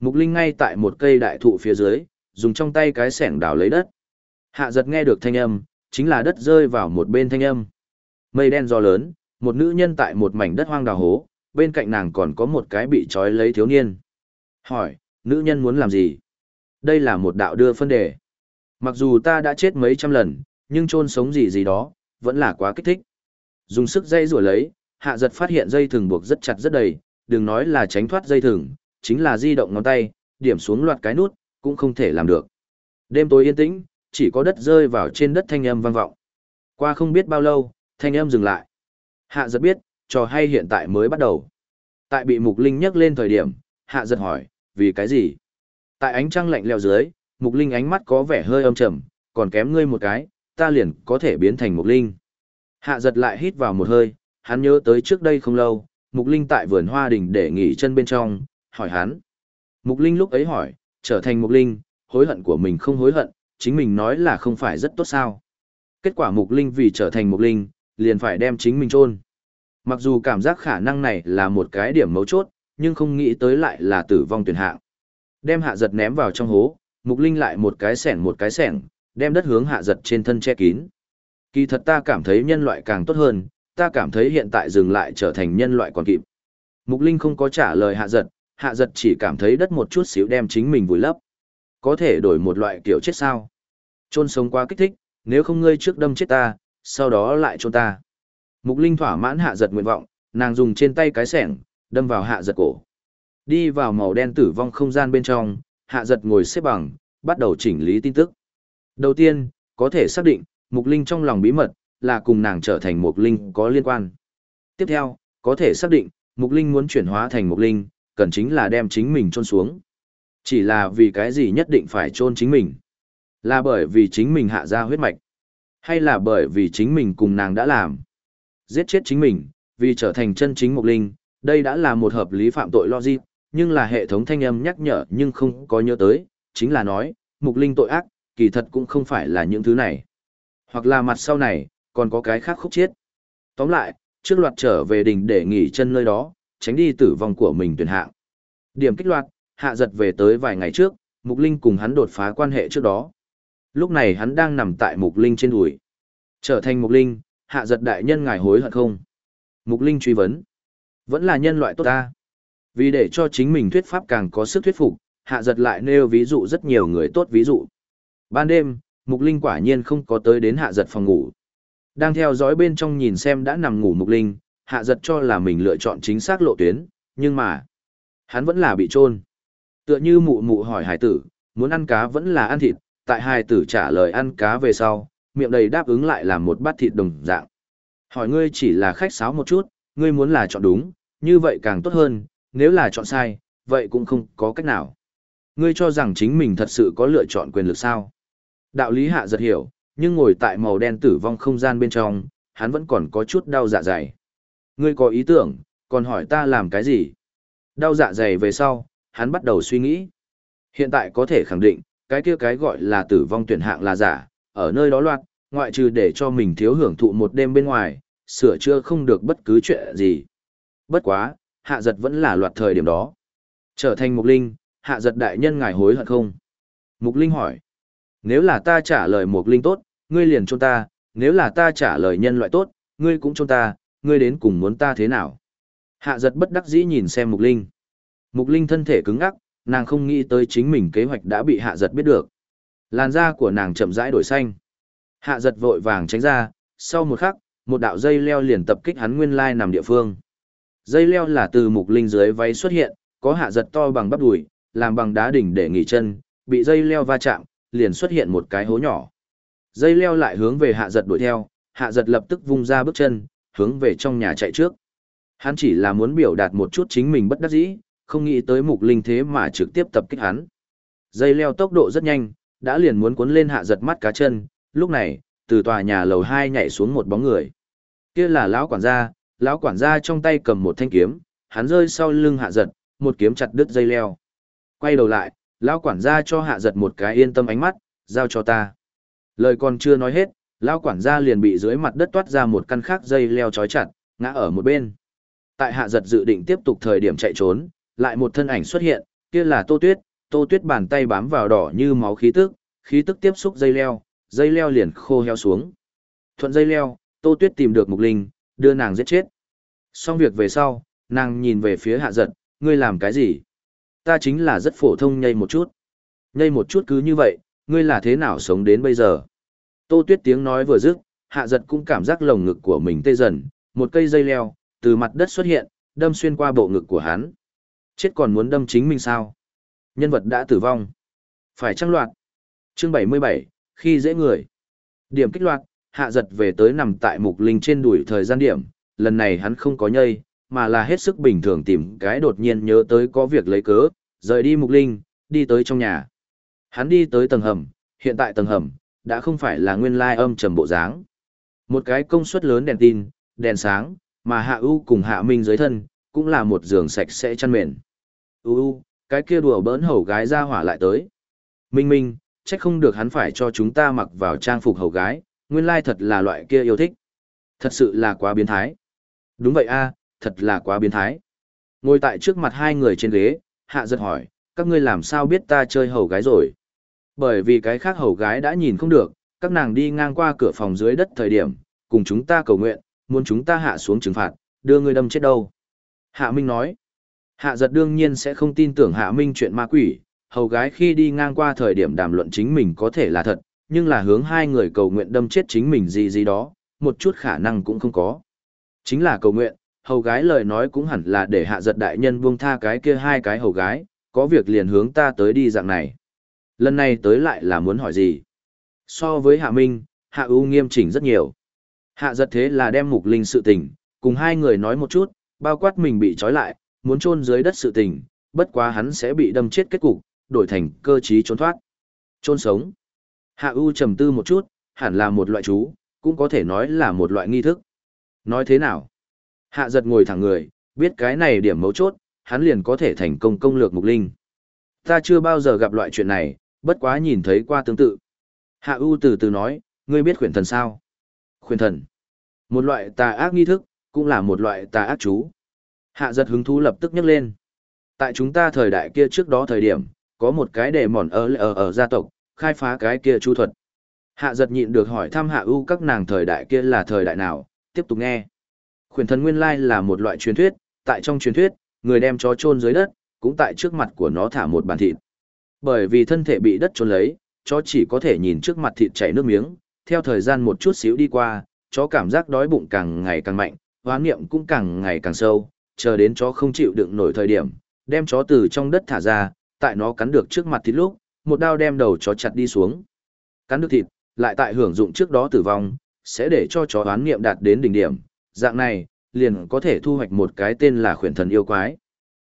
S1: Mục Linh ngay tại một cây đại thụ phía dưới, dùng trong tay cái sẻng đào lấy đất. Hạ giật nghe được thanh âm, chính là đất rơi vào một bên thanh âm. Mây đen gió lớn, một nữ nhân tại một mảnh đất hoang đào hố, bên cạnh nàng còn có một cái bị trói lấy thiếu niên. Hỏi, nữ nhân muốn làm gì? Đây là một đạo đưa phân đề. Mặc dù ta đã chết mấy trăm lần, nhưng chôn sống gì gì đó, vẫn là quá kích thích. Dùng sức dây rủa lấy, hạ giật phát hiện dây thừng buộc rất chặt rất đầy, đừng nói là tránh thoát dây thừng, chính là di động ngón tay, điểm xuống loạt cái nút, cũng không thể làm được. Đêm tối yên tĩnh, chỉ có đất rơi vào trên đất thanh âm vang vọng. Qua không biết bao lâu, thanh âm dừng lại. Hạ giật biết, trò hay hiện tại mới bắt đầu. Tại bị Mục Linh nhắc lên thời điểm, Hạ giật hỏi, vì cái gì? Tại ánh trăng lạnh leo dưới, Mục Linh ánh mắt có vẻ hơi âm trầm, còn kém ngươi một cái, ta liền có thể biến thành Mục Linh. Hạ giật lại hít vào một hơi, hắn nhớ tới trước đây không lâu, Mục Linh tại vườn hoa đình để nghỉ chân bên trong, hỏi hắn. Mục Linh lúc ấy hỏi, trở thành Mục Linh, hối hận của mình không hối hận, chính mình nói là không phải rất tốt sao. Kết quả Mục Linh vì trở thành Mục Linh, liền phải đem chính mình chôn. Mặc dù cảm giác khả năng này là một cái điểm mấu chốt, nhưng không nghĩ tới lại là tử vong tuyển hạng. Đem hạ giật ném vào trong hố, Mục Linh lại một cái sẻng một cái sẻng, đem đất hướng hạ giật trên thân che kín. Kỳ thật ta cảm thấy nhân loại càng tốt hơn, ta cảm thấy hiện tại dừng lại trở thành nhân loại còn kịp. Mục Linh không có trả lời hạ giật, hạ giật chỉ cảm thấy đất một chút xíu đem chính mình vùi lấp. Có thể đổi một loại kiểu chết sao? Trôn sống quá kích thích, nếu không ngươi trước đâm chết ta, sau đó lại trôn ta. Mục Linh thỏa mãn hạ giật nguyện vọng, nàng dùng trên tay cái sẻng, đâm vào hạ giật cổ. Đi vào màu đen tử vong không gian bên trong, hạ giật ngồi xếp bằng, bắt đầu chỉnh lý tin tức. Đầu tiên, có thể xác định, Mục Linh trong lòng bí mật, là cùng nàng trở thành Mục Linh có liên quan. Tiếp theo, có thể xác định, Mục Linh muốn chuyển hóa thành Mục Linh, cần chính là đem chính mình trôn xuống. Chỉ là vì cái gì nhất định phải trôn chính mình? Là bởi vì chính mình hạ ra huyết mạch? Hay là bởi vì chính mình cùng nàng đã làm? Giết chết chính mình, vì trở thành chân chính Mục Linh, đây đã là một hợp lý phạm tội logic, nhưng là hệ thống thanh âm nhắc nhở nhưng không có nhớ tới, chính là nói, Mục Linh tội ác, kỳ thật cũng không phải là những thứ này. Hoặc là mặt sau này, còn có cái khác khúc chết. Tóm lại, trước loạt trở về đỉnh để nghỉ chân nơi đó, tránh đi tử vong của mình tuyển hạng. Điểm kích loạt, hạ giật về tới vài ngày trước, Mục Linh cùng hắn đột phá quan hệ trước đó. Lúc này hắn đang nằm tại Mục Linh trên đùi. Trở thành Mục Linh, hạ giật đại nhân ngài hối hận không? Mục Linh truy vấn. Vẫn là nhân loại tốt ta. Vì để cho chính mình thuyết pháp càng có sức thuyết phục, hạ giật lại nêu ví dụ rất nhiều người tốt ví dụ. Ban đêm, Mục Linh quả nhiên không có tới đến hạ giật phòng ngủ. Đang theo dõi bên trong nhìn xem đã nằm ngủ Mục Linh, hạ giật cho là mình lựa chọn chính xác lộ tuyến, nhưng mà, hắn vẫn là bị trôn. Tựa như mụ mụ hỏi hải tử, muốn ăn cá vẫn là ăn thịt, tại hải tử trả lời ăn cá về sau, miệng đầy đáp ứng lại là một bát thịt đồng dạng. Hỏi ngươi chỉ là khách sáo một chút, ngươi muốn là chọn đúng, như vậy càng tốt hơn, nếu là chọn sai, vậy cũng không có cách nào. Ngươi cho rằng chính mình thật sự có lựa chọn quyền lực sao? Đạo lý hạ giật hiểu, nhưng ngồi tại màu đen tử vong không gian bên trong, hắn vẫn còn có chút đau dạ dày. Ngươi có ý tưởng, còn hỏi ta làm cái gì? Đau dạ dày về sau, hắn bắt đầu suy nghĩ. Hiện tại có thể khẳng định, cái kia cái gọi là tử vong tuyển hạng là giả, ở nơi đó loạt, ngoại trừ để cho mình thiếu hưởng thụ một đêm bên ngoài, sửa chữa không được bất cứ chuyện gì. Bất quá, hạ giật vẫn là loạt thời điểm đó. Trở thành mục linh, hạ giật đại nhân ngài hối hận không? Mục linh hỏi. Nếu là ta trả lời mục linh tốt, ngươi liền cho ta, nếu là ta trả lời nhân loại tốt, ngươi cũng cho ta, ngươi đến cùng muốn ta thế nào? Hạ giật bất đắc dĩ nhìn xem Mục Linh. Mục Linh thân thể cứng ngắc, nàng không nghĩ tới chính mình kế hoạch đã bị hạ giật biết được. Làn da của nàng chậm rãi đổi xanh. Hạ giật vội vàng tránh ra, sau một khắc, một đạo dây leo liền tập kích hắn nguyên lai nằm địa phương. Dây leo là từ Mục Linh dưới váy xuất hiện, có hạ giật to bằng bắp đùi, làm bằng đá đỉnh để nghỉ chân, bị dây leo va chạm, liền xuất hiện một cái hố nhỏ. Dây leo lại hướng về hạ giật đuổi theo, hạ giật lập tức vung ra bước chân, hướng về trong nhà chạy trước. Hắn chỉ là muốn biểu đạt một chút chính mình bất đắc dĩ, không nghĩ tới mục linh thế mà trực tiếp tập kích hắn. Dây leo tốc độ rất nhanh, đã liền muốn cuốn lên hạ giật mắt cá chân, lúc này, từ tòa nhà lầu 2 nhảy xuống một bóng người. Kia là lão quản gia, lão quản gia trong tay cầm một thanh kiếm, hắn rơi sau lưng hạ giật, một kiếm chặt đứt dây leo. Quay đầu lại, lão quản gia cho hạ giật một cái yên tâm ánh mắt, giao cho ta. Lời còn chưa nói hết, lão quản gia liền bị dưới mặt đất toát ra một căn khác dây leo trói chặt, ngã ở một bên. Tại hạ giật dự định tiếp tục thời điểm chạy trốn, lại một thân ảnh xuất hiện, kia là Tô Tuyết, Tô Tuyết bàn tay bám vào đỏ như máu khí tức, khí tức tiếp xúc dây leo, dây leo liền khô heo xuống. Thuận dây leo, Tô Tuyết tìm được Mục Linh, đưa nàng giết chết. Xong việc về sau, nàng nhìn về phía hạ giật, ngươi làm cái gì? Ta chính là rất phổ thông nhây một chút. Nhây một chút cứ như vậy, ngươi là thế nào sống đến bây giờ? Tô Tuyết tiếng nói vừa dứt, hạ giật cũng cảm giác lồng ngực của mình tê dần, một cây dây leo, từ mặt đất xuất hiện, đâm xuyên qua bộ ngực của hắn. Chết còn muốn đâm chính mình sao? Nhân vật đã tử vong. Phải trăng loạt. Chương 77, khi dễ người. Điểm kích loạt, hạ giật về tới nằm tại mục linh trên đuổi thời gian điểm, lần này hắn không có nhây, mà là hết sức bình thường tìm cái đột nhiên nhớ tới có việc lấy cớ, rời đi mục linh, đi tới trong nhà. Hắn đi tới tầng hầm, hiện tại tầng hầm, đã không phải là nguyên lai âm trầm bộ dáng. Một cái công suất lớn đèn tin, đèn sáng, mà hạ ưu cùng hạ minh dưới thân, cũng là một giường sạch sẽ chăn mền. ưu cái kia đùa bỡn hầu gái ra hỏa lại tới. Minh minh, trách không được hắn phải cho chúng ta mặc vào trang phục hầu gái, nguyên lai thật là loại kia yêu thích. Thật sự là quá biến thái. Đúng vậy a, thật là quá biến thái. Ngồi tại trước mặt hai người trên ghế, hạ giật hỏi, các ngươi làm sao biết ta chơi hầu gái rồi? Bởi vì cái khác hầu gái đã nhìn không được, các nàng đi ngang qua cửa phòng dưới đất thời điểm, cùng chúng ta cầu nguyện, muốn chúng ta hạ xuống trừng phạt, đưa ngươi đâm chết đâu. Hạ Minh nói, hạ giật đương nhiên sẽ không tin tưởng Hạ Minh chuyện ma quỷ, hầu gái khi đi ngang qua thời điểm đàm luận chính mình có thể là thật, nhưng là hướng hai người cầu nguyện đâm chết chính mình gì gì đó, một chút khả năng cũng không có. Chính là cầu nguyện, hầu gái lời nói cũng hẳn là để hạ giật đại nhân buông tha cái kia hai cái hầu gái, có việc liền hướng ta tới đi dạng này. Lần này tới lại là muốn hỏi gì? So với hạ minh, hạ ưu nghiêm chỉnh rất nhiều. Hạ giật thế là đem mục linh sự tình, cùng hai người nói một chút, bao quát mình bị trói lại, muốn chôn dưới đất sự tình, bất quá hắn sẽ bị đâm chết kết cục, đổi thành cơ trí trốn thoát. Trôn sống. Hạ U trầm tư một chút, hẳn là một loại chú, cũng có thể nói là một loại nghi thức. Nói thế nào? Hạ giật ngồi thẳng người, biết cái này điểm mấu chốt, hắn liền có thể thành công công lược mục linh. Ta chưa bao giờ gặp loại chuyện này, bất quá nhìn thấy qua tương tự. Hạ U từ từ nói, ngươi biết khuyển thần sao? Khuyển thần. Một loại tà ác nghi thức, cũng là một loại tà ác chú. Hạ giật hứng thú lập tức nhắc lên. Tại chúng ta thời đại kia trước đó thời điểm, có một cái đề mòn ở, ở ở gia tộc, khai phá cái kia chú thuật. Hạ giật nhịn được hỏi thăm Hạ U các nàng thời đại kia là thời đại nào, tiếp tục nghe. Khuyển thần nguyên lai là một loại truyền thuyết, tại trong truyền thuyết, người đem chó chôn dưới đất, cũng tại trước mặt của nó thả một bàn thịt. Bởi vì thân thể bị đất chôn lấy, chó chỉ có thể nhìn trước mặt thịt chảy nước miếng, theo thời gian một chút xíu đi qua, chó cảm giác đói bụng càng ngày càng mạnh, hoán niệm cũng càng ngày càng sâu, chờ đến chó không chịu đựng nổi thời điểm, đem chó từ trong đất thả ra, tại nó cắn được trước mặt thịt lúc, một đao đem đầu chó chặt đi xuống. Cắn được thịt, lại tại hưởng dụng trước đó tử vong, sẽ để cho chó đoán niệm đạt đến đỉnh điểm, dạng này, liền có thể thu hoạch một cái tên là khuyển thần yêu quái.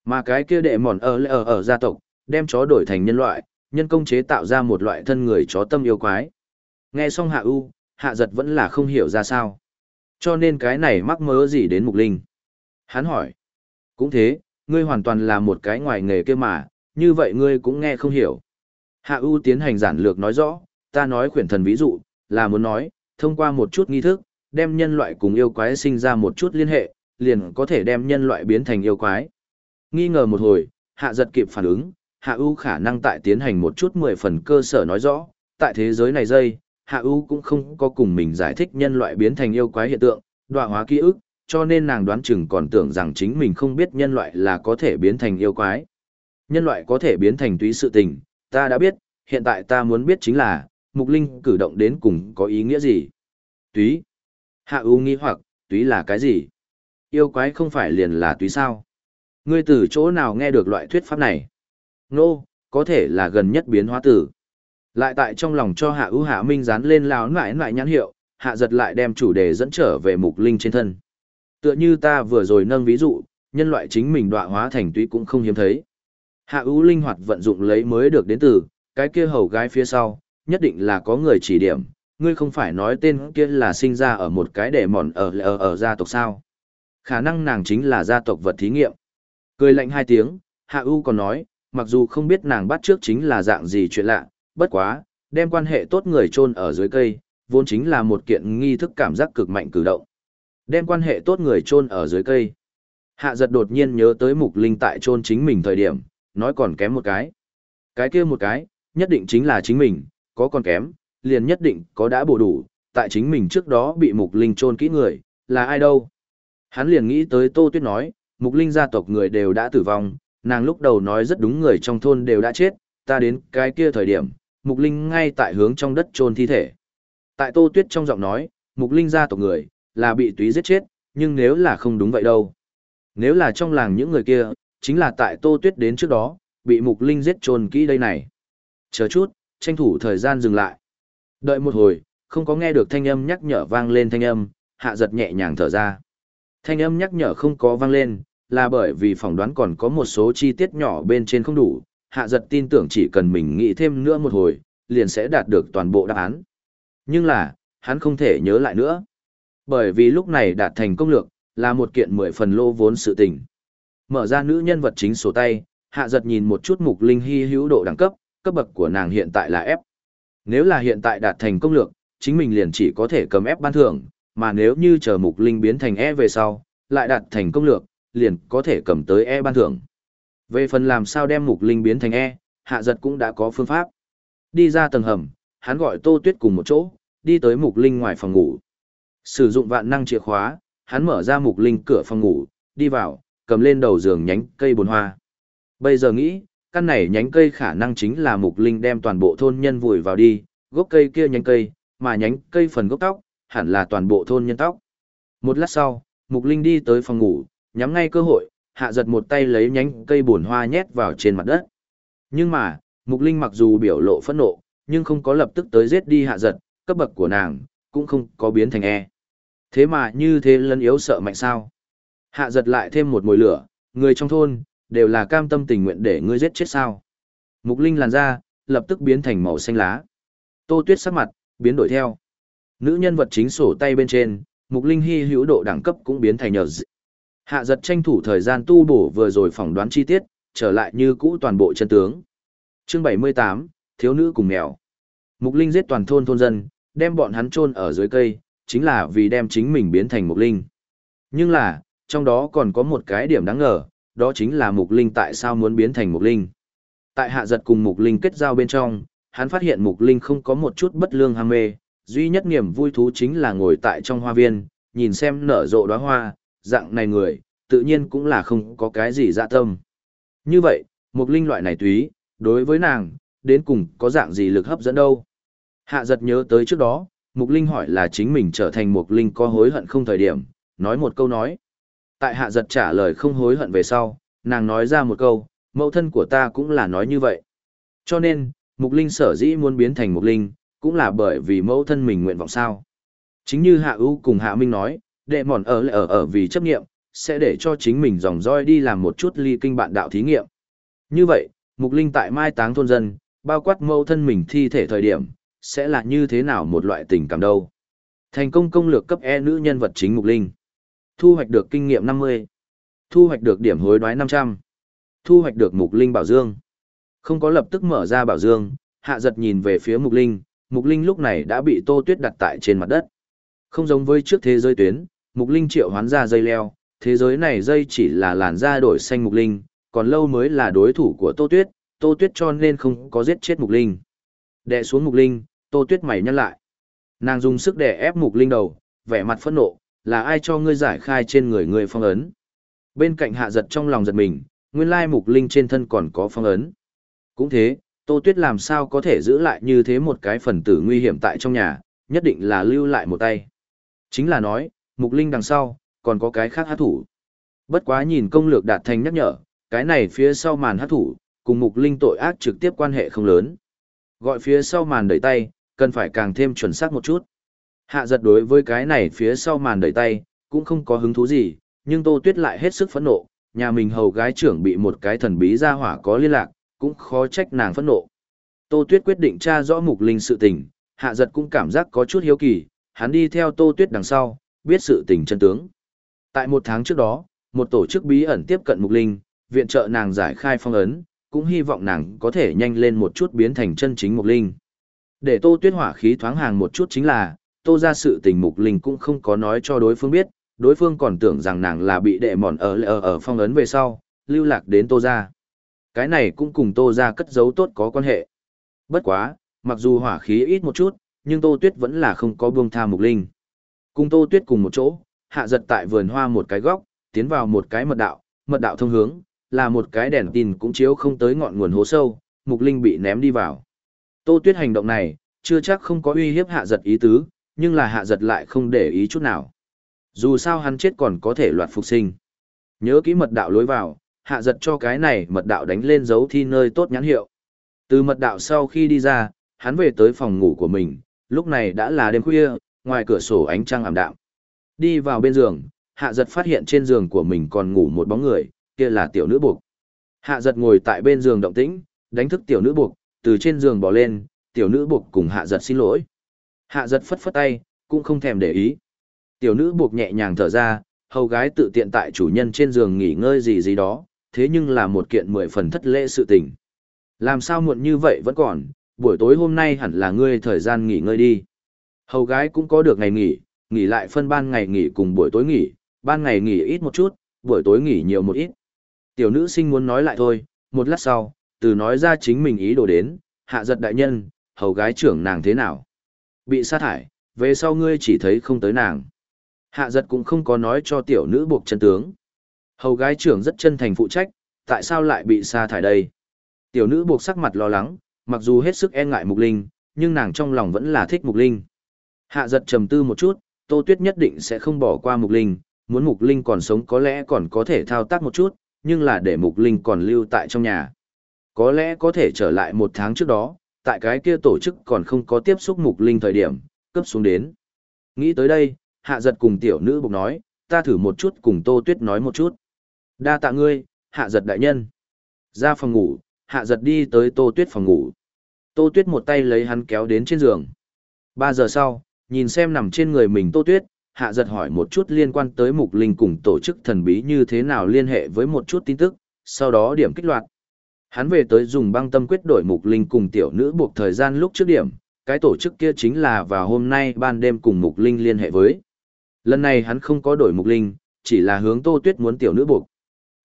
S1: Mà cái kia đệ mòn ở ở ở gia tộc, đem chó đổi thành nhân loại, nhân công chế tạo ra một loại thân người chó tâm yêu quái. Nghe xong hạ u, hạ giật vẫn là không hiểu ra sao. Cho nên cái này mắc mớ gì đến mục linh. Hắn hỏi. Cũng thế, ngươi hoàn toàn là một cái ngoài nghề kia mà, như vậy ngươi cũng nghe không hiểu. Hạ U tiến hành giản lược nói rõ, ta nói khuyển thần ví dụ, là muốn nói, thông qua một chút nghi thức, đem nhân loại cùng yêu quái sinh ra một chút liên hệ, liền có thể đem nhân loại biến thành yêu quái. Nghi ngờ một hồi, hạ giật kịp phản ứng, hạ u khả năng tại tiến hành một chút mười phần cơ sở nói rõ, tại thế giới này dây, hạ u cũng không có cùng mình giải thích nhân loại biến thành yêu quái hiện tượng, đọa hóa ký ức, cho nên nàng đoán chừng còn tưởng rằng chính mình không biết nhân loại là có thể biến thành yêu quái. Nhân loại có thể biến thành túy sự tình, ta đã biết, hiện tại ta muốn biết chính là, mục linh cử động đến cùng có ý nghĩa gì. Túy. Hạ U nghi hoặc, túy là cái gì? Yêu quái không phải liền là túy sao? Ngươi từ chỗ nào nghe được loại thuyết pháp này? Nô, no, có thể là gần nhất biến hóa tử. Lại tại trong lòng cho hạ U hạ minh dán lên lao nại nại nhãn hiệu, hạ giật lại đem chủ đề dẫn trở về mục linh trên thân. Tựa như ta vừa rồi nâng ví dụ, nhân loại chính mình đọa hóa thành túy cũng không hiếm thấy. Hạ U linh hoạt vận dụng lấy mới được đến từ, cái kia hầu gái phía sau, nhất định là có người chỉ điểm, ngươi không phải nói tên kia là sinh ra ở một cái để mòn ở, ở ở gia tộc sao. Khả năng nàng chính là gia tộc vật thí nghiệm. Cười lạnh hai tiếng, Hạ U còn nói, mặc dù không biết nàng bắt trước chính là dạng gì chuyện lạ, bất quá, đem quan hệ tốt người chôn ở dưới cây, vốn chính là một kiện nghi thức cảm giác cực mạnh cử động. Đem quan hệ tốt người chôn ở dưới cây. Hạ giật đột nhiên nhớ tới mục linh tại chôn chính mình thời điểm, nói còn kém một cái. Cái kia một cái, nhất định chính là chính mình, có còn kém, liền nhất định có đã bổ đủ, tại chính mình trước đó bị mục linh chôn kỹ người, là ai đâu. Hắn liền nghĩ tới Tô Tuyết nói, mục linh gia tộc người đều đã tử vong, nàng lúc đầu nói rất đúng người trong thôn đều đã chết, ta đến cái kia thời điểm, mục linh ngay tại hướng trong đất chôn thi thể. Tại Tô Tuyết trong giọng nói, mục linh gia tộc người, là bị túy giết chết, nhưng nếu là không đúng vậy đâu. Nếu là trong làng những người kia, chính là tại Tô Tuyết đến trước đó, bị mục linh giết chôn kỹ đây này. Chờ chút, tranh thủ thời gian dừng lại. Đợi một hồi, không có nghe được thanh âm nhắc nhở vang lên thanh âm, hạ giật nhẹ nhàng thở ra. Thanh âm nhắc nhở không có vang lên, là bởi vì phỏng đoán còn có một số chi tiết nhỏ bên trên không đủ, hạ giật tin tưởng chỉ cần mình nghĩ thêm nữa một hồi, liền sẽ đạt được toàn bộ đáp án. Nhưng là, hắn không thể nhớ lại nữa. Bởi vì lúc này đạt thành công lược, là một kiện mười phần lô vốn sự tình. Mở ra nữ nhân vật chính sổ tay, hạ giật nhìn một chút mục linh hy hữu độ đẳng cấp, cấp bậc của nàng hiện tại là F. Nếu là hiện tại đạt thành công lược, chính mình liền chỉ có thể cầm F ban thưởng, mà nếu như chờ mục linh biến thành E về sau, lại đạt thành công lược, liền có thể cầm tới E ban thưởng. Về phần làm sao đem mục linh biến thành E, hạ giật cũng đã có phương pháp. Đi ra tầng hầm, hắn gọi Tô Tuyết cùng một chỗ, đi tới mục linh ngoài phòng ngủ. Sử dụng vạn năng chìa khóa, hắn mở ra mục linh cửa phòng ngủ, đi vào, cầm lên đầu giường nhánh cây bồn hoa. Bây giờ nghĩ, căn này nhánh cây khả năng chính là mục linh đem toàn bộ thôn nhân vùi vào đi, gốc cây kia nhánh cây, mà nhánh cây phần gốc tóc, hẳn là toàn bộ thôn nhân tóc. Một lát sau, mục linh đi tới phòng ngủ, nhắm ngay cơ hội, hạ giật một tay lấy nhánh cây bồn hoa nhét vào trên mặt đất. Nhưng mà, mục linh mặc dù biểu lộ phẫn nộ, nhưng không có lập tức tới giết đi hạ giật, cấp bậc của nàng, cũng không có biến thành e. Thế mà như thế lân yếu sợ mạnh sao? Hạ giật lại thêm một mồi lửa, người trong thôn, đều là cam tâm tình nguyện để ngươi giết chết sao. Mục linh làn da, lập tức biến thành màu xanh lá. Tô tuyết sắc mặt, biến đổi theo. Nữ nhân vật chính sổ tay bên trên, mục linh hy hữu độ đẳng cấp cũng biến thành nhờ dị. Hạ giật tranh thủ thời gian tu bổ vừa rồi phỏng đoán chi tiết, trở lại như cũ toàn bộ chân tướng. Chương 78, Thiếu nữ cùng mèo. Mục linh giết toàn thôn thôn dân, đem bọn hắn chôn ở dưới cây, chính là vì đem chính mình biến thành mục linh. Nhưng là, trong đó còn có một cái điểm đáng ngờ, đó chính là mục linh tại sao muốn biến thành mục linh. Tại hạ giật cùng mục linh kết giao bên trong, hắn phát hiện mục linh không có một chút bất lương ham mê, duy nhất niềm vui thú chính là ngồi tại trong hoa viên, nhìn xem nở rộ đóa hoa, dạng này người, tự nhiên cũng là không có cái gì dạ tâm. Như vậy, mục linh loại này túy, đối với nàng, đến cùng có dạng gì lực hấp dẫn đâu. Hạ giật nhớ tới trước đó, mục linh hỏi là chính mình trở thành mục linh có hối hận không thời điểm, nói một câu nói. Tại hạ giật trả lời không hối hận về sau, nàng nói ra một câu, mẫu thân của ta cũng là nói như vậy. Cho nên, mục linh sở dĩ muốn biến thành mục linh, cũng là bởi vì mẫu thân mình nguyện vọng sao. Chính như hạ ưu cùng hạ minh nói, đệ mòn ở lại ở ở vì chấp nghiệm, sẽ để cho chính mình dòng roi đi làm một chút ly kinh bạn đạo thí nghiệm. Như vậy, mục linh tại mai táng thôn dân, bao quát mẫu thân mình thi thể thời điểm, sẽ là như thế nào một loại tình cảm đâu. Thành công công lược cấp E nữ nhân vật chính mục linh. Thu hoạch được kinh nghiệm 50. Thu hoạch được điểm hối đoái 500. Thu hoạch được mục linh bảo dương. Không có lập tức mở ra bảo dương, hạ giật nhìn về phía mục linh, mục linh lúc này đã bị tô tuyết đặt tại trên mặt đất. Không giống với trước thế giới tuyến, mục linh triệu hoán ra dây leo, thế giới này dây chỉ là làn da đổi xanh mục linh, còn lâu mới là đối thủ của tô tuyết, tô tuyết cho nên không có giết chết mục linh. Đè xuống mục linh, tô tuyết mày nhăn lại. Nàng dùng sức đè ép mục linh đầu, vẻ mặt phẫn nộ, là ai cho ngươi giải khai trên người ngươi phong ấn? Bên cạnh hạ giật trong lòng giật mình, nguyên lai mục linh trên thân còn có phong ấn. Cũng thế, Tô Tuyết làm sao có thể giữ lại như thế một cái phần tử nguy hiểm tại trong nhà, nhất định là lưu lại một tay. Chính là nói, mục linh đằng sau, còn có cái khác hát thủ. Bất quá nhìn công lược đạt thành nhắc nhở, cái này phía sau màn hát thủ, cùng mục linh tội ác trực tiếp quan hệ không lớn. Gọi phía sau màn đẩy tay, cần phải càng thêm chuẩn xác một chút. Hạ giật đối với cái này phía sau màn đẩy tay, cũng không có hứng thú gì, nhưng Tô Tuyết lại hết sức phẫn nộ, nhà mình hầu gái trưởng bị một cái thần bí ra hỏa có liên lạc, cũng khó trách nàng phẫn nộ. Tô Tuyết quyết định tra rõ mục linh sự tình, hạ giật cũng cảm giác có chút hiếu kỳ, hắn đi theo Tô Tuyết đằng sau, biết sự tình chân tướng. Tại một tháng trước đó, một tổ chức bí ẩn tiếp cận mục linh, viện trợ nàng giải khai phong ấn, cũng hy vọng nàng có thể nhanh lên một chút biến thành chân chính mục linh. Để Tô Tuyết hỏa khí thoáng hàng một chút chính là, Tô ra sự tình mục linh cũng không có nói cho đối phương biết, đối phương còn tưởng rằng nàng là bị đệ mòn ở ở ở phong ấn về sau, lưu lạc đến Tô ra. Cái này cũng cùng Tô ra cất giấu tốt có quan hệ. Bất quá, mặc dù hỏa khí ít một chút, nhưng Tô Tuyết vẫn là không có buông tha mục linh. Cùng Tô Tuyết cùng một chỗ, hạ giật tại vườn hoa một cái góc, tiến vào một cái mật đạo, mật đạo thông hướng, là một cái đèn tin cũng chiếu không tới ngọn nguồn hố sâu, mục linh bị ném đi vào. Tô Tuyết hành động này, chưa chắc không có uy hiếp hạ giật ý tứ, nhưng là hạ giật lại không để ý chút nào. Dù sao hắn chết còn có thể loạt phục sinh. Nhớ kỹ mật đạo lối vào, hạ giật cho cái này mật đạo đánh lên dấu thi nơi tốt nhãn hiệu. Từ mật đạo sau khi đi ra, hắn về tới phòng ngủ của mình, lúc này đã là đêm khuya, ngoài cửa sổ ánh trăng ảm đạm. Đi vào bên giường, hạ giật phát hiện trên giường của mình còn ngủ một bóng người, kia là tiểu nữ buộc. Hạ giật ngồi tại bên giường động tĩnh, đánh thức tiểu nữ buộc, từ trên giường bỏ lên, tiểu nữ buộc cùng hạ giật xin lỗi. Hạ giật phất phất tay, cũng không thèm để ý. Tiểu nữ buộc nhẹ nhàng thở ra, hầu gái tự tiện tại chủ nhân trên giường nghỉ ngơi gì gì đó, thế nhưng là một kiện mười phần thất lễ sự tình. Làm sao muộn như vậy vẫn còn, buổi tối hôm nay hẳn là ngươi thời gian nghỉ ngơi đi. Hầu gái cũng có được ngày nghỉ, nghỉ lại phân ban ngày nghỉ cùng buổi tối nghỉ, ban ngày nghỉ ít một chút, buổi tối nghỉ nhiều một ít. Tiểu nữ sinh muốn nói lại thôi, một lát sau, từ nói ra chính mình ý đồ đến, hạ giật đại nhân, hầu gái trưởng nàng thế nào. Bị sa thải, về sau ngươi chỉ thấy không tới nàng. Hạ giật cũng không có nói cho tiểu nữ buộc chân tướng. Hầu gái trưởng rất chân thành phụ trách, tại sao lại bị sa thải đây? Tiểu nữ buộc sắc mặt lo lắng, mặc dù hết sức e ngại Mục Linh, nhưng nàng trong lòng vẫn là thích Mục Linh. Hạ giật trầm tư một chút, Tô Tuyết nhất định sẽ không bỏ qua Mục Linh, muốn Mục Linh còn sống có lẽ còn có thể thao tác một chút, nhưng là để Mục Linh còn lưu tại trong nhà. Có lẽ có thể trở lại một tháng trước đó, tại cái kia tổ chức còn không có tiếp xúc Mục Linh thời điểm, cấp xuống đến. Nghĩ tới đây, hạ giật cùng tiểu nữ bục nói, ta thử một chút cùng Tô Tuyết nói một chút. Đa tạ ngươi, hạ giật đại nhân. Ra phòng ngủ, hạ giật đi tới Tô Tuyết phòng ngủ. Tô Tuyết một tay lấy hắn kéo đến trên giường. Ba giờ sau, nhìn xem nằm trên người mình Tô Tuyết, hạ giật hỏi một chút liên quan tới mục linh cùng tổ chức thần bí như thế nào liên hệ với một chút tin tức, sau đó điểm kích loạt. Hắn về tới dùng băng tâm quyết đổi mục linh cùng tiểu nữ buộc thời gian lúc trước điểm, cái tổ chức kia chính là vào hôm nay ban đêm cùng mục linh liên hệ với. Lần này hắn không có đổi mục linh, chỉ là hướng Tô Tuyết muốn tiểu nữ buộc.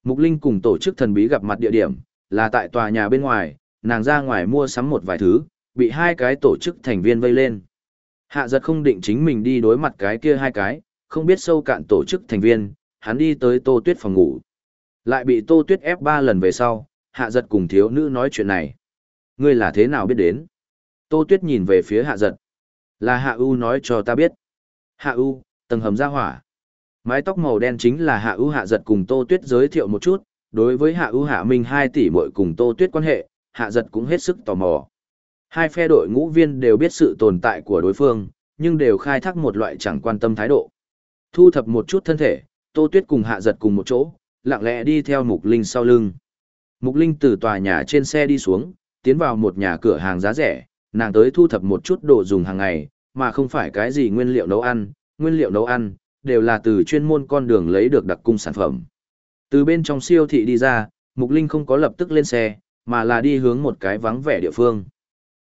S1: Mục linh cùng tổ chức thần bí gặp mặt địa điểm, là tại tòa nhà bên ngoài, nàng ra ngoài mua sắm một vài thứ, bị hai cái tổ chức thành viên vây lên. Hạ giật không định chính mình đi đối mặt cái kia hai cái, không biết sâu cạn tổ chức thành viên, hắn đi tới Tô Tuyết phòng ngủ. Lại bị Tô Tuyết ép ba lần về sau, hạ giật cùng thiếu nữ nói chuyện này. Ngươi là thế nào biết đến? Tô Tuyết nhìn về phía hạ giật. Là hạ U nói cho ta biết. Hạ U, tầng hầm ra hỏa. Mái tóc màu đen chính là hạ U hạ giật cùng Tô Tuyết giới thiệu một chút, đối với hạ U, hạ minh hai tỷ muội cùng tô tuyết quan hệ hạ giật cũng hết sức tò mò hai phe đội ngũ viên đều biết sự tồn tại của đối phương nhưng đều khai thác một loại chẳng quan tâm thái độ thu thập một chút thân thể tô tuyết cùng hạ giật cùng một chỗ lặng lẽ đi theo mục linh sau lưng mục linh từ tòa nhà trên xe đi xuống tiến vào một nhà cửa hàng giá rẻ nàng tới thu thập một chút đồ dùng hàng ngày mà không phải cái gì nguyên liệu nấu ăn nguyên liệu nấu ăn đều là từ chuyên môn con đường lấy được đặc cung sản phẩm từ bên trong siêu thị đi ra, Mục Linh không có lập tức lên xe, mà là đi hướng một cái vắng vẻ địa phương.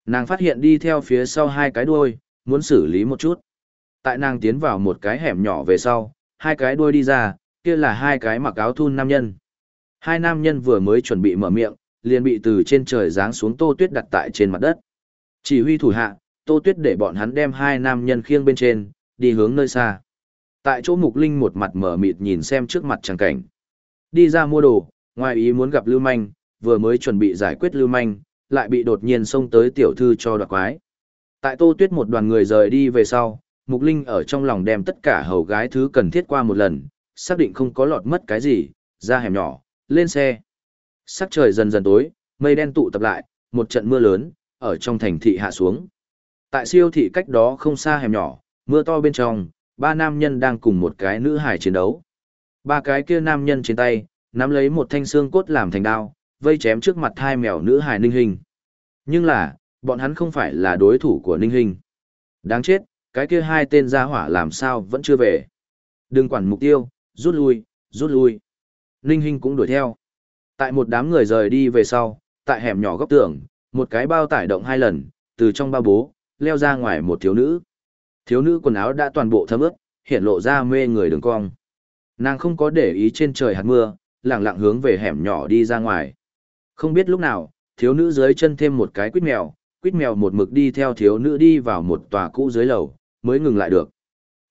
S1: Nàng phát hiện đi theo phía sau hai cái đuôi, muốn xử lý một chút. Tại nàng tiến vào một cái hẻm nhỏ về sau, hai cái đuôi đi ra, kia là hai cái mặc áo thun nam nhân. Hai nam nhân vừa mới chuẩn bị mở miệng, liền bị từ trên trời giáng xuống Tô Tuyết đặt tại trên mặt đất. Chỉ huy thủ hạ, Tô Tuyết để bọn hắn đem hai nam nhân khiêng bên trên, đi hướng nơi xa. Tại chỗ Mục Linh một mặt mở mịt nhìn xem trước mặt chẳng cảnh. Đi ra mua đồ, ngoài ý muốn gặp Lưu Manh, vừa mới chuẩn bị giải quyết Lưu Manh, lại bị đột nhiên xông tới tiểu thư cho đoạt quái. Tại Tô Tuyết một đoàn người rời đi về sau, Mục Linh ở trong lòng đem tất cả hầu gái thứ cần thiết qua một lần, xác định không có lọt mất cái gì, ra hẻm nhỏ, lên xe. Sắc trời dần dần tối, mây đen tụ tập lại, một trận mưa lớn, ở trong thành thị hạ xuống. Tại siêu thị cách đó không xa hẻm nhỏ, mưa to bên trong, ba nam nhân đang cùng một cái nữ hải chiến đấu. Ba cái kia nam nhân trên tay, nắm lấy một thanh xương cốt làm thành đao, vây chém trước mặt hai mèo nữ hải ninh hình. Nhưng là, bọn hắn không phải là đối thủ của ninh hình. Đáng chết, cái kia hai tên gia hỏa làm sao vẫn chưa về. Đừng quản mục tiêu, rút lui, rút lui. Ninh Hinh cũng đuổi theo. Tại một đám người rời đi về sau, tại hẻm nhỏ góc tường, một cái bao tải động hai lần, từ trong bao bố, leo ra ngoài một thiếu nữ. Thiếu nữ quần áo đã toàn bộ thấm ướt, hiện lộ ra mê người đường cong. Nàng không có để ý trên trời hạt mưa, lẳng lặng hướng về hẻm nhỏ đi ra ngoài. Không biết lúc nào, thiếu nữ dưới chân thêm một cái quýt mèo, quýt mèo một mực đi theo thiếu nữ đi vào một tòa cũ dưới lầu, mới ngừng lại được.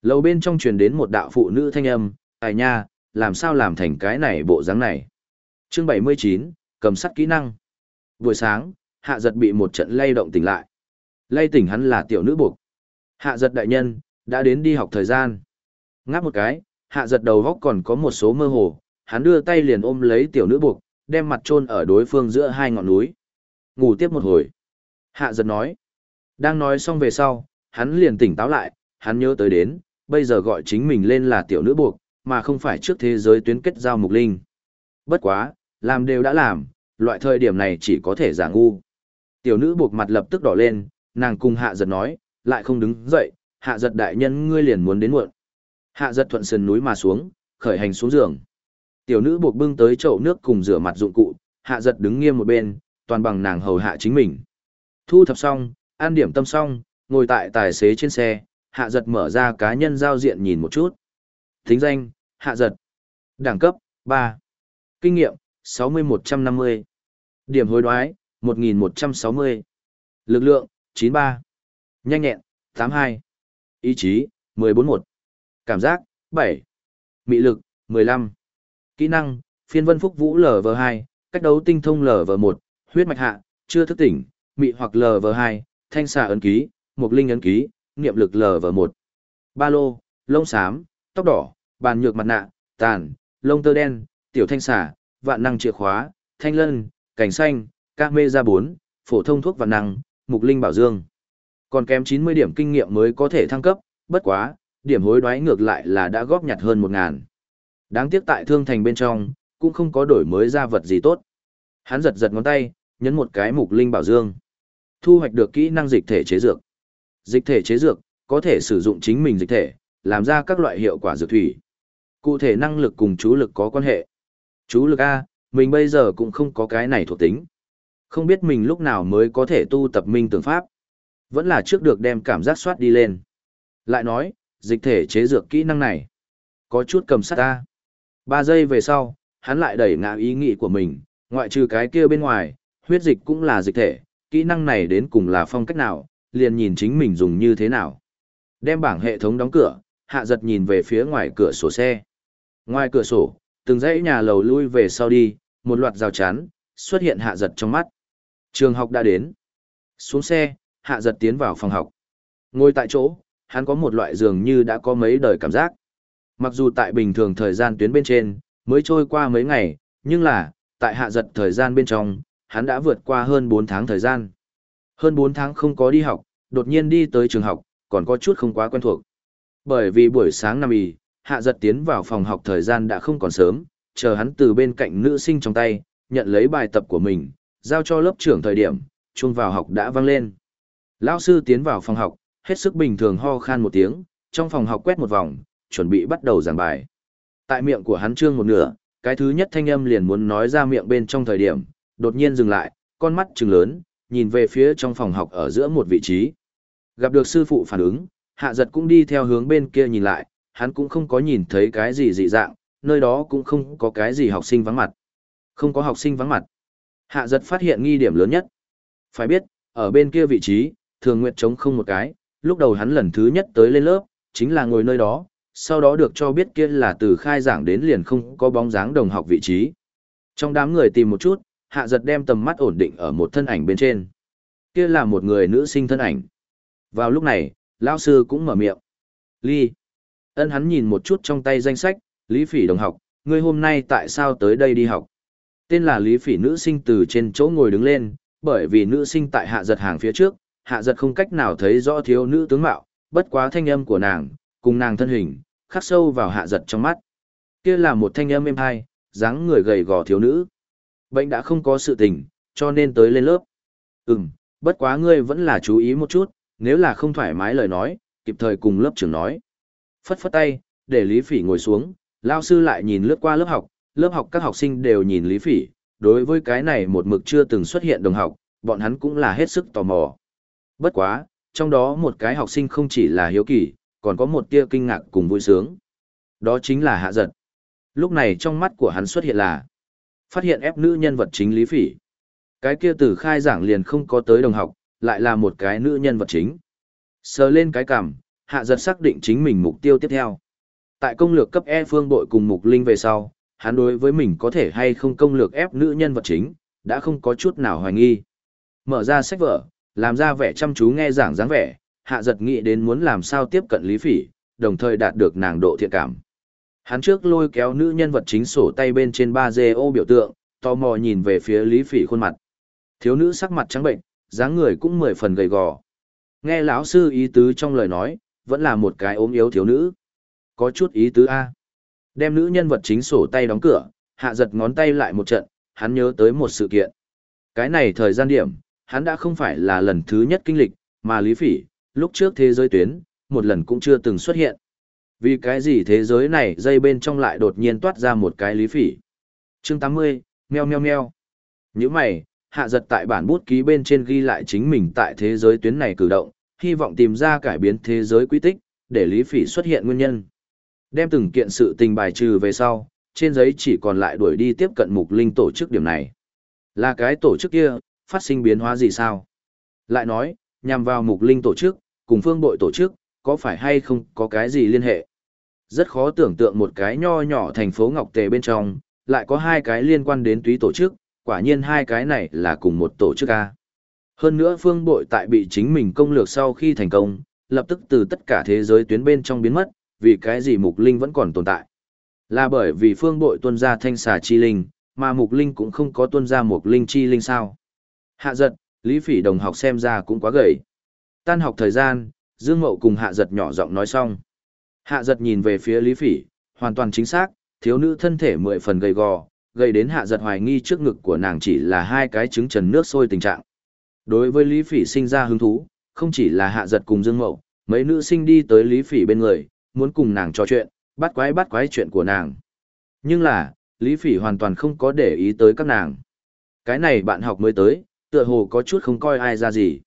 S1: Lầu bên trong truyền đến một đạo phụ nữ thanh âm, ai nha, làm sao làm thành cái này bộ dáng này. Chương 79, cầm sắt kỹ năng. Buổi sáng, hạ giật bị một trận lay động tỉnh lại. Lay tỉnh hắn là tiểu nữ buộc. Hạ giật đại nhân, đã đến đi học thời gian. Ngáp một cái, hạ giật đầu góc còn có một số mơ hồ, hắn đưa tay liền ôm lấy tiểu nữ buộc, đem mặt chôn ở đối phương giữa hai ngọn núi. Ngủ tiếp một hồi. Hạ giật nói. Đang nói xong về sau, hắn liền tỉnh táo lại, hắn nhớ tới đến, bây giờ gọi chính mình lên là tiểu nữ buộc, mà không phải trước thế giới tuyến kết giao mục linh. Bất quá, làm đều đã làm, loại thời điểm này chỉ có thể giả ngu. Tiểu nữ buộc mặt lập tức đỏ lên, nàng cùng hạ giật nói, lại không đứng dậy, hạ giật đại nhân ngươi liền muốn đến muộn. Hạ giật thuận sườn núi mà xuống, khởi hành xuống giường. Tiểu nữ buộc bưng tới chậu nước cùng rửa mặt dụng cụ, hạ giật đứng nghiêm một bên, toàn bằng nàng hầu hạ chính mình. Thu thập xong, an điểm tâm xong, ngồi tại tài xế trên xe, hạ giật mở ra cá nhân giao diện nhìn một chút. Thính danh, hạ giật. Đẳng cấp, 3. Kinh nghiệm, 60-150. Điểm hối đoái, 1160. Lực lượng, 93. Nhanh nhẹn, 82. Ý chí, 141. Cảm giác, 7. Mị lực, 15. Kỹ năng, phiên vân phúc vũ LV2, cách đấu tinh thông LV1, huyết mạch hạ, chưa thức tỉnh, mị hoặc LV2, thanh xà ấn ký, mục linh ấn ký, niệm lực LV1. Ba lô, lông xám, tóc đỏ, bàn nhược mặt nạ, tàn, lông tơ đen, tiểu thanh xà, vạn năng chìa khóa, thanh lân, cảnh xanh, ca mê ra 4, phổ thông thuốc vạn năng, mục linh bảo dương. Còn kém 90 điểm kinh nghiệm mới có thể thăng cấp, bất quá, điểm hối đoái ngược lại là đã góp nhặt hơn 1000. Đáng tiếc tại thương thành bên trong, cũng không có đổi mới ra vật gì tốt. Hắn giật giật ngón tay, nhấn một cái mục linh bảo dương. Thu hoạch được kỹ năng dịch thể chế dược. Dịch thể chế dược, có thể sử dụng chính mình dịch thể, làm ra các loại hiệu quả dược thủy. Cụ thể năng lực cùng chú lực có quan hệ. Chú lực A, mình bây giờ cũng không có cái này thuộc tính. Không biết mình lúc nào mới có thể tu tập minh tưởng pháp. Vẫn là trước được đem cảm giác soát đi lên. Lại nói, dịch thể chế dược kỹ năng này. Có chút cầm sát ta. Ba giây về sau, hắn lại đẩy ngã ý nghĩ của mình, ngoại trừ cái kia bên ngoài, huyết dịch cũng là dịch thể, kỹ năng này đến cùng là phong cách nào, liền nhìn chính mình dùng như thế nào. Đem bảng hệ thống đóng cửa, hạ giật nhìn về phía ngoài cửa sổ xe. Ngoài cửa sổ, từng dãy nhà lầu lui về sau đi, một loạt rào chắn, xuất hiện hạ giật trong mắt. Trường học đã đến. Xuống xe, hạ giật tiến vào phòng học. Ngồi tại chỗ, hắn có một loại dường như đã có mấy đời cảm giác. Mặc dù tại bình thường thời gian tuyến bên trên, mới trôi qua mấy ngày, nhưng là, tại hạ giật thời gian bên trong, hắn đã vượt qua hơn 4 tháng thời gian. Hơn 4 tháng không có đi học, đột nhiên đi tới trường học, còn có chút không quá quen thuộc. Bởi vì buổi sáng năm ý, hạ giật tiến vào phòng học thời gian đã không còn sớm, chờ hắn từ bên cạnh nữ sinh trong tay, nhận lấy bài tập của mình, giao cho lớp trưởng thời điểm, chuông vào học đã vang lên. Lao sư tiến vào phòng học, hết sức bình thường ho khan một tiếng, trong phòng học quét một vòng, chuẩn bị bắt đầu giảng bài. Tại miệng của hắn trương một nửa, cái thứ nhất thanh âm liền muốn nói ra miệng bên trong thời điểm, đột nhiên dừng lại, con mắt trừng lớn, nhìn về phía trong phòng học ở giữa một vị trí. Gặp được sư phụ phản ứng, hạ giật cũng đi theo hướng bên kia nhìn lại, hắn cũng không có nhìn thấy cái gì dị dạng, nơi đó cũng không có cái gì học sinh vắng mặt. Không có học sinh vắng mặt. Hạ giật phát hiện nghi điểm lớn nhất. Phải biết, ở bên kia vị trí, thường nguyện trống không một cái, lúc đầu hắn lần thứ nhất tới lên lớp, chính là ngồi nơi đó, sau đó được cho biết kia là từ khai giảng đến liền không có bóng dáng đồng học vị trí. Trong đám người tìm một chút, hạ giật đem tầm mắt ổn định ở một thân ảnh bên trên. Kia là một người nữ sinh thân ảnh. Vào lúc này, lão sư cũng mở miệng. Ly. Ân hắn nhìn một chút trong tay danh sách, Lý Phỉ đồng học, ngươi hôm nay tại sao tới đây đi học? Tên là Lý Phỉ nữ sinh từ trên chỗ ngồi đứng lên, bởi vì nữ sinh tại hạ giật hàng phía trước, hạ giật không cách nào thấy rõ thiếu nữ tướng mạo, bất quá thanh âm của nàng, cùng nàng thân hình, khắc sâu vào hạ giật trong mắt. Kia là một thanh âm êm hai, dáng người gầy gò thiếu nữ. Bệnh đã không có sự tình, cho nên tới lên lớp. Ừm, bất quá ngươi vẫn là chú ý một chút, nếu là không thoải mái lời nói, kịp thời cùng lớp trưởng nói. Phất phất tay, để Lý Phỉ ngồi xuống, lao sư lại nhìn lướt qua lớp học, lớp học các học sinh đều nhìn Lý Phỉ, đối với cái này một mực chưa từng xuất hiện đồng học, bọn hắn cũng là hết sức tò mò. Bất quá, trong đó một cái học sinh không chỉ là hiếu kỳ, còn có một tia kinh ngạc cùng vui sướng. Đó chính là hạ giật. Lúc này trong mắt của hắn xuất hiện là phát hiện ép nữ nhân vật chính Lý Phỉ. Cái kia từ khai giảng liền không có tới đồng học, lại là một cái nữ nhân vật chính. Sờ lên cái cằm, hạ giật xác định chính mình mục tiêu tiếp theo. Tại công lược cấp E phương bội cùng mục linh về sau, hắn đối với mình có thể hay không công lược ép nữ nhân vật chính, đã không có chút nào hoài nghi. Mở ra sách vở, làm ra vẻ chăm chú nghe giảng dáng vẻ, hạ giật nghĩ đến muốn làm sao tiếp cận Lý Phỉ, đồng thời đạt được nàng độ thiện cảm. Hắn trước lôi kéo nữ nhân vật chính sổ tay bên trên ba dê ô biểu tượng, tò mò nhìn về phía Lý Phỉ khuôn mặt. Thiếu nữ sắc mặt trắng bệnh, dáng người cũng mười phần gầy gò. Nghe lão sư ý tứ trong lời nói, vẫn là một cái ốm yếu thiếu nữ. Có chút ý tứ A. Đem nữ nhân vật chính sổ tay đóng cửa, hạ giật ngón tay lại một trận, hắn nhớ tới một sự kiện. Cái này thời gian điểm, hắn đã không phải là lần thứ nhất kinh lịch, mà Lý Phỉ, lúc trước thế giới tuyến, một lần cũng chưa từng xuất hiện. Vì cái gì thế giới này dây bên trong lại đột nhiên toát ra một cái Lý Phỉ. Chương 80, meo meo meo. những mày, hạ giật tại bản bút ký bên trên ghi lại chính mình tại thế giới tuyến này cử động, hy vọng tìm ra cải biến thế giới quy tích, để Lý Phỉ xuất hiện nguyên nhân. Đem từng kiện sự tình bài trừ về sau, trên giấy chỉ còn lại đuổi đi tiếp cận mục linh tổ chức điểm này. Là cái tổ chức kia, phát sinh biến hóa gì sao? Lại nói, nhằm vào mục linh tổ chức, cùng phương bội tổ chức, có phải hay không có cái gì liên hệ? Rất khó tưởng tượng một cái nho nhỏ thành phố Ngọc Tề bên trong, lại có hai cái liên quan đến túy tổ chức, quả nhiên hai cái này là cùng một tổ chức A. Hơn nữa phương bội tại bị chính mình công lược sau khi thành công, lập tức từ tất cả thế giới tuyến bên trong biến mất, vì cái gì mục linh vẫn còn tồn tại. Là bởi vì phương bội tuân ra thanh xà chi linh, mà mục linh cũng không có tuân ra mục linh chi linh sao. Hạ giật, Lý Phỉ đồng học xem ra cũng quá gầy. Tan học thời gian, Dương Mậu cùng Hạ giật nhỏ giọng nói xong. Hạ giật nhìn về phía Lý Phỉ, hoàn toàn chính xác, thiếu nữ thân thể mười phần gầy gò, gây đến Hạ giật hoài nghi trước ngực của nàng chỉ là hai cái trứng trần nước sôi tình trạng. Đối với Lý Phỉ sinh ra hứng thú, không chỉ là Hạ giật cùng Dương Mậu, mấy nữ sinh đi tới Lý Phỉ bên người, muốn cùng nàng trò chuyện, bắt quái bắt quái chuyện của nàng. Nhưng là, Lý Phỉ hoàn toàn không có để ý tới các nàng. Cái này bạn học mới tới, tựa hồ có chút không coi ai ra gì.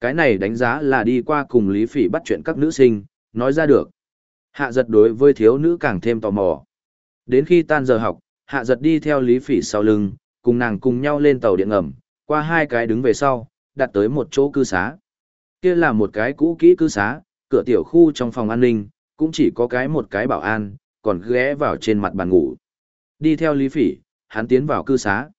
S1: Cái này đánh giá là đi qua cùng Lý Phỉ bắt chuyện các nữ sinh, nói ra được. Hạ giật đối với thiếu nữ càng thêm tò mò. Đến khi tan giờ học, hạ giật đi theo Lý Phỉ sau lưng, cùng nàng cùng nhau lên tàu điện ngầm, qua hai cái đứng về sau, đặt tới một chỗ cư xá. Kia là một cái cũ kỹ cư xá, cửa tiểu khu trong phòng an ninh, cũng chỉ có cái một cái bảo an, còn ghé vào trên mặt bàn ngủ. Đi theo Lý Phỉ, hắn tiến vào cư xá.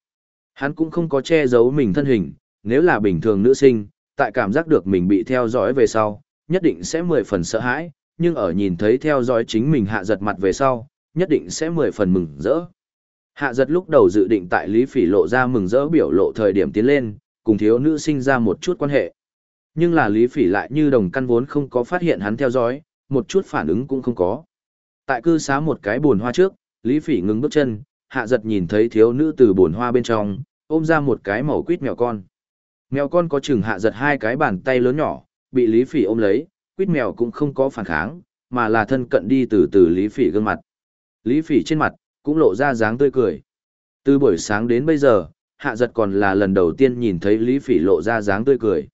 S1: Hắn cũng không có che giấu mình thân hình, nếu là bình thường nữ sinh, tại cảm giác được mình bị theo dõi về sau, nhất định sẽ mười phần sợ hãi, nhưng ở nhìn thấy theo dõi chính mình hạ giật mặt về sau, nhất định sẽ mười phần mừng rỡ. Hạ giật lúc đầu dự định tại Lý Phỉ lộ ra mừng rỡ biểu lộ thời điểm tiến lên, cùng thiếu nữ sinh ra một chút quan hệ. Nhưng là Lý Phỉ lại như đồng căn vốn không có phát hiện hắn theo dõi, một chút phản ứng cũng không có. Tại cư xá một cái buồn hoa trước, Lý Phỉ ngừng bước chân, hạ giật nhìn thấy thiếu nữ từ buồn hoa bên trong, ôm ra một cái màu quýt mèo con. Mèo con có chừng hạ giật hai cái bàn tay lớn nhỏ, bị Lý Phỉ ôm lấy, quýt mèo cũng không có phản kháng, mà là thân cận đi từ từ Lý Phỉ gương mặt. Lý Phỉ trên mặt, cũng lộ ra dáng tươi cười. Từ buổi sáng đến bây giờ, hạ giật còn là lần đầu tiên nhìn thấy Lý Phỉ lộ ra dáng tươi cười.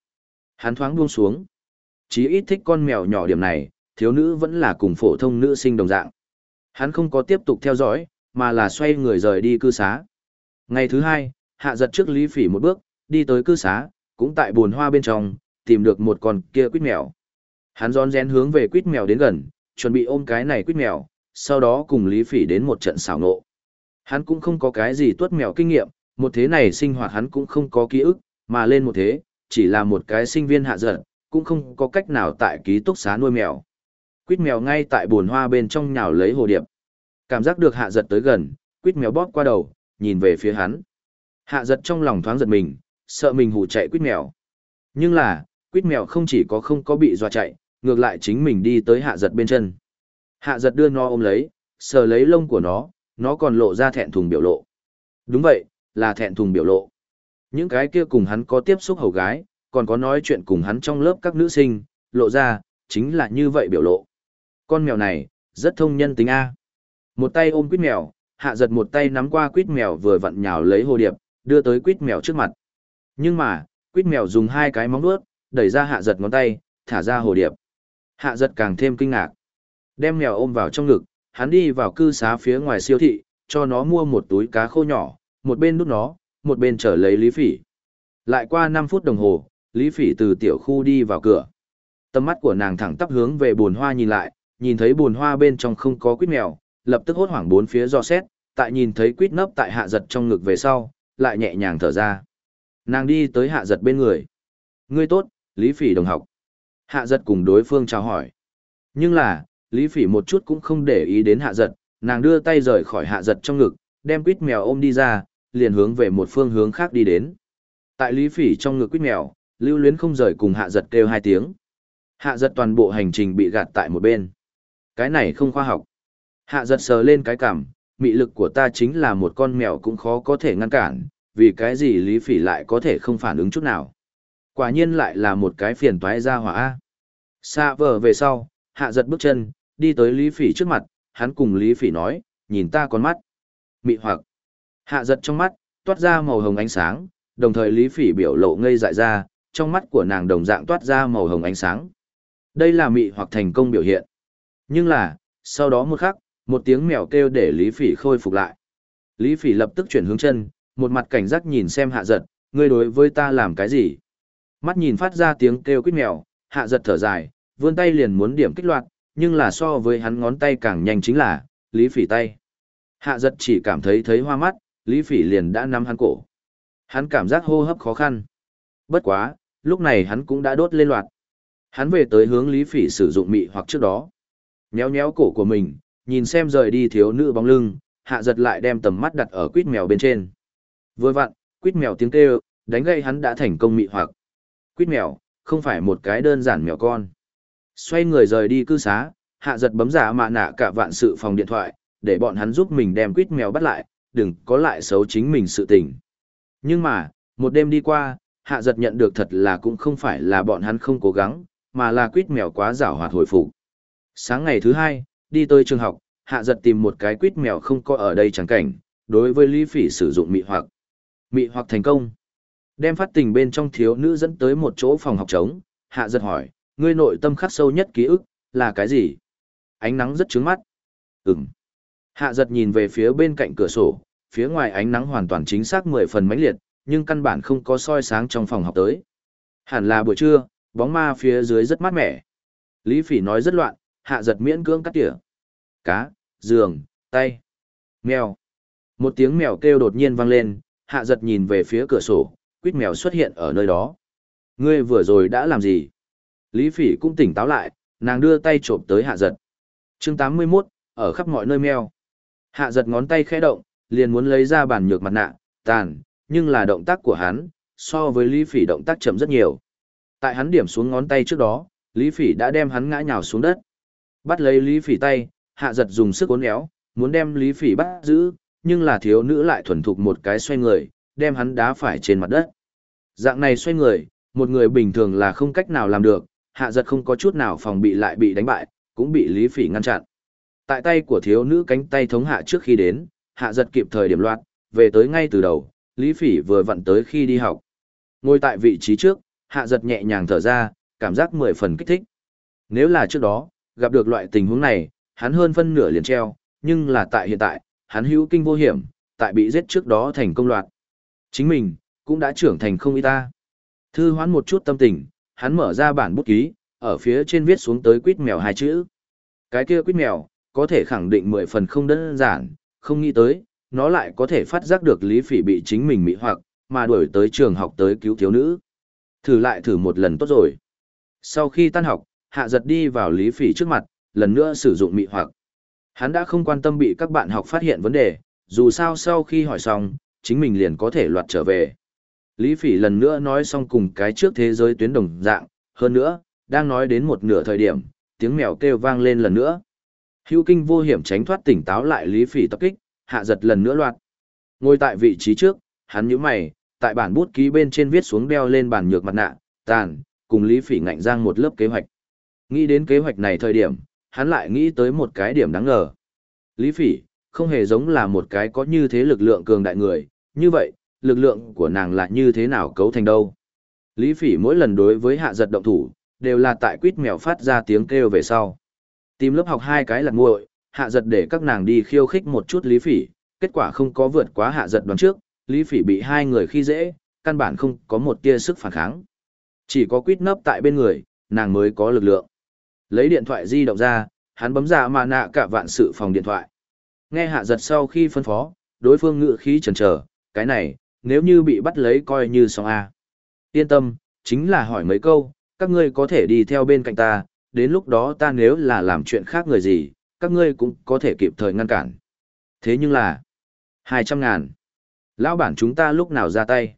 S1: Hắn thoáng buông xuống. Chí ít thích con mèo nhỏ điểm này, thiếu nữ vẫn là cùng phổ thông nữ sinh đồng dạng. Hắn không có tiếp tục theo dõi, mà là xoay người rời đi cư xá. Ngày thứ hai, hạ giật trước Lý Phỉ một bước, đi tới cư xá, cũng tại buồn hoa bên trong, tìm được một con kia quýt mèo. Hắn rón rén hướng về quýt mèo đến gần, chuẩn bị ôm cái này quýt mèo, sau đó cùng Lý Phỉ đến một trận xảo nộ. Hắn cũng không có cái gì tuất mèo kinh nghiệm, một thế này sinh hoạt hắn cũng không có ký ức, mà lên một thế, chỉ là một cái sinh viên hạ giật, cũng không có cách nào tại ký túc xá nuôi mèo. Quýt mèo ngay tại bồn hoa bên trong nhào lấy hồ điệp. Cảm giác được hạ giật tới gần, quýt mèo bóp qua đầu, nhìn về phía hắn. Hạ giật trong lòng thoáng giật mình, sợ mình hù chạy quýt mèo. Nhưng là, quýt mèo không chỉ có không có bị dọa chạy, ngược lại chính mình đi tới hạ giật bên chân. Hạ giật đưa nó ôm lấy, sờ lấy lông của nó, nó còn lộ ra thẹn thùng biểu lộ. Đúng vậy, là thẹn thùng biểu lộ. Những cái kia cùng hắn có tiếp xúc hầu gái, còn có nói chuyện cùng hắn trong lớp các nữ sinh, lộ ra, chính là như vậy biểu lộ. Con mèo này, rất thông nhân tính A. Một tay ôm quýt mèo, hạ giật một tay nắm qua quýt mèo vừa vặn nhào lấy hồ điệp, đưa tới quýt mèo trước mặt. Nhưng mà, quýt mèo dùng hai cái móng vuốt, đẩy ra hạ giật ngón tay, thả ra hồ điệp. Hạ giật càng thêm kinh ngạc. Đem mèo ôm vào trong ngực, hắn đi vào cư xá phía ngoài siêu thị, cho nó mua một túi cá khô nhỏ, một bên nút nó, một bên trở lấy Lý Phỉ. Lại qua 5 phút đồng hồ, Lý Phỉ từ tiểu khu đi vào cửa. Tầm mắt của nàng thẳng tắp hướng về buồn hoa nhìn lại, nhìn thấy buồn hoa bên trong không có quýt mèo, lập tức hốt hoảng bốn phía do xét, tại nhìn thấy quýt nấp tại hạ giật trong ngực về sau, lại nhẹ nhàng thở ra. Nàng đi tới hạ giật bên người. Ngươi tốt, Lý Phỉ đồng học. Hạ giật cùng đối phương chào hỏi. Nhưng là, Lý Phỉ một chút cũng không để ý đến hạ giật, nàng đưa tay rời khỏi hạ giật trong ngực, đem quýt mèo ôm đi ra, liền hướng về một phương hướng khác đi đến. Tại Lý Phỉ trong ngực quýt mèo, lưu luyến không rời cùng hạ giật kêu hai tiếng. Hạ giật toàn bộ hành trình bị gạt tại một bên. Cái này không khoa học. Hạ giật sờ lên cái cảm, mị lực của ta chính là một con mèo cũng khó có thể ngăn cản, vì cái gì Lý Phỉ lại có thể không phản ứng chút nào. Quả nhiên lại là một cái phiền toái ra hỏa. Xa vờ về sau, hạ giật bước chân, đi tới Lý Phỉ trước mặt, hắn cùng Lý Phỉ nói, nhìn ta con mắt. Mị hoặc. Hạ giật trong mắt, toát ra màu hồng ánh sáng, đồng thời Lý Phỉ biểu lộ ngây dại ra, trong mắt của nàng đồng dạng toát ra màu hồng ánh sáng. Đây là mị hoặc thành công biểu hiện. Nhưng là, sau đó một khắc, một tiếng mèo kêu để Lý Phỉ khôi phục lại. Lý Phỉ lập tức chuyển hướng chân, một mặt cảnh giác nhìn xem hạ giật, ngươi đối với ta làm cái gì? Mắt nhìn phát ra tiếng kêu quýt mèo, hạ giật thở dài, vươn tay liền muốn điểm kích loạt, nhưng là so với hắn ngón tay càng nhanh chính là, Lý Phỉ tay. Hạ giật chỉ cảm thấy thấy hoa mắt, Lý Phỉ liền đã nắm hắn cổ. Hắn cảm giác hô hấp khó khăn. Bất quá, lúc này hắn cũng đã đốt lên loạt. Hắn về tới hướng Lý Phỉ sử dụng mị hoặc trước đó. Nhéo nhéo cổ của mình, nhìn xem rời đi thiếu nữ bóng lưng, hạ giật lại đem tầm mắt đặt ở quýt mèo bên trên. Vừa vặn, quýt mèo tiếng kêu, đánh gây hắn đã thành công mị hoặc. Quýt mèo, không phải một cái đơn giản mèo con. Xoay người rời đi cư xá, hạ giật bấm giả mạ nạ cả vạn sự phòng điện thoại, để bọn hắn giúp mình đem quýt mèo bắt lại, đừng có lại xấu chính mình sự tình. Nhưng mà, một đêm đi qua, hạ giật nhận được thật là cũng không phải là bọn hắn không cố gắng, mà là quýt mèo quá rảo hoạt hồi phục. Sáng ngày thứ hai, đi tới trường học, hạ giật tìm một cái quýt mèo không có ở đây chẳng cảnh, đối với Lý Phỉ sử dụng mị hoặc. Mị hoặc thành công. Đem phát tình bên trong thiếu nữ dẫn tới một chỗ phòng học trống, hạ giật hỏi, ngươi nội tâm khắc sâu nhất ký ức, là cái gì? Ánh nắng rất trướng mắt. Ừm. Hạ giật nhìn về phía bên cạnh cửa sổ, phía ngoài ánh nắng hoàn toàn chính xác mười phần mãnh liệt, nhưng căn bản không có soi sáng trong phòng học tới. Hẳn là buổi trưa, bóng ma phía dưới rất mát mẻ. Lý Phỉ nói rất loạn, hạ giật miễn cưỡng cắt tỉa. Cá, giường, tay, mèo. Một tiếng mèo kêu đột nhiên vang lên, hạ giật nhìn về phía cửa sổ, quýt mèo xuất hiện ở nơi đó. Ngươi vừa rồi đã làm gì? Lý Phỉ cũng tỉnh táo lại, nàng đưa tay trộm tới hạ giật. chương 81, ở khắp mọi nơi meo. Hạ giật ngón tay khẽ động, liền muốn lấy ra bản nhược mặt nạ, tàn, nhưng là động tác của hắn, so với Lý Phỉ động tác chậm rất nhiều. Tại hắn điểm xuống ngón tay trước đó, Lý Phỉ đã đem hắn ngã nhào xuống đất. Bắt lấy Lý Phỉ tay, hạ giật dùng sức uốn éo, muốn đem Lý Phỉ bắt giữ, nhưng là thiếu nữ lại thuần thục một cái xoay người, đem hắn đá phải trên mặt đất. Dạng này xoay người, một người bình thường là không cách nào làm được, hạ giật không có chút nào phòng bị lại bị đánh bại, cũng bị Lý Phỉ ngăn chặn. Tại tay của thiếu nữ cánh tay thống hạ trước khi đến, hạ giật kịp thời điểm loạt, về tới ngay từ đầu, Lý Phỉ vừa vặn tới khi đi học. Ngồi tại vị trí trước, hạ giật nhẹ nhàng thở ra, cảm giác mười phần kích thích. Nếu là trước đó, gặp được loại tình huống này, hắn hơn phân nửa liền treo, nhưng là tại hiện tại, hắn hữu kinh vô hiểm, tại bị giết trước đó thành công loạt. Chính mình, cũng đã trưởng thành không y ta. Thư hoán một chút tâm tình, hắn mở ra bản bút ký, ở phía trên viết xuống tới quýt mèo hai chữ. Cái kia quýt mèo, có thể khẳng định mười phần không đơn giản, không nghĩ tới, nó lại có thể phát giác được Lý Phỉ bị chính mình mị hoặc, mà đuổi tới trường học tới cứu thiếu nữ. Thử lại thử một lần tốt rồi. Sau khi tan học, hạ giật đi vào Lý Phỉ trước mặt, lần nữa sử dụng mị hoặc. Hắn đã không quan tâm bị các bạn học phát hiện vấn đề, dù sao sau khi hỏi xong, chính mình liền có thể loạt trở về. Lý Phỉ lần nữa nói xong cùng cái trước thế giới tuyến đồng dạng, hơn nữa, đang nói đến một nửa thời điểm, tiếng mèo kêu vang lên lần nữa. Hữu kinh vô hiểm tránh thoát tỉnh táo lại Lý Phỉ tập kích, hạ giật lần nữa loạt. Ngồi tại vị trí trước, hắn nhíu mày, tại bản bút ký bên trên viết xuống đeo lên bàn nhược mặt nạ, tàn, cùng Lý Phỉ ngạnh giang một lớp kế hoạch. Nghĩ đến kế hoạch này thời điểm, hắn lại nghĩ tới một cái điểm đáng ngờ. Lý Phỉ, không hề giống là một cái có như thế lực lượng cường đại người, như vậy, lực lượng của nàng là như thế nào cấu thành đâu. Lý Phỉ mỗi lần đối với hạ giật động thủ, đều là tại quýt mèo phát ra tiếng kêu về sau. Tìm lớp học hai cái là nguội, hạ giật để các nàng đi khiêu khích một chút Lý Phỉ, kết quả không có vượt quá hạ giật đoán trước, Lý Phỉ bị hai người khi dễ, căn bản không có một tia sức phản kháng. Chỉ có quýt nấp tại bên người, nàng mới có lực lượng. Lấy điện thoại di động ra, hắn bấm ra mà nạ cả vạn sự phòng điện thoại. Nghe hạ giật sau khi phân phó, đối phương ngự khí chần chờ, cái này, nếu như bị bắt lấy coi như xong A. Yên tâm, chính là hỏi mấy câu, các ngươi có thể đi theo bên cạnh ta, đến lúc đó ta nếu là làm chuyện khác người gì, các ngươi cũng có thể kịp thời ngăn cản. Thế nhưng là, 200 ngàn. Lão bản chúng ta lúc nào ra tay?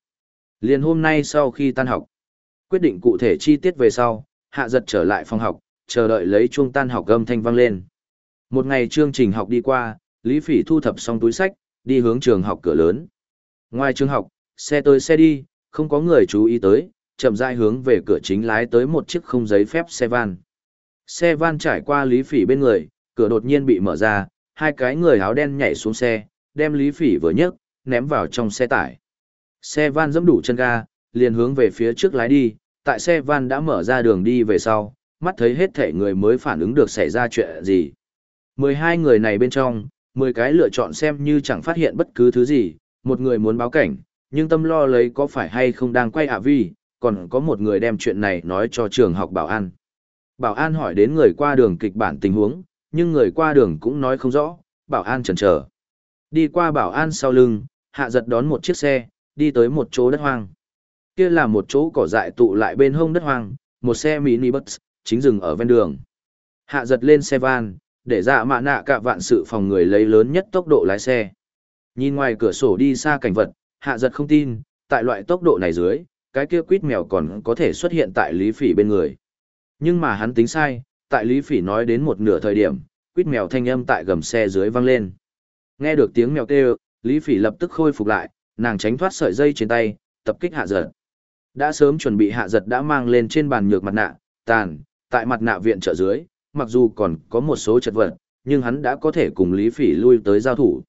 S1: Liền hôm nay sau khi tan học. Quyết định cụ thể chi tiết về sau, hạ giật trở lại phòng học, chờ đợi lấy chuông tan học gâm thanh vang lên. Một ngày chương trình học đi qua, Lý Phỉ thu thập xong túi sách, đi hướng trường học cửa lớn. Ngoài trường học, xe tới xe đi, không có người chú ý tới, chậm rãi hướng về cửa chính lái tới một chiếc không giấy phép xe van. Xe van trải qua Lý Phỉ bên người, cửa đột nhiên bị mở ra, hai cái người áo đen nhảy xuống xe, đem Lý Phỉ vừa nhấc, ném vào trong xe tải. Xe van dẫm đủ chân ga, liền hướng về phía trước lái đi, tại xe van đã mở ra đường đi về sau, mắt thấy hết thể người mới phản ứng được xảy ra chuyện gì. 12 người này bên trong, 10 cái lựa chọn xem như chẳng phát hiện bất cứ thứ gì, một người muốn báo cảnh, nhưng tâm lo lấy có phải hay không đang quay hạ vi, còn có một người đem chuyện này nói cho trường học bảo an. Bảo an hỏi đến người qua đường kịch bản tình huống, nhưng người qua đường cũng nói không rõ, bảo an chần chờ. Đi qua bảo an sau lưng, hạ giật đón một chiếc xe, đi tới một chỗ đất hoang. Kia là một chỗ cỏ dại tụ lại bên hông đất hoang, một xe mini bus, chính dừng ở ven đường. Hạ giật lên xe van, để dạ mạ nạ cả vạn sự phòng người lấy lớn nhất tốc độ lái xe. Nhìn ngoài cửa sổ đi xa cảnh vật, hạ giật không tin, tại loại tốc độ này dưới, cái kia quýt mèo còn có thể xuất hiện tại Lý Phỉ bên người. Nhưng mà hắn tính sai, tại Lý Phỉ nói đến một nửa thời điểm, quýt mèo thanh âm tại gầm xe dưới vang lên. Nghe được tiếng mèo kêu, Lý Phỉ lập tức khôi phục lại, nàng tránh thoát sợi dây trên tay, tập kích hạ giật. Đã sớm chuẩn bị hạ giật đã mang lên trên bàn nhược mặt nạ, tàn, tại mặt nạ viện trợ dưới, mặc dù còn có một số chật vật, nhưng hắn đã có thể cùng Lý Phỉ lui tới giao thủ.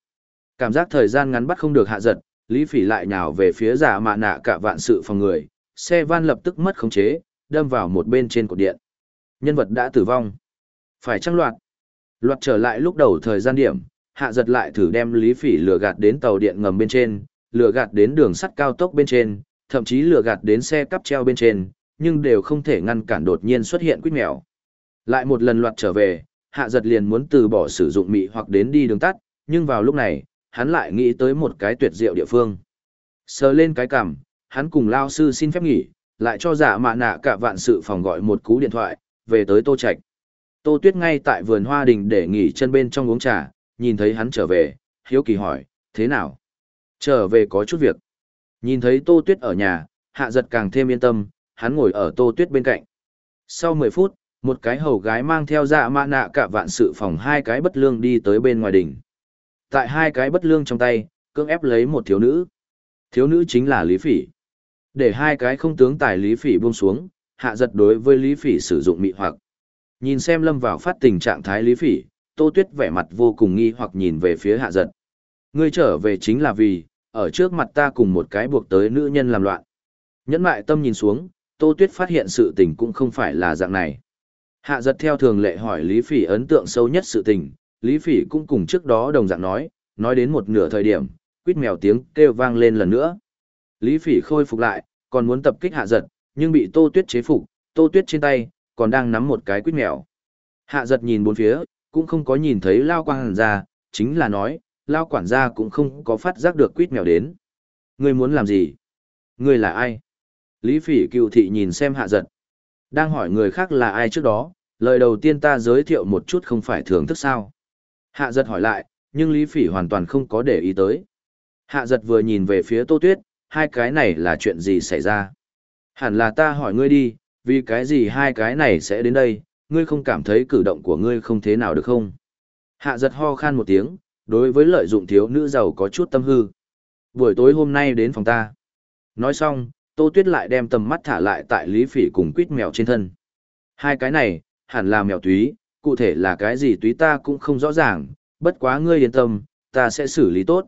S1: Cảm giác thời gian ngắn bắt không được hạ giật, Lý Phỉ lại nhào về phía giả mạ nạ cả vạn sự phòng người, xe van lập tức mất khống chế, đâm vào một bên trên cột điện. Nhân vật đã tử vong. Phải chăng loạt. Loạt trở lại lúc đầu thời gian điểm, hạ giật lại thử đem Lý Phỉ lừa gạt đến tàu điện ngầm bên trên, lừa gạt đến đường sắt cao tốc bên trên, thậm chí lừa gạt đến xe cắp treo bên trên, nhưng đều không thể ngăn cản đột nhiên xuất hiện quýt mèo. Lại một lần loạt trở về, hạ giật liền muốn từ bỏ sử dụng mị hoặc đến đi đường tắt, nhưng vào lúc này, hắn lại nghĩ tới một cái tuyệt diệu địa phương. Sờ lên cái cằm, hắn cùng lao sư xin phép nghỉ, lại cho giả mạ nạ cả vạn sự phòng gọi một cú điện thoại, về tới Tô Trạch. Tô Tuyết ngay tại vườn hoa đình để nghỉ chân bên trong uống trà, nhìn thấy hắn trở về, hiếu kỳ hỏi, thế nào? Trở về có chút việc. Nhìn thấy Tô Tuyết ở nhà, hạ giật càng thêm yên tâm, hắn ngồi ở Tô Tuyết bên cạnh. Sau 10 phút, một cái hầu gái mang theo dạ mạ nạ cả vạn sự phòng hai cái bất lương đi tới bên ngoài đỉnh. Tại hai cái bất lương trong tay, cưỡng ép lấy một thiếu nữ. Thiếu nữ chính là Lý Phỉ. Để hai cái không tướng tài Lý Phỉ buông xuống, hạ giật đối với Lý Phỉ sử dụng mị hoặc. Nhìn xem lâm vào phát tình trạng thái Lý Phỉ, Tô Tuyết vẻ mặt vô cùng nghi hoặc nhìn về phía hạ giật. Ngươi trở về chính là vì, ở trước mặt ta cùng một cái buộc tới nữ nhân làm loạn. Nhẫn mại tâm nhìn xuống, Tô Tuyết phát hiện sự tình cũng không phải là dạng này. Hạ giật theo thường lệ hỏi Lý Phỉ ấn tượng sâu nhất sự tình, Lý Phỉ cũng cùng trước đó đồng dạng nói, nói đến một nửa thời điểm, quýt mèo tiếng kêu vang lên lần nữa. Lý Phỉ khôi phục lại, còn muốn tập kích hạ giật, nhưng bị Tô Tuyết chế phục, Tô Tuyết trên tay, còn đang nắm một cái quýt mèo. Hạ giật nhìn bốn phía, cũng không có nhìn thấy lao quang hàn chính là nói, lao quản gia cũng không có phát giác được quýt mèo đến. Ngươi muốn làm gì? Ngươi là ai? Lý phỉ cựu thị nhìn xem hạ giật. Đang hỏi người khác là ai trước đó, lời đầu tiên ta giới thiệu một chút không phải thưởng thức sao. Hạ giật hỏi lại, nhưng Lý phỉ hoàn toàn không có để ý tới. Hạ giật vừa nhìn về phía tô tuyết, hai cái này là chuyện gì xảy ra? Hẳn là ta hỏi ngươi đi, vì cái gì hai cái này sẽ đến đây, ngươi không cảm thấy cử động của ngươi không thế nào được không? Hạ giật ho khan một tiếng, đối với lợi dụng thiếu nữ giàu có chút tâm hư. Buổi tối hôm nay đến phòng ta. Nói xong, Tô Tuyết lại đem tầm mắt thả lại tại Lý Phỉ cùng quýt mèo trên thân. Hai cái này, hẳn là mèo túy, cụ thể là cái gì túy ta cũng không rõ ràng, bất quá ngươi yên tâm, ta sẽ xử lý tốt.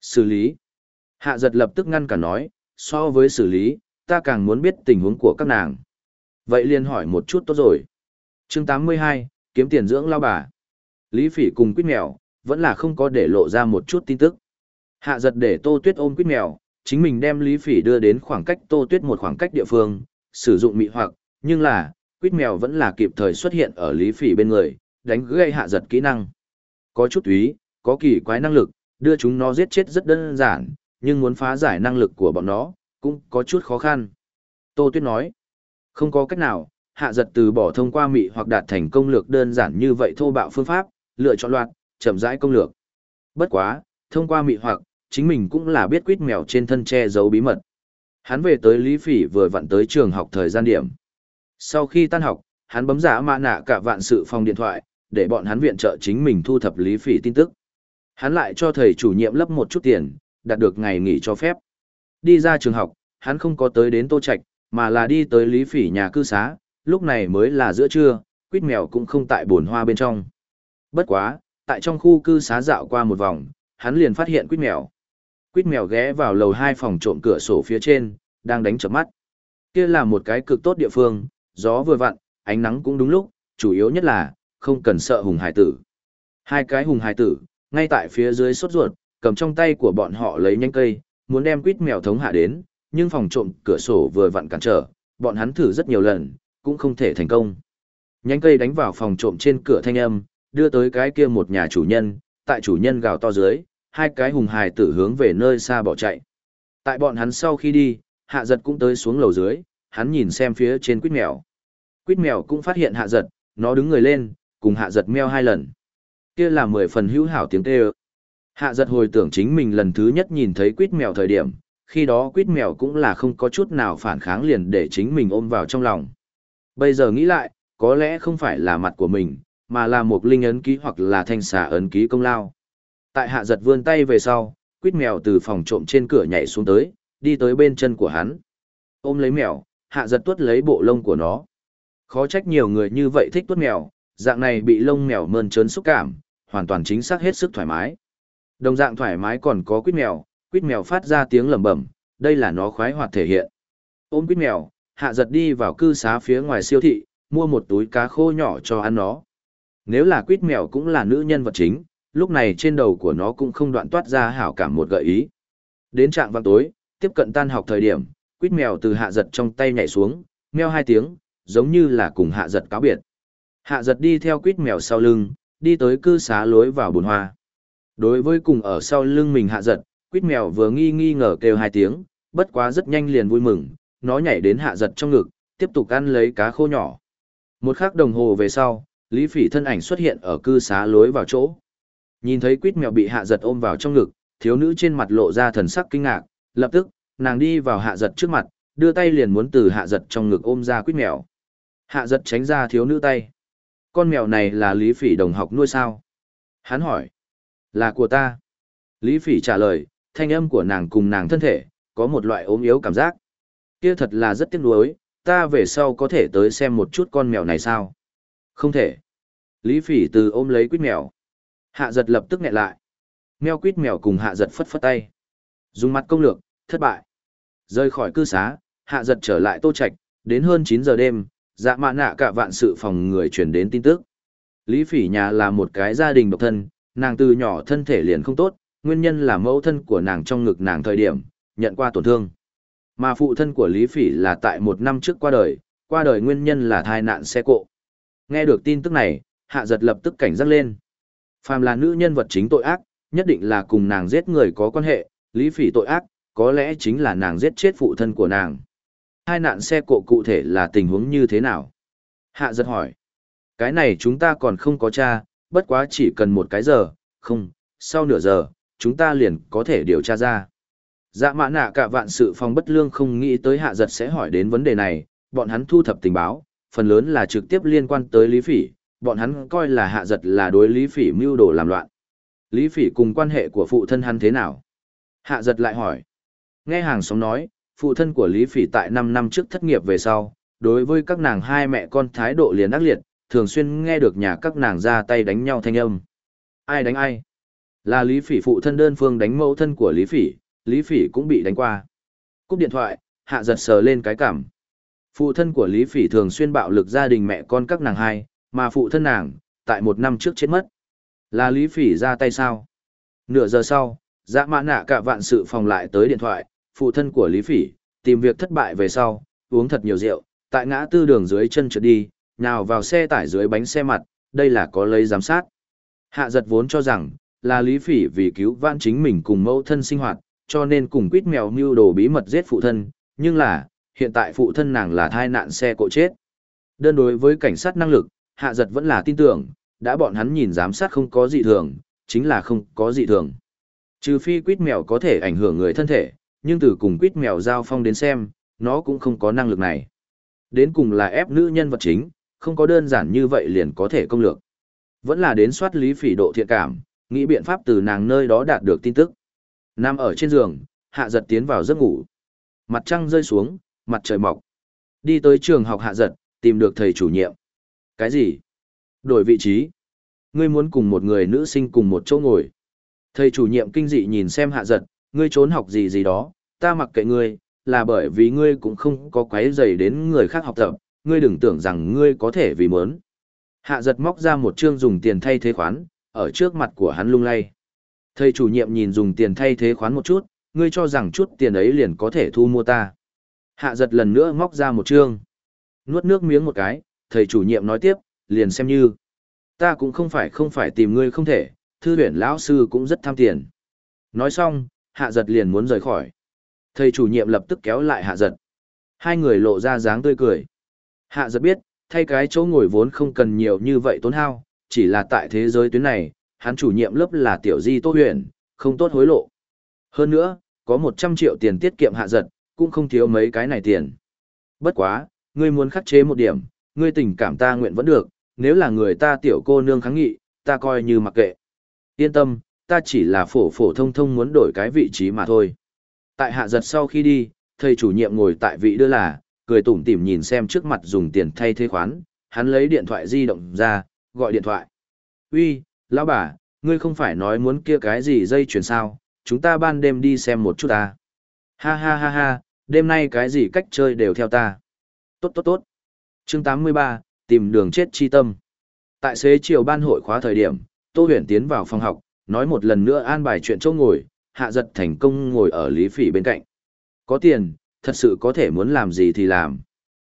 S1: Xử lý. Hạ giật lập tức ngăn cả nói, so với xử lý, ta càng muốn biết tình huống của các nàng. Vậy liền hỏi một chút tốt rồi. chương 82, kiếm tiền dưỡng lao bà. Lý Phỉ cùng quýt mèo, vẫn là không có để lộ ra một chút tin tức. Hạ giật để Tô Tuyết ôm quýt mèo, chính mình đem Lý Phỉ đưa đến khoảng cách Tô Tuyết một khoảng cách địa phương, sử dụng mị hoặc, nhưng là, quýt mèo vẫn là kịp thời xuất hiện ở Lý Phỉ bên người, đánh gây hạ giật kỹ năng. Có chút túy, có kỳ quái năng lực, đưa chúng nó giết chết rất đơn giản, nhưng muốn phá giải năng lực của bọn nó, cũng có chút khó khăn. Tô Tuyết nói, không có cách nào, hạ giật từ bỏ thông qua mị hoặc đạt thành công lược đơn giản như vậy thô bạo phương pháp, lựa chọn loạt, chậm rãi công lược. Bất quá, thông qua mị hoặc, chính mình cũng là biết quýt mèo trên thân che giấu bí mật. Hắn về tới Lý Phỉ vừa vặn tới trường học thời gian điểm. Sau khi tan học, hắn bấm giả mạ nạ cả vạn sự phòng điện thoại, để bọn hắn viện trợ chính mình thu thập Lý Phỉ tin tức. Hắn lại cho thầy chủ nhiệm lấp một chút tiền, đạt được ngày nghỉ cho phép. Đi ra trường học, hắn không có tới đến Tô Trạch, mà là đi tới Lý Phỉ nhà cư xá, lúc này mới là giữa trưa, quýt mèo cũng không tại bồn hoa bên trong. Bất quá, tại trong khu cư xá dạo qua một vòng, hắn liền phát hiện quýt mèo. Quýt mèo ghé vào lầu hai phòng trộm cửa sổ phía trên, đang đánh chớp mắt. Kia là một cái cực tốt địa phương, gió vừa vặn, ánh nắng cũng đúng lúc, chủ yếu nhất là, không cần sợ hùng hải tử. Hai cái hùng hải tử, ngay tại phía dưới sốt ruột, cầm trong tay của bọn họ lấy nhánh cây, muốn đem quýt mèo thống hạ đến, nhưng phòng trộm cửa sổ vừa vặn cản trở, bọn hắn thử rất nhiều lần, cũng không thể thành công. Nhánh cây đánh vào phòng trộm trên cửa thanh âm, đưa tới cái kia một nhà chủ nhân, tại chủ nhân gào to dưới, hai cái hùng hài tử hướng về nơi xa bỏ chạy. Tại bọn hắn sau khi đi, hạ giật cũng tới xuống lầu dưới, hắn nhìn xem phía trên quýt mèo. Quýt mèo cũng phát hiện hạ giật, nó đứng người lên, cùng hạ giật meo hai lần. Kia là mười phần hữu hảo tiếng kêu. Hạ giật hồi tưởng chính mình lần thứ nhất nhìn thấy quýt mèo thời điểm, khi đó quýt mèo cũng là không có chút nào phản kháng liền để chính mình ôm vào trong lòng. Bây giờ nghĩ lại, có lẽ không phải là mặt của mình, mà là một linh ấn ký hoặc là thanh xà ấn ký công lao. Tại hạ giật vươn tay về sau, quýt mèo từ phòng trộm trên cửa nhảy xuống tới, đi tới bên chân của hắn. Ôm lấy mèo, hạ giật tuốt lấy bộ lông của nó. Khó trách nhiều người như vậy thích tuốt mèo, dạng này bị lông mèo mơn trớn xúc cảm, hoàn toàn chính xác hết sức thoải mái. Đồng dạng thoải mái còn có quýt mèo, quýt mèo phát ra tiếng lẩm bẩm, đây là nó khoái hoạt thể hiện. Ôm quýt mèo, hạ giật đi vào cư xá phía ngoài siêu thị, mua một túi cá khô nhỏ cho ăn nó. Nếu là quýt mèo cũng là nữ nhân vật chính, lúc này trên đầu của nó cũng không đoạn toát ra hảo cảm một gợi ý. Đến trạng vào tối, tiếp cận tan học thời điểm, quýt mèo từ hạ giật trong tay nhảy xuống, meo hai tiếng, giống như là cùng hạ giật cáo biệt. Hạ giật đi theo quýt mèo sau lưng, đi tới cư xá lối vào bồn hoa. Đối với cùng ở sau lưng mình hạ giật, quýt mèo vừa nghi nghi ngờ kêu hai tiếng, bất quá rất nhanh liền vui mừng, nó nhảy đến hạ giật trong ngực, tiếp tục ăn lấy cá khô nhỏ. Một khắc đồng hồ về sau, Lý Phỉ thân ảnh xuất hiện ở cư xá lối vào chỗ. Nhìn thấy quýt mèo bị hạ giật ôm vào trong ngực, thiếu nữ trên mặt lộ ra thần sắc kinh ngạc, lập tức, nàng đi vào hạ giật trước mặt, đưa tay liền muốn từ hạ giật trong ngực ôm ra quýt mèo. Hạ giật tránh ra thiếu nữ tay. Con mèo này là Lý Phỉ đồng học nuôi sao? Hắn hỏi. Là của ta. Lý Phỉ trả lời, thanh âm của nàng cùng nàng thân thể, có một loại ốm yếu cảm giác. Kia thật là rất tiếc nuối, ta về sau có thể tới xem một chút con mèo này sao? Không thể. Lý Phỉ từ ôm lấy quýt mèo. Hạ giật lập tức nghẹn lại. Mèo quýt mèo cùng hạ giật phất phất tay. Dùng mặt công lược, thất bại. Rơi khỏi cư xá, hạ giật trở lại tô Trạch. đến hơn chín giờ đêm, dạ mạ nạ cả vạn sự phòng người truyền đến tin tức. Lý Phỉ nhà là một cái gia đình độc thân, nàng từ nhỏ thân thể liền không tốt, nguyên nhân là mẫu thân của nàng trong ngực nàng thời điểm, nhận qua tổn thương. Mà phụ thân của Lý Phỉ là tại một năm trước qua đời, qua đời nguyên nhân là thai nạn xe cộ. Nghe được tin tức này, hạ giật lập tức cảnh giác lên. Phàm là nữ nhân vật chính tội ác, nhất định là cùng nàng giết người có quan hệ, lý phỉ tội ác, có lẽ chính là nàng giết chết phụ thân của nàng. Hai nạn xe cộ cụ thể là tình huống như thế nào? Hạ giật hỏi. Cái này chúng ta còn không có tra, bất quá chỉ cần một cái giờ, không, sau nửa giờ, chúng ta liền có thể điều tra ra. Dạ mã nạ cả vạn sự phòng bất lương không nghĩ tới hạ giật sẽ hỏi đến vấn đề này, bọn hắn thu thập tình báo, phần lớn là trực tiếp liên quan tới Lý Phỉ, bọn hắn coi là hạ giật là đối Lý Phỉ mưu đồ làm loạn. Lý Phỉ cùng quan hệ của phụ thân hắn thế nào? Hạ giật lại hỏi. Nghe hàng xóm nói, phụ thân của Lý Phỉ tại 5 năm trước thất nghiệp về sau, đối với các nàng hai mẹ con thái độ liền ác liệt, thường xuyên nghe được nhà các nàng ra tay đánh nhau thanh âm. Ai đánh ai? Là Lý Phỉ phụ thân đơn phương đánh mẫu thân của Lý Phỉ, Lý Phỉ cũng bị đánh qua. Cúp điện thoại, hạ giật sờ lên cái cảm. Phụ thân của Lý Phỉ thường xuyên bạo lực gia đình mẹ con các nàng hai, mà phụ thân nàng, tại một năm trước chết mất. Là Lý Phỉ ra tay sao? Nửa giờ sau, dã mã nạ cả vạn sự phòng lại tới điện thoại, phụ thân của Lý Phỉ, tìm việc thất bại về sau, uống thật nhiều rượu, tại ngã tư đường dưới chân trượt đi, nhào vào xe tải dưới bánh xe mặt, đây là có lấy giám sát. Hạ giật vốn cho rằng, là Lý Phỉ vì cứu vãn chính mình cùng mẫu thân sinh hoạt, cho nên cùng quýt mèo mưu đồ bí mật giết phụ thân, nhưng là, hiện tại phụ thân nàng là thai nạn xe cộ chết. Đơn đối với cảnh sát năng lực, hạ giật vẫn là tin tưởng, đã bọn hắn nhìn giám sát không có dị thường, chính là không có dị thường. Trừ phi quýt mèo có thể ảnh hưởng người thân thể, nhưng từ cùng quýt mèo giao phong đến xem, nó cũng không có năng lực này. Đến cùng là ép nữ nhân vật chính, không có đơn giản như vậy liền có thể công lược. Vẫn là đến soát lý phỉ độ thiện cảm, nghĩ biện pháp từ nàng nơi đó đạt được tin tức. Nằm ở trên giường, hạ giật tiến vào giấc ngủ. Mặt trăng rơi xuống, mặt trời mọc. Đi tới trường học hạ giật, tìm được thầy chủ nhiệm. Cái gì? Đổi vị trí. Ngươi muốn cùng một người nữ sinh cùng một chỗ ngồi. Thầy chủ nhiệm kinh dị nhìn xem hạ giật, ngươi trốn học gì gì đó, ta mặc kệ ngươi, là bởi vì ngươi cũng không có quấy rầy đến người khác học tập, ngươi đừng tưởng rằng ngươi có thể vì muốn. Hạ giật móc ra một chương dùng tiền thay thế khoán, ở trước mặt của hắn lung lay. Thầy chủ nhiệm nhìn dùng tiền thay thế khoán một chút, ngươi cho rằng chút tiền ấy liền có thể thu mua ta. Hạ giật lần nữa móc ra một chương. Nuốt nước miếng một cái, thầy chủ nhiệm nói tiếp, liền xem như. Ta cũng không phải không phải tìm ngươi không thể, thư viện lão sư cũng rất tham tiền. Nói xong, hạ giật liền muốn rời khỏi. Thầy chủ nhiệm lập tức kéo lại hạ giật. Hai người lộ ra dáng tươi cười. Hạ giật biết, thay cái chỗ ngồi vốn không cần nhiều như vậy tốn hao, chỉ là tại thế giới tuyến này, hắn chủ nhiệm lớp là tiểu di tốt huyền, không tốt hối lộ. Hơn nữa, có 100 triệu tiền tiết kiệm hạ giật, cũng không thiếu mấy cái này tiền. Bất quá, ngươi muốn khắc chế một điểm, ngươi tình cảm ta nguyện vẫn được, nếu là người ta tiểu cô nương kháng nghị, ta coi như mặc kệ. Yên tâm, ta chỉ là phổ phổ thông thông muốn đổi cái vị trí mà thôi. Tại hạ giật sau khi đi, thầy chủ nhiệm ngồi tại vị đưa là, cười tủm tỉm nhìn xem trước mặt dùng tiền thay thế khoán, hắn lấy điện thoại di động ra, gọi điện thoại. Uy, lão bà, ngươi không phải nói muốn kia cái gì dây chuyển sao, chúng ta ban đêm đi xem một chút ta. Ha ha ha ha, đêm nay cái gì cách chơi đều theo ta. Tốt tốt tốt. chương 83, tìm đường chết chi tâm. Tại xế chiều ban hội khóa thời điểm, Tô Huyền tiến vào phòng học, nói một lần nữa an bài chuyện chỗ ngồi, hạ giật thành công ngồi ở Lý Phỉ bên cạnh. Có tiền, thật sự có thể muốn làm gì thì làm.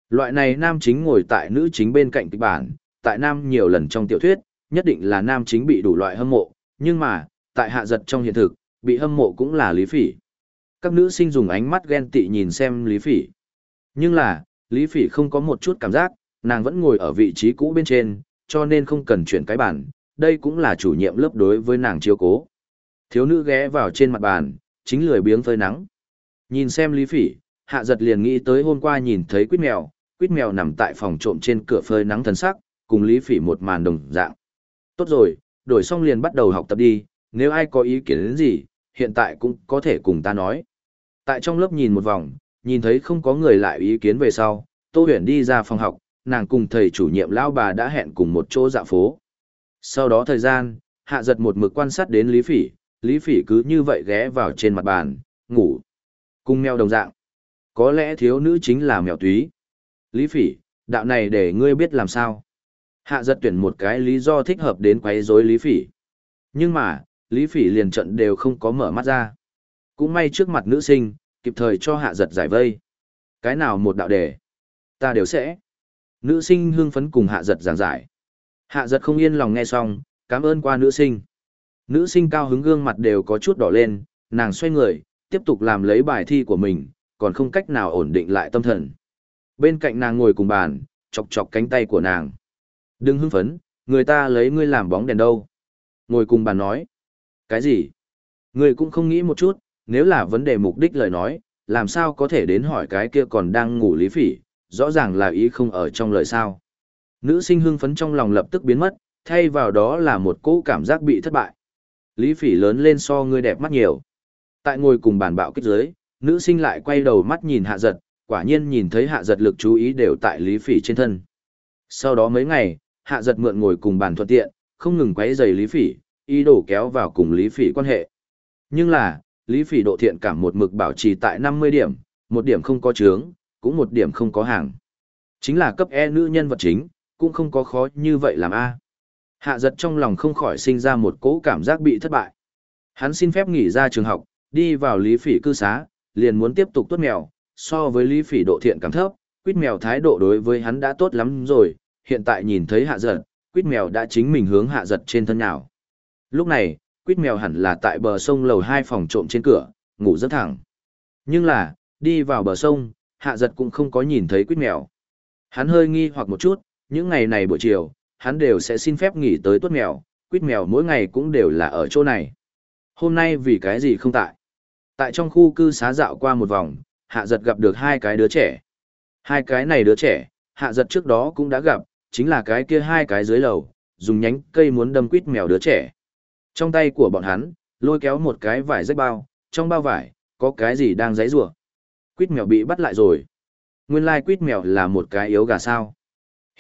S1: Loại này nam chính ngồi tại nữ chính bên cạnh kịch bản, tại nam nhiều lần trong tiểu thuyết, nhất định là nam chính bị đủ loại hâm mộ, nhưng mà, tại hạ giật trong hiện thực, bị hâm mộ cũng là Lý Phỉ. Các nữ sinh dùng ánh mắt ghen tị nhìn xem Lý Phỉ. Nhưng là, Lý Phỉ không có một chút cảm giác, nàng vẫn ngồi ở vị trí cũ bên trên, cho nên không cần chuyển cái bản, đây cũng là chủ nhiệm lớp đối với nàng chiếu cố. Thiếu nữ ghé vào trên mặt bàn, chính lười biếng phơi nắng. Nhìn xem Lý Phỉ, hạ giật liền nghĩ tới hôm qua nhìn thấy quýt mèo, quýt mèo nằm tại phòng trộm trên cửa phơi nắng thần sắc, cùng Lý Phỉ một màn đồng dạng. Tốt rồi, đổi xong liền bắt đầu học tập đi, nếu ai có ý kiến đến gì, hiện tại cũng có thể cùng ta nói. Tại trong lớp nhìn một vòng, nhìn thấy không có người lại ý kiến về sau, Tô Huyền đi ra phòng học, nàng cùng thầy chủ nhiệm lão bà đã hẹn cùng một chỗ dạo phố. Sau đó thời gian, hạ giật một mực quan sát đến Lý Phỉ, Lý Phỉ cứ như vậy ghé vào trên mặt bàn, ngủ. Cùng mèo đồng dạng. Có lẽ thiếu nữ chính là mèo túy. Lý Phỉ, đạo này để ngươi biết làm sao. Hạ giật tuyển một cái lý do thích hợp đến quấy rối Lý Phỉ. Nhưng mà, Lý Phỉ liền trận đều không có mở mắt ra. Cũng may trước mặt nữ sinh, kịp thời cho hạ giật giải vây. Cái nào một đạo đề, ta đều sẽ. Nữ sinh hưng phấn cùng hạ giật giảng giải. Hạ giật không yên lòng nghe xong, cảm ơn qua nữ sinh. Nữ sinh cao hứng gương mặt đều có chút đỏ lên, nàng xoay người, tiếp tục làm lấy bài thi của mình, còn không cách nào ổn định lại tâm thần. Bên cạnh nàng ngồi cùng bàn, chọc chọc cánh tay của nàng. Đừng hưng phấn, người ta lấy ngươi làm bóng đèn đâu. Ngồi cùng bàn nói. Cái gì? Ngươi cũng không nghĩ một chút, nếu là vấn đề mục đích lời nói, làm sao có thể đến hỏi cái kia còn đang ngủ lý phỉ, rõ ràng là ý không ở trong lời sao. Nữ sinh hưng phấn trong lòng lập tức biến mất, thay vào đó là một cỗ cảm giác bị thất bại. Lý phỉ lớn lên so ngươi đẹp mắt nhiều. Tại ngồi cùng bàn bạo kích giới, nữ sinh lại quay đầu mắt nhìn hạ giật, quả nhiên nhìn thấy hạ giật lực chú ý đều tại Lý phỉ trên thân. Sau đó mấy ngày, hạ giật mượn ngồi cùng bàn thuận tiện, không ngừng quấy giày Lý phỉ, ý đồ kéo vào cùng Lý phỉ quan hệ. Nhưng là, Lý phỉ độ thiện cảm một mực bảo trì tại 50 điểm, một điểm không có chướng, cũng một điểm không có hàng. Chính là cấp E nữ nhân vật chính, cũng không có khó như vậy làm A. À. Hạ giật trong lòng không khỏi sinh ra một cỗ cảm giác bị thất bại. Hắn xin phép nghỉ ra trường học, đi vào lý phỉ cư xá, liền muốn tiếp tục tuốt mèo, so với lý phỉ độ thiện cảm thấp, quýt mèo thái độ đối với hắn đã tốt lắm rồi, hiện tại nhìn thấy hạ giật, quýt mèo đã chính mình hướng hạ giật trên thân nào. Lúc này, quýt mèo hẳn là tại bờ sông lầu hai phòng trộm trên cửa, ngủ rất thẳng. Nhưng là, đi vào bờ sông, hạ giật cũng không có nhìn thấy quýt mèo. Hắn hơi nghi hoặc một chút, những ngày này buổi chiều, hắn đều sẽ xin phép nghỉ tới tuốt mèo, quýt mèo mỗi ngày cũng đều là ở chỗ này. Hôm nay vì cái gì không tại? Tại trong khu cư xá dạo qua một vòng, hạ giật gặp được hai cái đứa trẻ. Hai cái này đứa trẻ, hạ giật trước đó cũng đã gặp, chính là cái kia hai cái dưới lầu, dùng nhánh cây muốn đâm quýt mèo đứa trẻ. Trong tay của bọn hắn, lôi kéo một cái vải rách bao, trong bao vải, có cái gì đang giấy rủa Quýt mèo bị bắt lại rồi. Nguyên lai like quýt mèo là một cái yếu gà sao.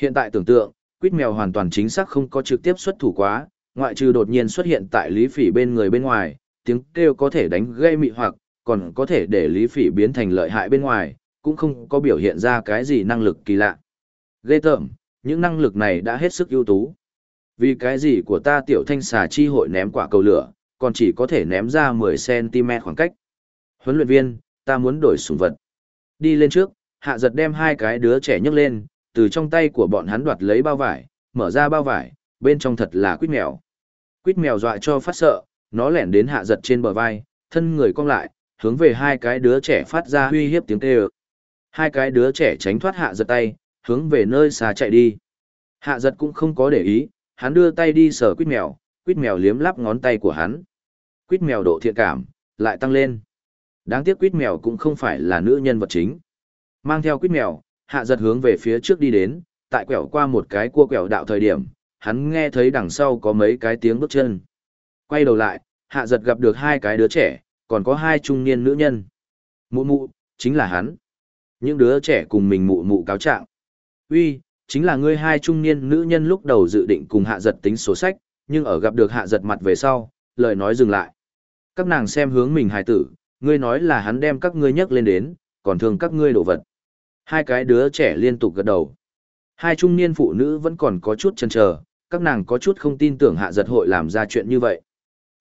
S1: Hiện tại tưởng tượng, quýt mèo hoàn toàn chính xác không có trực tiếp xuất thủ quá, ngoại trừ đột nhiên xuất hiện tại Lý Phỉ bên người bên ngoài, tiếng kêu có thể đánh gây mị hoặc, còn có thể để Lý Phỉ biến thành lợi hại bên ngoài, cũng không có biểu hiện ra cái gì năng lực kỳ lạ. Ghê tởm, những năng lực này đã hết sức ưu tú. Vì cái gì của ta tiểu thanh xà chi hội ném quả cầu lửa, còn chỉ có thể ném ra 10cm khoảng cách. Huấn luyện viên, ta muốn đổi sủng vật. Đi lên trước, hạ giật đem hai cái đứa trẻ nhấc lên, từ trong tay của bọn hắn đoạt lấy bao vải, mở ra bao vải, bên trong thật là quýt mèo. Quýt mèo dọa cho phát sợ, nó lẻn đến hạ giật trên bờ vai, thân người cong lại, hướng về hai cái đứa trẻ phát ra uy hiếp tiếng kêu. Hai cái đứa trẻ tránh thoát hạ giật tay, hướng về nơi xa chạy đi. Hạ giật cũng không có để ý, hắn đưa tay đi sờ quýt mèo, quýt mèo liếm lắp ngón tay của hắn. Quýt mèo độ thiện cảm, lại tăng lên. Đáng tiếc quýt mèo cũng không phải là nữ nhân vật chính. Mang theo quýt mèo, hạ giật hướng về phía trước đi đến, tại quẹo qua một cái cua quẹo đạo thời điểm, hắn nghe thấy đằng sau có mấy cái tiếng bước chân. Quay đầu lại, hạ giật gặp được hai cái đứa trẻ, còn có hai trung niên nữ nhân. Mụ mụ, chính là hắn. Những đứa trẻ cùng mình mụ mụ cáo trạng. Uy, chính là ngươi hai trung niên nữ nhân lúc đầu dự định cùng hạ giật tính số sách, nhưng ở gặp được hạ giật mặt về sau, lời nói dừng lại. Các nàng xem hướng mình hài tử, ngươi nói là hắn đem các ngươi nhấc lên đến, còn thương các ngươi đổ vật. Hai cái đứa trẻ liên tục gật đầu. Hai trung niên phụ nữ vẫn còn có chút chần chờ, các nàng có chút không tin tưởng hạ giật hội làm ra chuyện như vậy.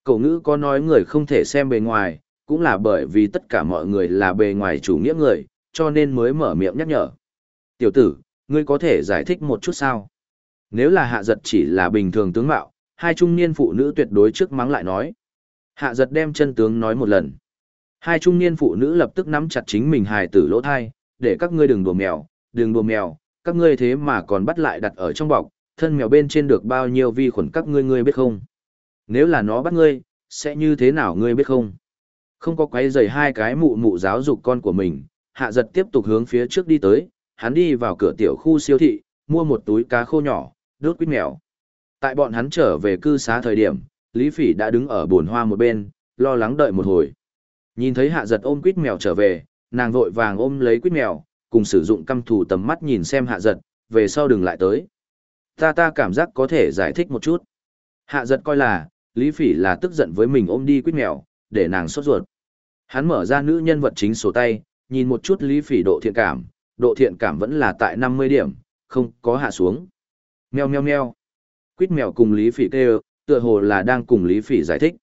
S1: Cậu ngữ có nói người không thể xem bề ngoài, cũng là bởi vì tất cả mọi người là bề ngoài chủ nghĩa người, cho nên mới mở miệng nhắc nhở. Tiểu tử, ngươi có thể giải thích một chút sao? Nếu là hạ giật chỉ là bình thường tướng mạo, hai trung niên phụ nữ tuyệt đối trước mắng lại nói. Hạ giật đem chân tướng nói một lần. Hai trung niên phụ nữ lập tức nắm chặt chính mình hài tử lỗ thai, để các ngươi đừng đùa mèo, đừng đùa mèo, các ngươi thế mà còn bắt lại đặt ở trong bọc, thân mèo bên trên được bao nhiêu vi khuẩn các ngươi ngươi biết không? Nếu là nó bắt ngươi, sẽ như thế nào ngươi biết không? Không có quấy rầy hai cái mụ mụ giáo dục con của mình, hạ giật tiếp tục hướng phía trước đi tới, hắn đi vào cửa tiểu khu siêu thị, mua một túi cá khô nhỏ, đốt quýt mèo. Tại bọn hắn trở về cư xá thời điểm, Lý Phỉ đã đứng ở bồn hoa một bên, lo lắng đợi một hồi. Nhìn thấy hạ giật ôm quýt mèo trở về, nàng vội vàng ôm lấy quýt mèo, cùng sử dụng căm thủ tầm mắt nhìn xem hạ giật, về sau đừng lại tới. Ta ta cảm giác có thể giải thích một chút. Hạ giật coi là, Lý Phỉ là tức giận với mình ôm đi quýt mèo, để nàng sốt ruột. Hắn mở ra nữ nhân vật chính sổ tay, nhìn một chút Lý Phỉ độ thiện cảm, độ thiện cảm vẫn là tại 50 điểm, không có hạ xuống. Mèo meo meo. Quýt mèo cùng Lý Phỉ kêu, tựa hồ là đang cùng Lý Phỉ giải thích.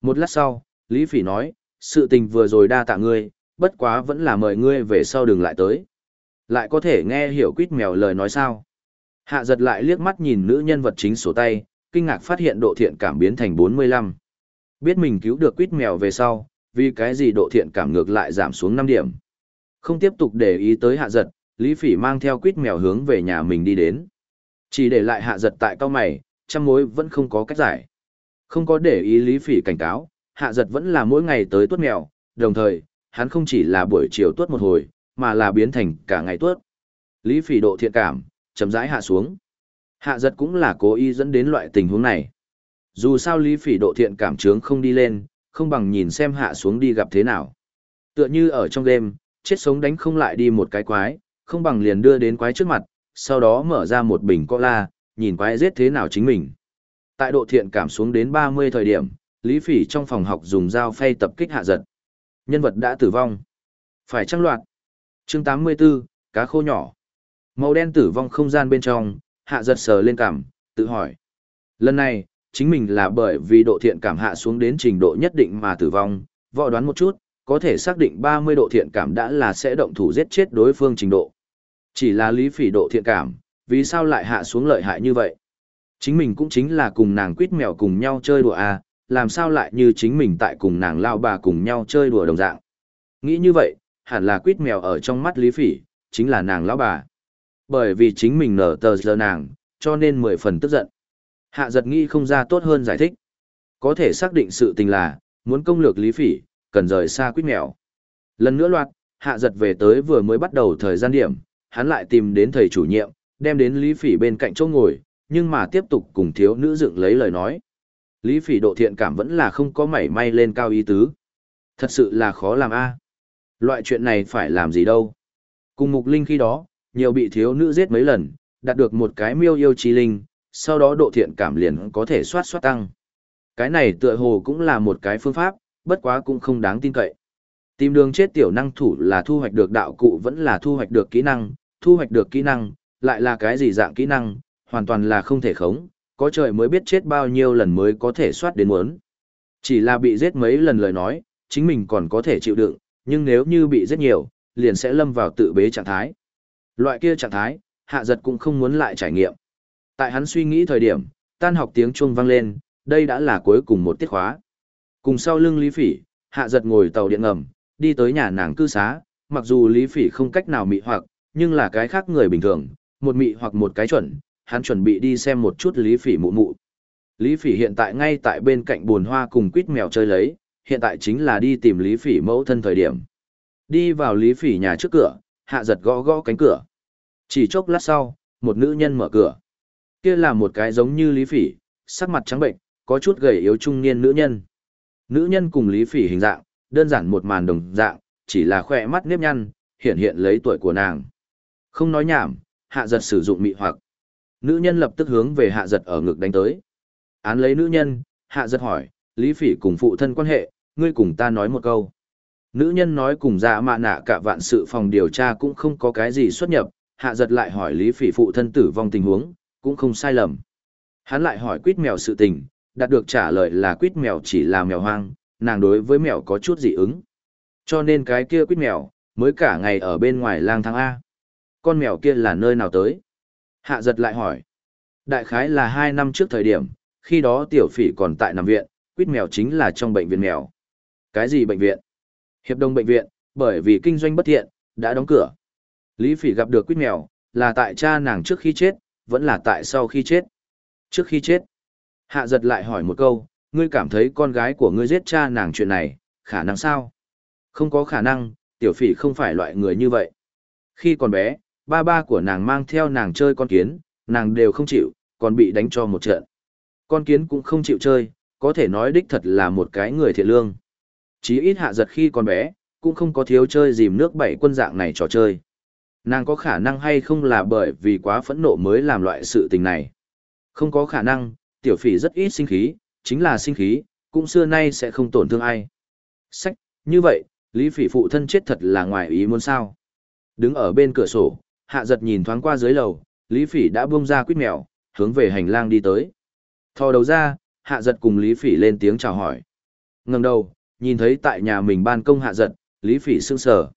S1: Một lát sau, Lý Phỉ nói, sự tình vừa rồi đa tạ ngươi, bất quá vẫn là mời ngươi về sau đừng lại tới. Lại có thể nghe hiểu quýt mèo lời nói sao. Hạ giật lại liếc mắt nhìn nữ nhân vật chính sổ tay, kinh ngạc phát hiện độ thiện cảm biến thành 45. Biết mình cứu được quýt mèo về sau, vì cái gì độ thiện cảm ngược lại giảm xuống 5 điểm. Không tiếp tục để ý tới hạ giật, Lý Phỉ mang theo quýt mèo hướng về nhà mình đi đến. Chỉ để lại hạ giật tại cao mày, trăm mối vẫn không có cách giải. Không có để ý Lý Phỉ cảnh cáo, hạ giật vẫn là mỗi ngày tới tuốt mèo, đồng thời, hắn không chỉ là buổi chiều tuốt một hồi, mà là biến thành cả ngày tuốt. Lý Phỉ độ thiện cảm, chậm rãi hạ xuống. Hạ giật cũng là cố ý dẫn đến loại tình huống này. Dù sao Lý Phỉ độ thiện cảm trướng không đi lên, không bằng nhìn xem hạ xuống đi gặp thế nào. Tựa như ở trong game, chết sống đánh không lại đi một cái quái, không bằng liền đưa đến quái trước mặt, sau đó mở ra một bình cola, nhìn quái giết thế nào chính mình. Tại độ thiện cảm xuống đến 30 thời điểm, Lý Phỉ trong phòng học dùng dao phay tập kích hạ giật. Nhân vật đã tử vong. Phải trăng loạt. Chương 84, cá khô nhỏ. Màu đen tử vong không gian bên trong, hạ giật sờ lên cảm, tự hỏi. Lần này, chính mình là bởi vì độ thiện cảm hạ xuống đến trình độ nhất định mà tử vong, võ đoán một chút, có thể xác định 30 độ thiện cảm đã là sẽ động thủ giết chết đối phương trình độ. Chỉ là lý phỉ độ thiện cảm, vì sao lại hạ xuống lợi hại như vậy? Chính mình cũng chính là cùng nàng quýt mèo cùng nhau chơi đùa à, làm sao lại như chính mình tại cùng nàng lao bà cùng nhau chơi đùa đồng dạng. Nghĩ như vậy, hẳn là quýt mèo ở trong mắt lý phỉ, chính là nàng lão bà. Bởi vì chính mình nở tờ giờ nàng, cho nên mười phần tức giận. Hạ giật nghĩ không ra tốt hơn giải thích. Có thể xác định sự tình là, muốn công lược lý phỉ, cần rời xa quýt mèo. Lần nữa loạt, hạ giật về tới vừa mới bắt đầu thời gian điểm, hắn lại tìm đến thầy chủ nhiệm, đem đến lý phỉ bên cạnh chỗ ngồi, nhưng mà tiếp tục cùng thiếu nữ dựng lấy lời nói. Lý phỉ độ thiện cảm vẫn là không có mảy may lên cao ý tứ. Thật sự là khó làm a à. Loại chuyện này phải làm gì đâu. Cùng mục linh khi đó, nhiều bị thiếu nữ giết mấy lần, đạt được một cái miêu yêu chi linh, sau đó độ thiện cảm liền có thể soát soát tăng. Cái này tựa hồ cũng là một cái phương pháp, bất quá cũng không đáng tin cậy. Tìm đường chết tiểu năng thủ là thu hoạch được đạo cụ vẫn là thu hoạch được kỹ năng, thu hoạch được kỹ năng, lại là cái gì dạng kỹ năng, hoàn toàn là không thể khống, có trời mới biết chết bao nhiêu lần mới có thể soát đến muốn. Chỉ là bị giết mấy lần lời nói, chính mình còn có thể chịu đựng, nhưng nếu như bị giết nhiều, liền sẽ lâm vào tự bế trạng thái. Loại kia trạng thái, hạ giật cũng không muốn lại trải nghiệm. Tại hắn suy nghĩ thời điểm, tan học tiếng chuông vang lên, đây đã là cuối cùng một tiết khóa. Cùng sau lưng Lý Phỉ, hạ giật ngồi tàu điện ngầm, đi tới nhà nàng cư xá, mặc dù Lý Phỉ không cách nào mị hoặc, nhưng là cái khác người bình thường, một mị hoặc một cái chuẩn, hắn chuẩn bị đi xem một chút Lý Phỉ mụ mụ. Lý Phỉ hiện tại ngay tại bên cạnh bồn hoa cùng quýt mèo chơi lấy, hiện tại chính là đi tìm Lý Phỉ mẫu thân thời điểm. Đi vào Lý Phỉ nhà trước cửa, hạ giật gõ gõ cánh cửa. Chỉ chốc lát sau, một nữ nhân mở cửa. Kia là một cái giống như Lý Phỉ, sắc mặt trắng bệnh, có chút gầy yếu trung niên nữ nhân. Nữ nhân cùng Lý Phỉ hình dạng, đơn giản một màn đồng dạng, chỉ là khỏe mắt nếp nhăn, hiện hiện lấy tuổi của nàng. Không nói nhảm, hạ giật sử dụng mị hoặc. Nữ nhân lập tức hướng về hạ giật ở ngực đánh tới. Án lấy nữ nhân, hạ giật hỏi, Lý Phỉ cùng phụ thân quan hệ, ngươi cùng ta nói một câu. Nữ nhân nói cùng dạ mạ nạ cả vạn sự phòng điều tra cũng không có cái gì xuất nhập, hạ giật lại hỏi Lý Phỉ phụ thân tử vong tình huống, cũng không sai lầm. Hắn lại hỏi quýt mèo sự tình, đạt được trả lời là quýt mèo chỉ là mèo hoang, nàng đối với mèo có chút dị ứng. Cho nên cái kia quýt mèo, mới cả ngày ở bên ngoài lang thang A. Con mèo kia là nơi nào tới? Hạ giật lại hỏi. Đại khái là hai năm trước thời điểm, khi đó tiểu phỉ còn tại nằm viện, quýt mèo chính là trong bệnh viện mèo. Cái gì bệnh viện? Hiệp đồng bệnh viện, bởi vì kinh doanh bất thiện, đã đóng cửa. Lý phỉ gặp được quýt mèo, là tại cha nàng trước khi chết, vẫn là tại sau khi chết. Trước khi chết, hạ giật lại hỏi một câu, ngươi cảm thấy con gái của ngươi giết cha nàng chuyện này, khả năng sao? Không có khả năng, tiểu phỉ không phải loại người như vậy. Khi còn bé, ba ba của nàng mang theo nàng chơi con kiến, nàng đều không chịu, còn bị đánh cho một trận. Con kiến cũng không chịu chơi, có thể nói đích thật là một cái người thiện lương. Chí ít hạ giật khi còn bé, cũng không có thiếu chơi dìm nước bảy quân dạng này trò chơi. Nàng có khả năng hay không là bởi vì quá phẫn nộ mới làm loại sự tình này. Không có khả năng, tiểu phỉ rất ít sinh khí, chính là sinh khí, cũng xưa nay sẽ không tổn thương ai. Sách, như vậy, Lý phỉ phụ thân chết thật là ngoài ý muốn sao. Đứng ở bên cửa sổ, hạ giật nhìn thoáng qua dưới lầu, Lý phỉ đã buông ra quýt mèo, hướng về hành lang đi tới. Thò đầu ra, hạ giật cùng Lý phỉ lên tiếng chào hỏi. Ngừng đầu, nhìn thấy tại nhà mình ban công hạ giật, Lý phỉ sững sờ.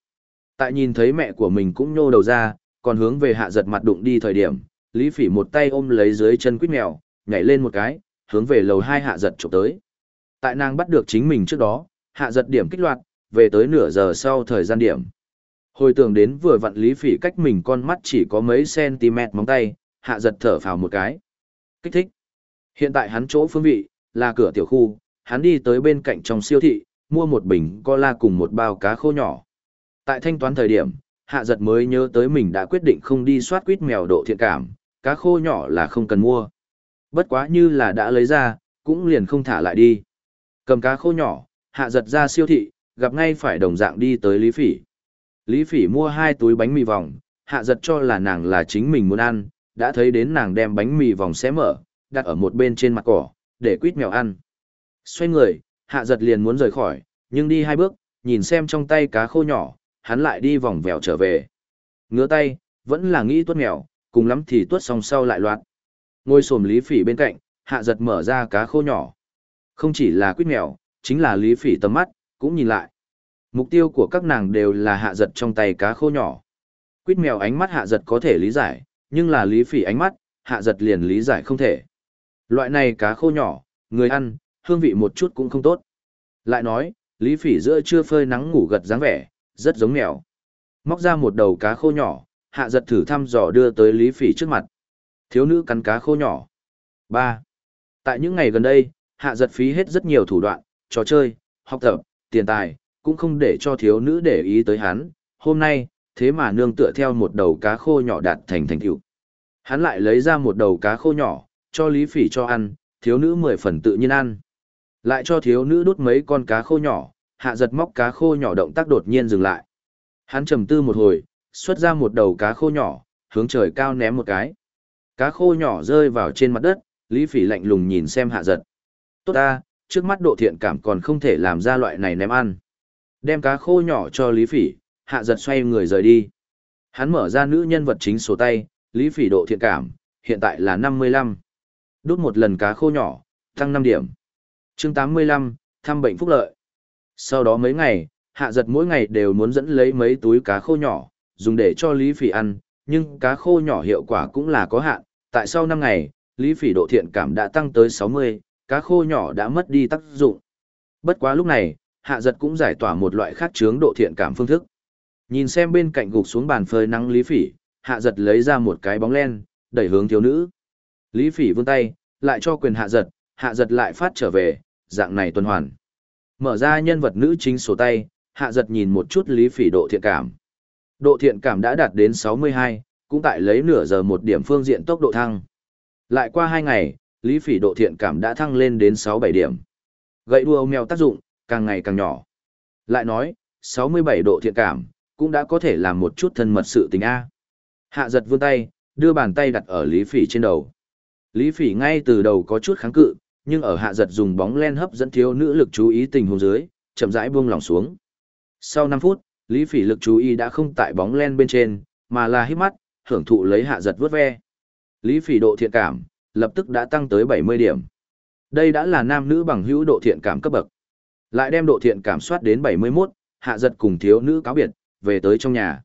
S1: Tại nhìn thấy mẹ của mình cũng nhô đầu ra, còn hướng về hạ giật mặt đụng đi thời điểm, Lý Phỉ một tay ôm lấy dưới chân quýt mèo, nhảy lên một cái, hướng về lầu hai hạ giật chụp tới. Tại nàng bắt được chính mình trước đó, hạ giật điểm kích loạt, về tới nửa giờ sau thời gian điểm. Hồi tưởng đến vừa vặn Lý Phỉ cách mình con mắt chỉ có mấy cm móng tay, hạ giật thở phào một cái. Kích thích. Hiện tại hắn chỗ phương vị, là cửa tiểu khu, hắn đi tới bên cạnh trong siêu thị, mua một bình cola cùng một bao cá khô nhỏ. Tại thanh toán thời điểm, hạ giật mới nhớ tới mình đã quyết định không đi soát quýt mèo độ thiện cảm, cá khô nhỏ là không cần mua. Bất quá như là đã lấy ra, cũng liền không thả lại đi. Cầm cá khô nhỏ, hạ giật ra siêu thị, gặp ngay phải đồng dạng đi tới Lý Phỉ. Lý Phỉ mua hai túi bánh mì vòng, hạ giật cho là nàng là chính mình muốn ăn, đã thấy đến nàng đem bánh mì vòng xé mở, đặt ở một bên trên mặt cỏ, để quýt mèo ăn. Xoay người, hạ giật liền muốn rời khỏi, nhưng đi hai bước, nhìn xem trong tay cá khô nhỏ, hắn lại đi vòng vèo trở về. Ngứa tay, vẫn là nghĩ tuốt mèo, cùng lắm thì tuốt xong sau lại loạn. Ngôi sồm lý phỉ bên cạnh, hạ giật mở ra cá khô nhỏ. Không chỉ là quýt mèo, chính là lý phỉ tầm mắt, cũng nhìn lại. Mục tiêu của các nàng đều là hạ giật trong tay cá khô nhỏ. Quýt mèo ánh mắt hạ giật có thể lý giải, nhưng là lý phỉ ánh mắt, hạ giật liền lý giải không thể. Loại này cá khô nhỏ, người ăn, hương vị một chút cũng không tốt. Lại nói, lý phỉ giữa trưa phơi nắng ngủ gật dáng vẻ, rất giống mèo. Móc ra một đầu cá khô nhỏ, hạ giật thử thăm dò đưa tới lý phỉ trước mặt. Thiếu nữ cắn cá khô nhỏ. ba Tại những ngày gần đây, hạ giật phí hết rất nhiều thủ đoạn, trò chơi, học tập, tiền tài, cũng không để cho thiếu nữ để ý tới hắn. Hôm nay, thế mà nương tựa theo một đầu cá khô nhỏ đạt thành thành tựu. Hắn lại lấy ra một đầu cá khô nhỏ, cho Lý Phỉ cho ăn, thiếu nữ mười phần tự nhiên ăn. Lại cho thiếu nữ đút mấy con cá khô nhỏ, hạ giật móc cá khô nhỏ động tác đột nhiên dừng lại. Hắn trầm tư một hồi, xuất ra một đầu cá khô nhỏ, hướng trời cao ném một cái. Cá khô nhỏ rơi vào trên mặt đất, Lý Phỉ lạnh lùng nhìn xem hạ giật. Tốt ta, trước mắt độ thiện cảm còn không thể làm ra loại này ném ăn. Đem cá khô nhỏ cho Lý Phỉ, hạ giật xoay người rời đi. Hắn mở ra nữ nhân vật chính sổ tay, Lý Phỉ độ thiện cảm, hiện tại là 55. Đốt một lần cá khô nhỏ, tăng 5 điểm. chương 85, thăm bệnh phúc lợi. Sau đó mấy ngày, hạ giật mỗi ngày đều muốn dẫn lấy mấy túi cá khô nhỏ, dùng để cho Lý Phỉ ăn, nhưng cá khô nhỏ hiệu quả cũng là có hạn. Tại sau 5 ngày, Lý Phỉ độ thiện cảm đã tăng tới 60, cá khô nhỏ đã mất đi tác dụng. Bất quá lúc này, hạ giật cũng giải tỏa một loại khác chướng độ thiện cảm phương thức. Nhìn xem bên cạnh gục xuống bàn phơi nắng Lý Phỉ, hạ giật lấy ra một cái bóng len, đẩy hướng thiếu nữ. Lý Phỉ vươn tay, lại cho quyền hạ giật, hạ giật lại phát trở về, dạng này tuần hoàn. Mở ra nhân vật nữ chính sổ tay, hạ giật nhìn một chút Lý Phỉ độ thiện cảm. Độ thiện cảm đã đạt đến 62, cũng tại lấy nửa giờ một điểm phương diện tốc độ thăng. Lại qua hai ngày, Lý Phỉ độ thiện cảm đã thăng lên đến 67 điểm. Gậy đua mèo tác dụng, càng ngày càng nhỏ. Lại nói, 67 độ thiện cảm, cũng đã có thể làm một chút thân mật sự tình A. Hạ giật vươn tay, đưa bàn tay đặt ở Lý Phỉ trên đầu. Lý Phỉ ngay từ đầu có chút kháng cự, nhưng ở hạ giật dùng bóng len hấp dẫn thiếu nữ lực chú ý tình huống dưới, chậm rãi buông lỏng xuống. Sau 5 phút, Lý Phỉ lực chú ý đã không tại bóng len bên trên, mà là hít mắt, hưởng thụ lấy hạ giật vớt ve. Lý Phỉ độ thiện cảm, lập tức đã tăng tới 70 điểm. Đây đã là nam nữ bằng hữu độ thiện cảm cấp bậc. Lại đem độ thiện cảm soát đến 71, hạ giật cùng thiếu nữ cáo biệt, về tới trong nhà.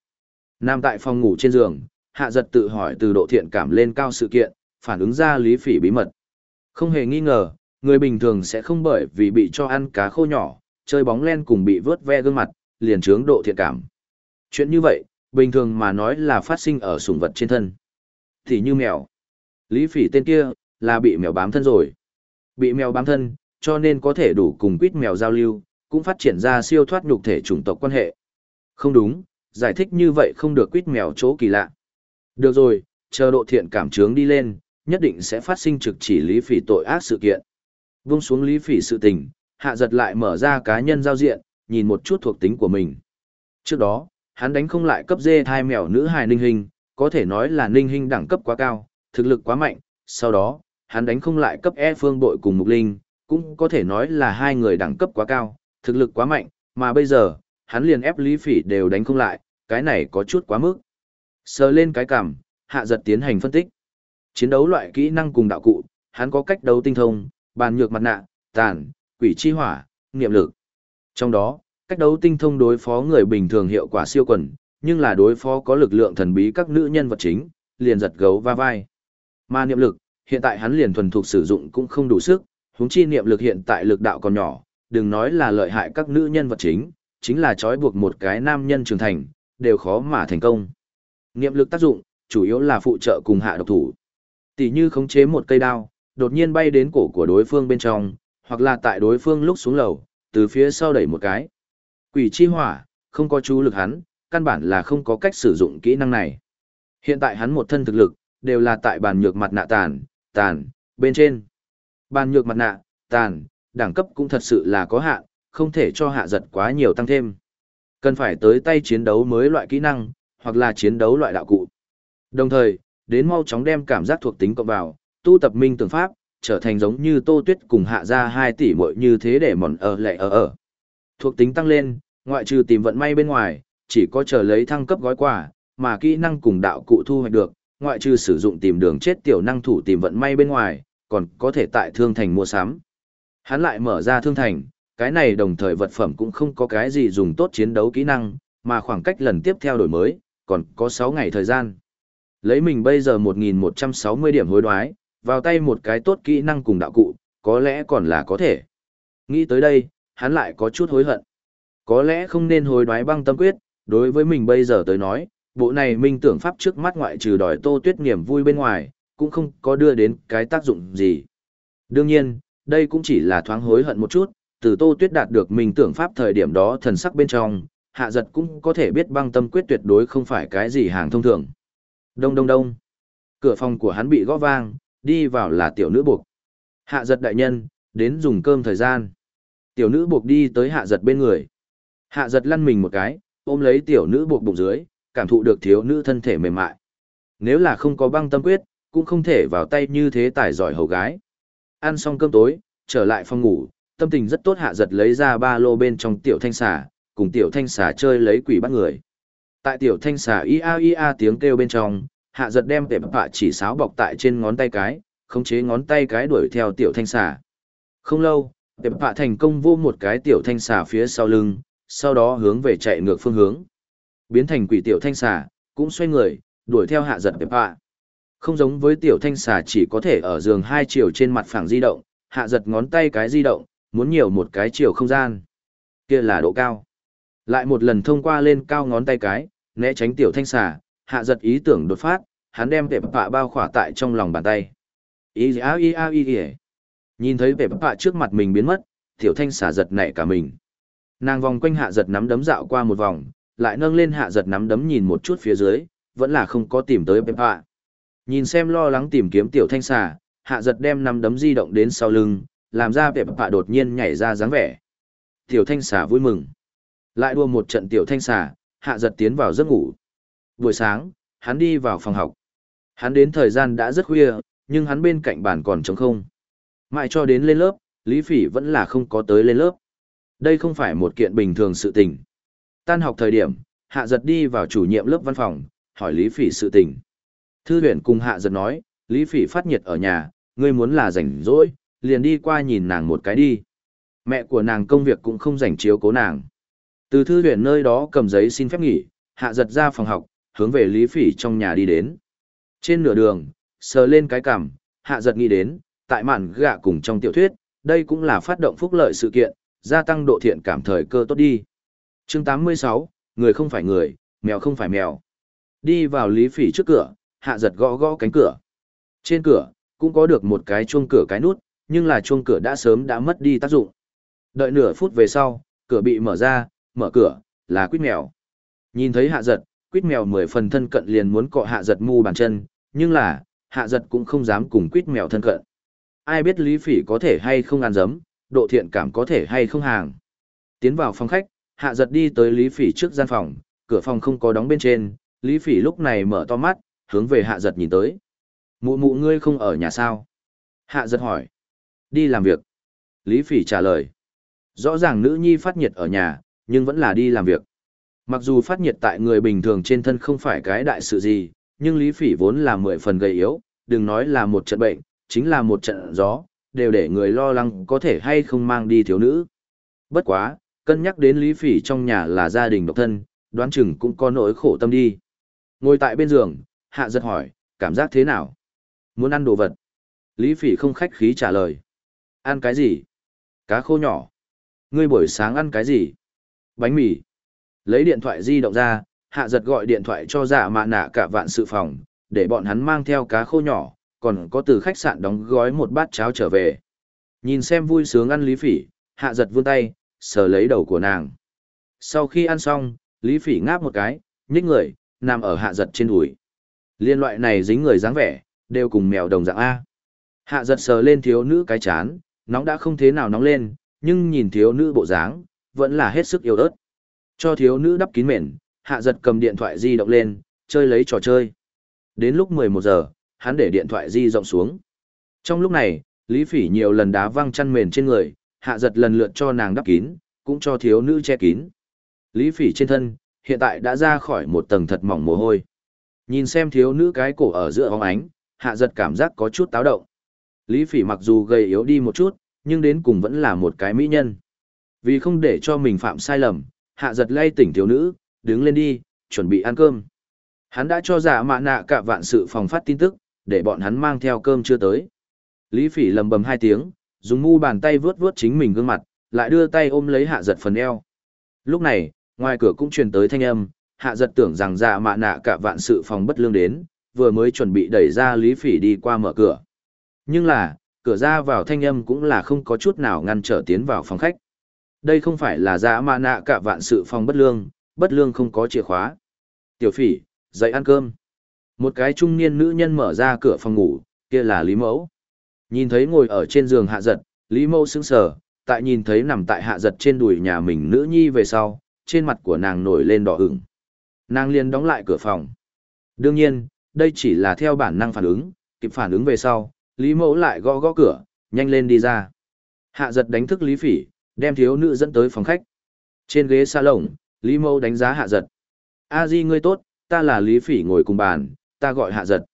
S1: Nam tại phòng ngủ trên giường, hạ giật tự hỏi từ độ thiện cảm lên cao sự kiện, phản ứng ra lý phỉ bí mật. Không hề nghi ngờ, người bình thường sẽ không bởi vì bị cho ăn cá khô nhỏ, chơi bóng len cùng bị vớt ve gương mặt, liền trướng độ thiện cảm. Chuyện như vậy, bình thường mà nói là phát sinh ở sủng vật trên thân. Thì như mèo. Lý phỉ tên kia, là bị mèo bám thân rồi. Bị mèo bám thân, cho nên có thể đủ cùng quýt mèo giao lưu, cũng phát triển ra siêu thoát nhục thể chủng tộc quan hệ. Không đúng, giải thích như vậy không được quýt mèo chỗ kỳ lạ. Được rồi, chờ độ thiện cảm trướng đi lên, nhất định sẽ phát sinh trực chỉ lý phỉ tội ác sự kiện. Vung xuống lý phỉ sự tình, hạ giật lại mở ra cá nhân giao diện, nhìn một chút thuộc tính của mình. Trước đó, hắn đánh không lại cấp dê thai mèo nữ hài ninh hình, có thể nói là ninh hình đẳng cấp quá cao, thực lực quá mạnh. Sau đó, hắn đánh không lại cấp E phương bội cùng mục linh, cũng có thể nói là hai người đẳng cấp quá cao, thực lực quá mạnh, mà bây giờ, hắn liền ép lý phỉ đều đánh không lại, cái này có chút quá mức. Sờ lên cái cằm, hạ giật tiến hành phân tích. Chiến đấu loại kỹ năng cùng đạo cụ, hắn có cách đấu tinh thông, bàn nhược mặt nạ, tàn, quỷ chi hỏa, niệm lực. Trong đó, cách đấu tinh thông đối phó người bình thường hiệu quả siêu quần, nhưng là đối phó có lực lượng thần bí các nữ nhân vật chính, liền giật gấu va vai. Mà niệm lực, hiện tại hắn liền thuần thục sử dụng cũng không đủ sức, huống chi niệm lực hiện tại lực đạo còn nhỏ, đừng nói là lợi hại các nữ nhân vật chính, chính là trói buộc một cái nam nhân trưởng thành, đều khó mà thành công. Niệm lực tác dụng, chủ yếu là phụ trợ cùng hạ độc thủ. Tỷ như khống chế một cây đao, đột nhiên bay đến cổ của đối phương bên trong, hoặc là tại đối phương lúc xuống lầu, từ phía sau đẩy một cái. Quỷ chi hỏa, không có chú lực hắn, căn bản là không có cách sử dụng kỹ năng này. Hiện tại hắn một thân thực lực, đều là tại bàn nhược mặt nạ tàn, tàn, bên trên. Bàn nhược mặt nạ, tàn, đẳng cấp cũng thật sự là có hạn, không thể cho hạ giật quá nhiều tăng thêm. Cần phải tới tay chiến đấu mới loại kỹ năng, hoặc là chiến đấu loại đạo cụ. Đồng thời, đến mau chóng đem cảm giác thuộc tính cộng vào, tu tập minh tưởng pháp, trở thành giống như tô tuyết cùng hạ ra 2 tỷ muội như thế để mòn ở lệ ở ở. Thuộc tính tăng lên, ngoại trừ tìm vận may bên ngoài, chỉ có chờ lấy thăng cấp gói quà, mà kỹ năng cùng đạo cụ thu hoạch được, ngoại trừ sử dụng tìm đường chết tiểu năng thủ tìm vận may bên ngoài, còn có thể tại thương thành mua sắm. Hắn lại mở ra thương thành, cái này đồng thời vật phẩm cũng không có cái gì dùng tốt chiến đấu kỹ năng, mà khoảng cách lần tiếp theo đổi mới, còn có 6 ngày thời gian. Lấy mình bây giờ 1160 điểm hối đoái, vào tay một cái tốt kỹ năng cùng đạo cụ, có lẽ còn là có thể. Nghĩ tới đây, hắn lại có chút hối hận. Có lẽ không nên hối đoái băng tâm quyết, đối với mình bây giờ tới nói, bộ này minh tưởng pháp trước mắt ngoại trừ đòi tô tuyết niềm vui bên ngoài, cũng không có đưa đến cái tác dụng gì. Đương nhiên, đây cũng chỉ là thoáng hối hận một chút, từ tô tuyết đạt được mình tưởng pháp thời điểm đó thần sắc bên trong, hạ giật cũng có thể biết băng tâm quyết tuyệt đối không phải cái gì hàng thông thường. Đông đông đông. Cửa phòng của hắn bị gõ vang, đi vào là tiểu nữ buộc. Hạ giật đại nhân, đến dùng cơm thời gian. Tiểu nữ buộc đi tới hạ giật bên người. Hạ giật lăn mình một cái, ôm lấy tiểu nữ buộc bụng dưới, cảm thụ được thiếu nữ thân thể mềm mại. Nếu là không có băng tâm quyết, cũng không thể vào tay như thế tài giỏi hầu gái. Ăn xong cơm tối, trở lại phòng ngủ, tâm tình rất tốt hạ giật lấy ra ba lô bên trong tiểu thanh xà, cùng tiểu thanh xà chơi lấy quỷ bắt người. Tại tiểu thanh xà ia ia tiếng kêu bên trong, hạ giật đem tệp bạ chỉ sáo bọc tại trên ngón tay cái, khống chế ngón tay cái đuổi theo tiểu thanh xà. Không lâu, tệp bạ thành công vô một cái tiểu thanh xà phía sau lưng, sau đó hướng về chạy ngược phương hướng. Biến thành quỷ tiểu thanh xà, cũng xoay người, đuổi theo hạ giật tệp bạ. Không giống với tiểu thanh xà chỉ có thể ở giường hai chiều trên mặt phẳng di động, hạ giật ngón tay cái di động, muốn nhiều một cái chiều không gian. Kia là độ cao. Lại một lần thông qua lên cao ngón tay cái, né tránh tiểu thanh xà, hạ giật ý tưởng đột phát, hắn đem tệp bạ bao khỏa tại trong lòng bàn tay. Ý á ý á ý ý Nhìn thấy tệp bạ trước mặt mình biến mất, tiểu thanh xà giật nảy cả mình. Nàng vòng quanh hạ giật nắm đấm dạo qua một vòng, lại nâng lên hạ giật nắm đấm nhìn một chút phía dưới, vẫn là không có tìm tới tệp bạ. Nhìn xem lo lắng tìm kiếm tiểu thanh xà, hạ giật đem nắm đấm di động đến sau lưng, làm ra vẻ bạ đột nhiên nhảy ra dáng vẻ. Tiểu thanh xà vui mừng. Lại đua một trận tiểu thanh xà, hạ giật tiến vào giấc ngủ. Buổi sáng, hắn đi vào phòng học. Hắn đến thời gian đã rất khuya, nhưng hắn bên cạnh bàn còn trống không. Mãi cho đến lên lớp, Lý Phỉ vẫn là không có tới lên lớp. Đây không phải một kiện bình thường sự tình. Tan học thời điểm, Hạ Giật đi vào chủ nhiệm lớp văn phòng, hỏi Lý Phỉ sự tình. Thư huyện cùng Hạ Giật nói, Lý Phỉ phát nhiệt ở nhà, ngươi muốn là rảnh rỗi, liền đi qua nhìn nàng một cái đi. Mẹ của nàng công việc cũng không rảnh chiếu cố nàng. Từ thư huyện nơi đó cầm giấy xin phép nghỉ, Hạ Giật ra phòng học, hướng về Lý Phỉ trong nhà đi đến. Trên nửa đường, sờ lên cái cằm, Hạ Giật nghĩ đến, tại màn gạ cùng trong tiểu thuyết, đây cũng là phát động phúc lợi sự kiện, gia tăng độ thiện cảm thời cơ tốt đi. Chương 86, người không phải người, mèo không phải mèo. Đi vào Lý Phỉ trước cửa, Hạ Giật gõ gõ cánh cửa. Trên cửa, cũng có được một cái chuông cửa cái nút, nhưng là chuông cửa đã sớm đã mất đi tác dụng. Đợi nửa phút về sau, cửa bị mở ra, mở cửa, là quýt mèo. Nhìn thấy Hạ Giật, quýt mèo mười phần thân cận liền muốn cọ hạ giật mu bàn chân, nhưng là, hạ giật cũng không dám cùng quýt mèo thân cận. Ai biết Lý Phỉ có thể hay không ăn dấm, độ thiện cảm có thể hay không hàng. Tiến vào phòng khách, hạ giật đi tới Lý Phỉ trước gian phòng, cửa phòng không có đóng bên trên, Lý Phỉ lúc này mở to mắt, hướng về hạ giật nhìn tới. Mụ mụ ngươi không ở nhà sao? Hạ giật hỏi. Đi làm việc. Lý Phỉ trả lời. Rõ ràng nữ nhi phát nhiệt ở nhà, nhưng vẫn là đi làm việc. Mặc dù phát nhiệt tại người bình thường trên thân không phải cái đại sự gì, nhưng Lý Phỉ vốn là mười phần gầy yếu, đừng nói là một trận bệnh, chính là một trận gió, đều để người lo lắng có thể hay không mang đi thiếu nữ. Bất quá, cân nhắc đến Lý Phỉ trong nhà là gia đình độc thân, đoán chừng cũng có nỗi khổ tâm đi. Ngồi tại bên giường, Hạ giật hỏi, cảm giác thế nào? Muốn ăn đồ vật. Lý Phỉ không khách khí trả lời. Ăn cái gì? Cá khô nhỏ. Ngươi buổi sáng ăn cái gì? Bánh mì. Lấy điện thoại di động ra, hạ giật gọi điện thoại cho dạ mạ nạ cả vạn sự phòng, để bọn hắn mang theo cá khô nhỏ, còn có từ khách sạn đóng gói một bát cháo trở về. Nhìn xem vui sướng ăn Lý Phỉ, hạ giật vươn tay, sờ lấy đầu của nàng. Sau khi ăn xong, Lý Phỉ ngáp một cái, nhích người, nằm ở hạ giật trên đùi. Liên loại này dính người dáng vẻ, đều cùng mèo đồng dạng A. Hạ giật sờ lên thiếu nữ cái chán, nóng đã không thế nào nóng lên, nhưng nhìn thiếu nữ bộ dáng, vẫn là hết sức yêu ớt. Cho thiếu nữ đắp kín mền, hạ giật cầm điện thoại di động lên, chơi lấy trò chơi. Đến lúc 11 giờ, hắn để điện thoại di rộng xuống. Trong lúc này, Lý Phỉ nhiều lần đá văng chăn mền trên người, hạ giật lần lượt cho nàng đắp kín, cũng cho thiếu nữ che kín. Lý Phỉ trên thân, hiện tại đã ra khỏi một tầng thật mỏng mồ hôi. Nhìn xem thiếu nữ cái cổ ở giữa óng ánh, hạ giật cảm giác có chút táo động. Lý Phỉ mặc dù gầy yếu đi một chút, nhưng đến cùng vẫn là một cái mỹ nhân. Vì không để cho mình phạm sai lầm, hạ giật lay tỉnh thiếu nữ, đứng lên đi, chuẩn bị ăn cơm. Hắn đã cho giả mạ nạ cả vạn sự phòng phát tin tức, để bọn hắn mang theo cơm chưa tới. Lý Phỉ lầm bầm hai tiếng, dùng mu bàn tay vướt vướt chính mình gương mặt, lại đưa tay ôm lấy hạ giật phần eo. Lúc này, ngoài cửa cũng truyền tới thanh âm, hạ giật tưởng rằng dạ mạ nạ cả vạn sự phòng bất lương đến, vừa mới chuẩn bị đẩy ra Lý Phỉ đi qua mở cửa. Nhưng là, cửa ra vào thanh âm cũng là không có chút nào ngăn trở tiến vào phòng khách. Đây không phải là dạ mạ nạ cả vạn sự phòng bất lương, bất lương không có chìa khóa. Tiểu phỉ, dậy ăn cơm. Một cái trung niên nữ nhân mở ra cửa phòng ngủ, kia là Lý Mẫu. Nhìn thấy ngồi ở trên giường hạ giật, Lý Mẫu sững sờ, tại nhìn thấy nằm tại hạ giật trên đùi nhà mình nữ nhi về sau, trên mặt của nàng nổi lên đỏ ửng. Nàng liền đóng lại cửa phòng. Đương nhiên, đây chỉ là theo bản năng phản ứng, kịp phản ứng về sau, Lý Mẫu lại gõ gõ cửa, nhanh lên đi ra. Hạ giật đánh thức Lý Phỉ, đem thiếu nữ dẫn tới phòng khách. Trên ghế salon, Lý Mẫu đánh giá hạ giật. A Di ngươi tốt, ta là Lý Phỉ ngồi cùng bàn, ta gọi hạ giật.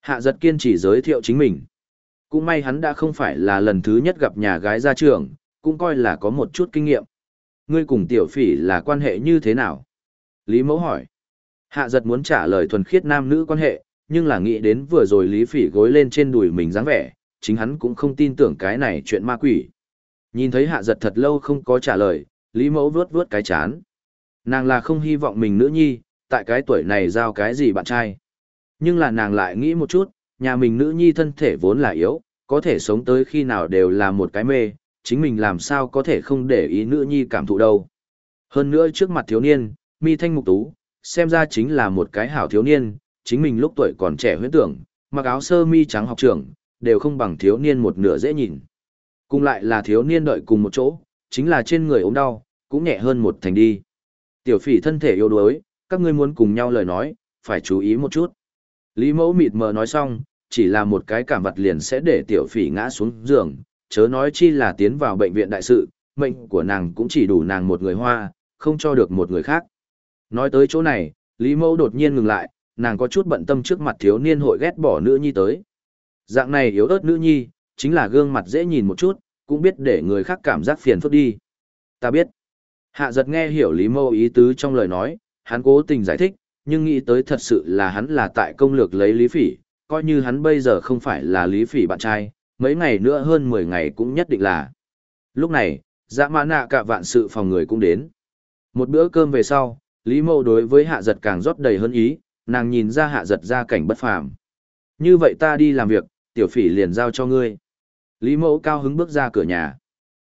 S1: Hạ giật kiên trì giới thiệu chính mình. Cũng may hắn đã không phải là lần thứ nhất gặp nhà gái ra trường, cũng coi là có một chút kinh nghiệm. Ngươi cùng tiểu phỉ là quan hệ như thế nào? Lý mẫu hỏi. Hạ giật muốn trả lời thuần khiết nam nữ quan hệ, nhưng là nghĩ đến vừa rồi Lý phỉ gối lên trên đùi mình dáng vẻ, chính hắn cũng không tin tưởng cái này chuyện ma quỷ. Nhìn thấy hạ giật thật lâu không có trả lời, Lý mẫu vướt vướt cái chán. Nàng là không hy vọng mình nữ nhi, tại cái tuổi này giao cái gì bạn trai. Nhưng là nàng lại nghĩ một chút, nhà mình nữ nhi thân thể vốn là yếu, có thể sống tới khi nào đều là một cái mê, chính mình làm sao có thể không để ý nữ nhi cảm thụ đâu. Hơn nữa trước mặt thiếu niên, mi thanh mục tú, xem ra chính là một cái hảo thiếu niên, chính mình lúc tuổi còn trẻ huyễn tưởng, mặc áo sơ mi trắng học trưởng, đều không bằng thiếu niên một nửa dễ nhìn. Cùng lại là thiếu niên đợi cùng một chỗ, chính là trên người ốm đau, cũng nhẹ hơn một thành đi. Tiểu phỉ thân thể yếu đuối, các ngươi muốn cùng nhau lời nói, phải chú ý một chút. Lý mẫu mịt mờ nói xong, chỉ là một cái cảm vật liền sẽ để tiểu phỉ ngã xuống giường, chớ nói chi là tiến vào bệnh viện đại sự, mệnh của nàng cũng chỉ đủ nàng một người hoa, không cho được một người khác. Nói tới chỗ này, Lý mẫu đột nhiên ngừng lại, nàng có chút bận tâm trước mặt thiếu niên hội ghét bỏ nữ nhi tới. Dạng này yếu ớt nữ nhi, chính là gương mặt dễ nhìn một chút, cũng biết để người khác cảm giác phiền phức đi. Ta biết. Hạ giật nghe hiểu Lý mẫu ý tứ trong lời nói, hắn cố tình giải thích, nhưng nghĩ tới thật sự là hắn là tại công lược lấy Lý Phỉ, coi như hắn bây giờ không phải là Lý Phỉ bạn trai, mấy ngày nữa hơn 10 ngày cũng nhất định là. Lúc này, dạ mã nạ cả vạn sự phòng người cũng đến. Một bữa cơm về sau, Lý Mâu đối với hạ giật càng rót đầy hơn ý, nàng nhìn ra hạ giật ra cảnh bất phàm. Như vậy ta đi làm việc, tiểu phỉ liền giao cho ngươi. Lý Mâu cao hứng bước ra cửa nhà.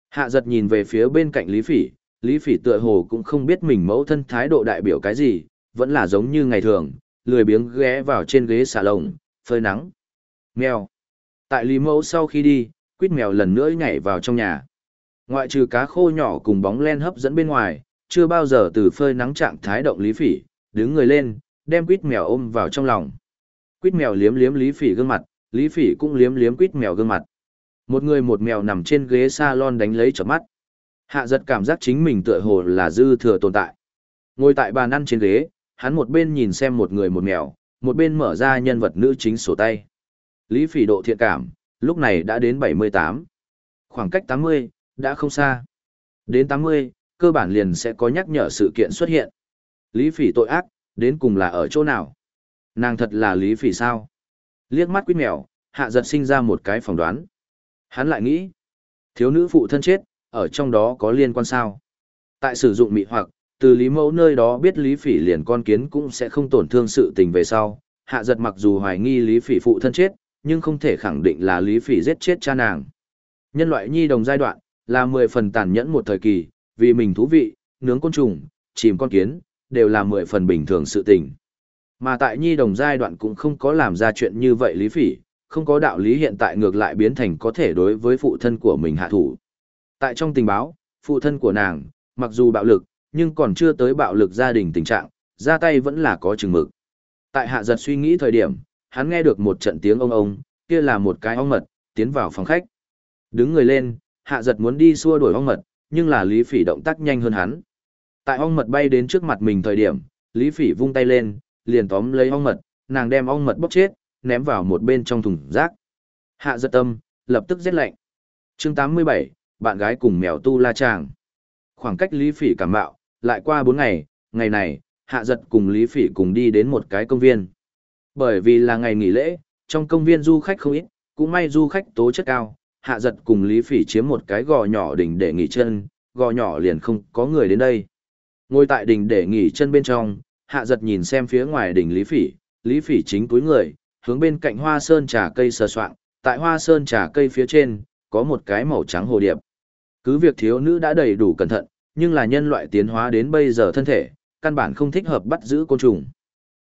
S1: Hạ giật nhìn về phía bên cạnh Lý Phỉ, Lý Phỉ tựa hồ cũng không biết mình mẫu thân thái độ đại biểu cái gì, vẫn là giống như ngày thường, lười biếng ghé vào trên ghế xà lồng, phơi nắng. Mèo. Tại Lý mẫu sau khi đi, quýt mèo lần nữa nhảy vào trong nhà. Ngoại trừ cá khô nhỏ cùng bóng len hấp dẫn bên ngoài, chưa bao giờ từ phơi nắng trạng thái động Lý Phỉ, đứng người lên, đem quýt mèo ôm vào trong lòng. Quýt mèo liếm liếm Lý Phỉ gương mặt, Lý Phỉ cũng liếm liếm quýt mèo gương mặt. Một người một mèo nằm trên ghế salon đánh lấy chớp mắt. Hạ giật cảm giác chính mình tựa hồ là dư thừa tồn tại. Ngồi tại bàn ăn trên ghế, hắn một bên nhìn xem một người một mèo, một bên mở ra nhân vật nữ chính sổ tay. Lý phỉ độ thiện cảm, lúc này đã đến 78. Khoảng cách 80, đã không xa. Đến 80, cơ bản liền sẽ có nhắc nhở sự kiện xuất hiện. Lý phỉ tội ác, đến cùng là ở chỗ nào? Nàng thật là lý phỉ sao? Liếc mắt quýt mèo, hạ giật sinh ra một cái phỏng đoán. Hắn lại nghĩ, thiếu nữ phụ thân chết, ở trong đó có liên quan sao? Tại sử dụng mị hoặc, từ Lý Mẫu nơi đó biết Lý Phỉ liền con kiến cũng sẽ không tổn thương sự tình về sau. Hạ giật mặc dù hoài nghi Lý Phỉ phụ thân chết, nhưng không thể khẳng định là Lý Phỉ giết chết cha nàng. Nhân loại nhi đồng giai đoạn, là 10 phần tàn nhẫn một thời kỳ, vì mình thú vị, nướng côn trùng, chìm con kiến, đều là 10 phần bình thường sự tình. Mà tại nhi đồng giai đoạn cũng không có làm ra chuyện như vậy Lý Phỉ, không có đạo lý hiện tại ngược lại biến thành có thể đối với phụ thân của mình hạ thủ. Tại trong tình báo, phụ thân của nàng, mặc dù bạo lực, nhưng còn chưa tới bạo lực gia đình tình trạng, ra tay vẫn là có chừng mực. Tại hạ giật suy nghĩ thời điểm, hắn nghe được một trận tiếng ông ông, kia là một cái ong mật, tiến vào phòng khách. Đứng người lên, hạ giật muốn đi xua đuổi ong mật, nhưng là Lý Phỉ động tác nhanh hơn hắn. Tại ong mật bay đến trước mặt mình thời điểm, Lý Phỉ vung tay lên, liền tóm lấy ong mật, nàng đem ong mật bóc chết, ném vào một bên trong thùng rác. Hạ giật tâm, lập tức rét lạnh. chương 87, bạn gái cùng mèo tu la chàng. Khoảng cách Lý Phỉ cảm bạo, lại qua 4 ngày, ngày này, hạ giật cùng Lý Phỉ cùng đi đến một cái công viên. Bởi vì là ngày nghỉ lễ, trong công viên du khách không ít, cũng may du khách tố chất cao, hạ giật cùng Lý Phỉ chiếm một cái gò nhỏ đỉnh để nghỉ chân, gò nhỏ liền không có người đến đây. Ngồi tại đỉnh để nghỉ chân bên trong, hạ giật nhìn xem phía ngoài đỉnh Lý Phỉ, Lý Phỉ chính túi người, hướng bên cạnh hoa sơn trà cây sờ soạng, tại hoa sơn trà cây phía trên, có một cái màu trắng hồ điệp. Cứ việc thiếu nữ đã đầy đủ cẩn thận, nhưng là nhân loại tiến hóa đến bây giờ thân thể, căn bản không thích hợp bắt giữ côn trùng.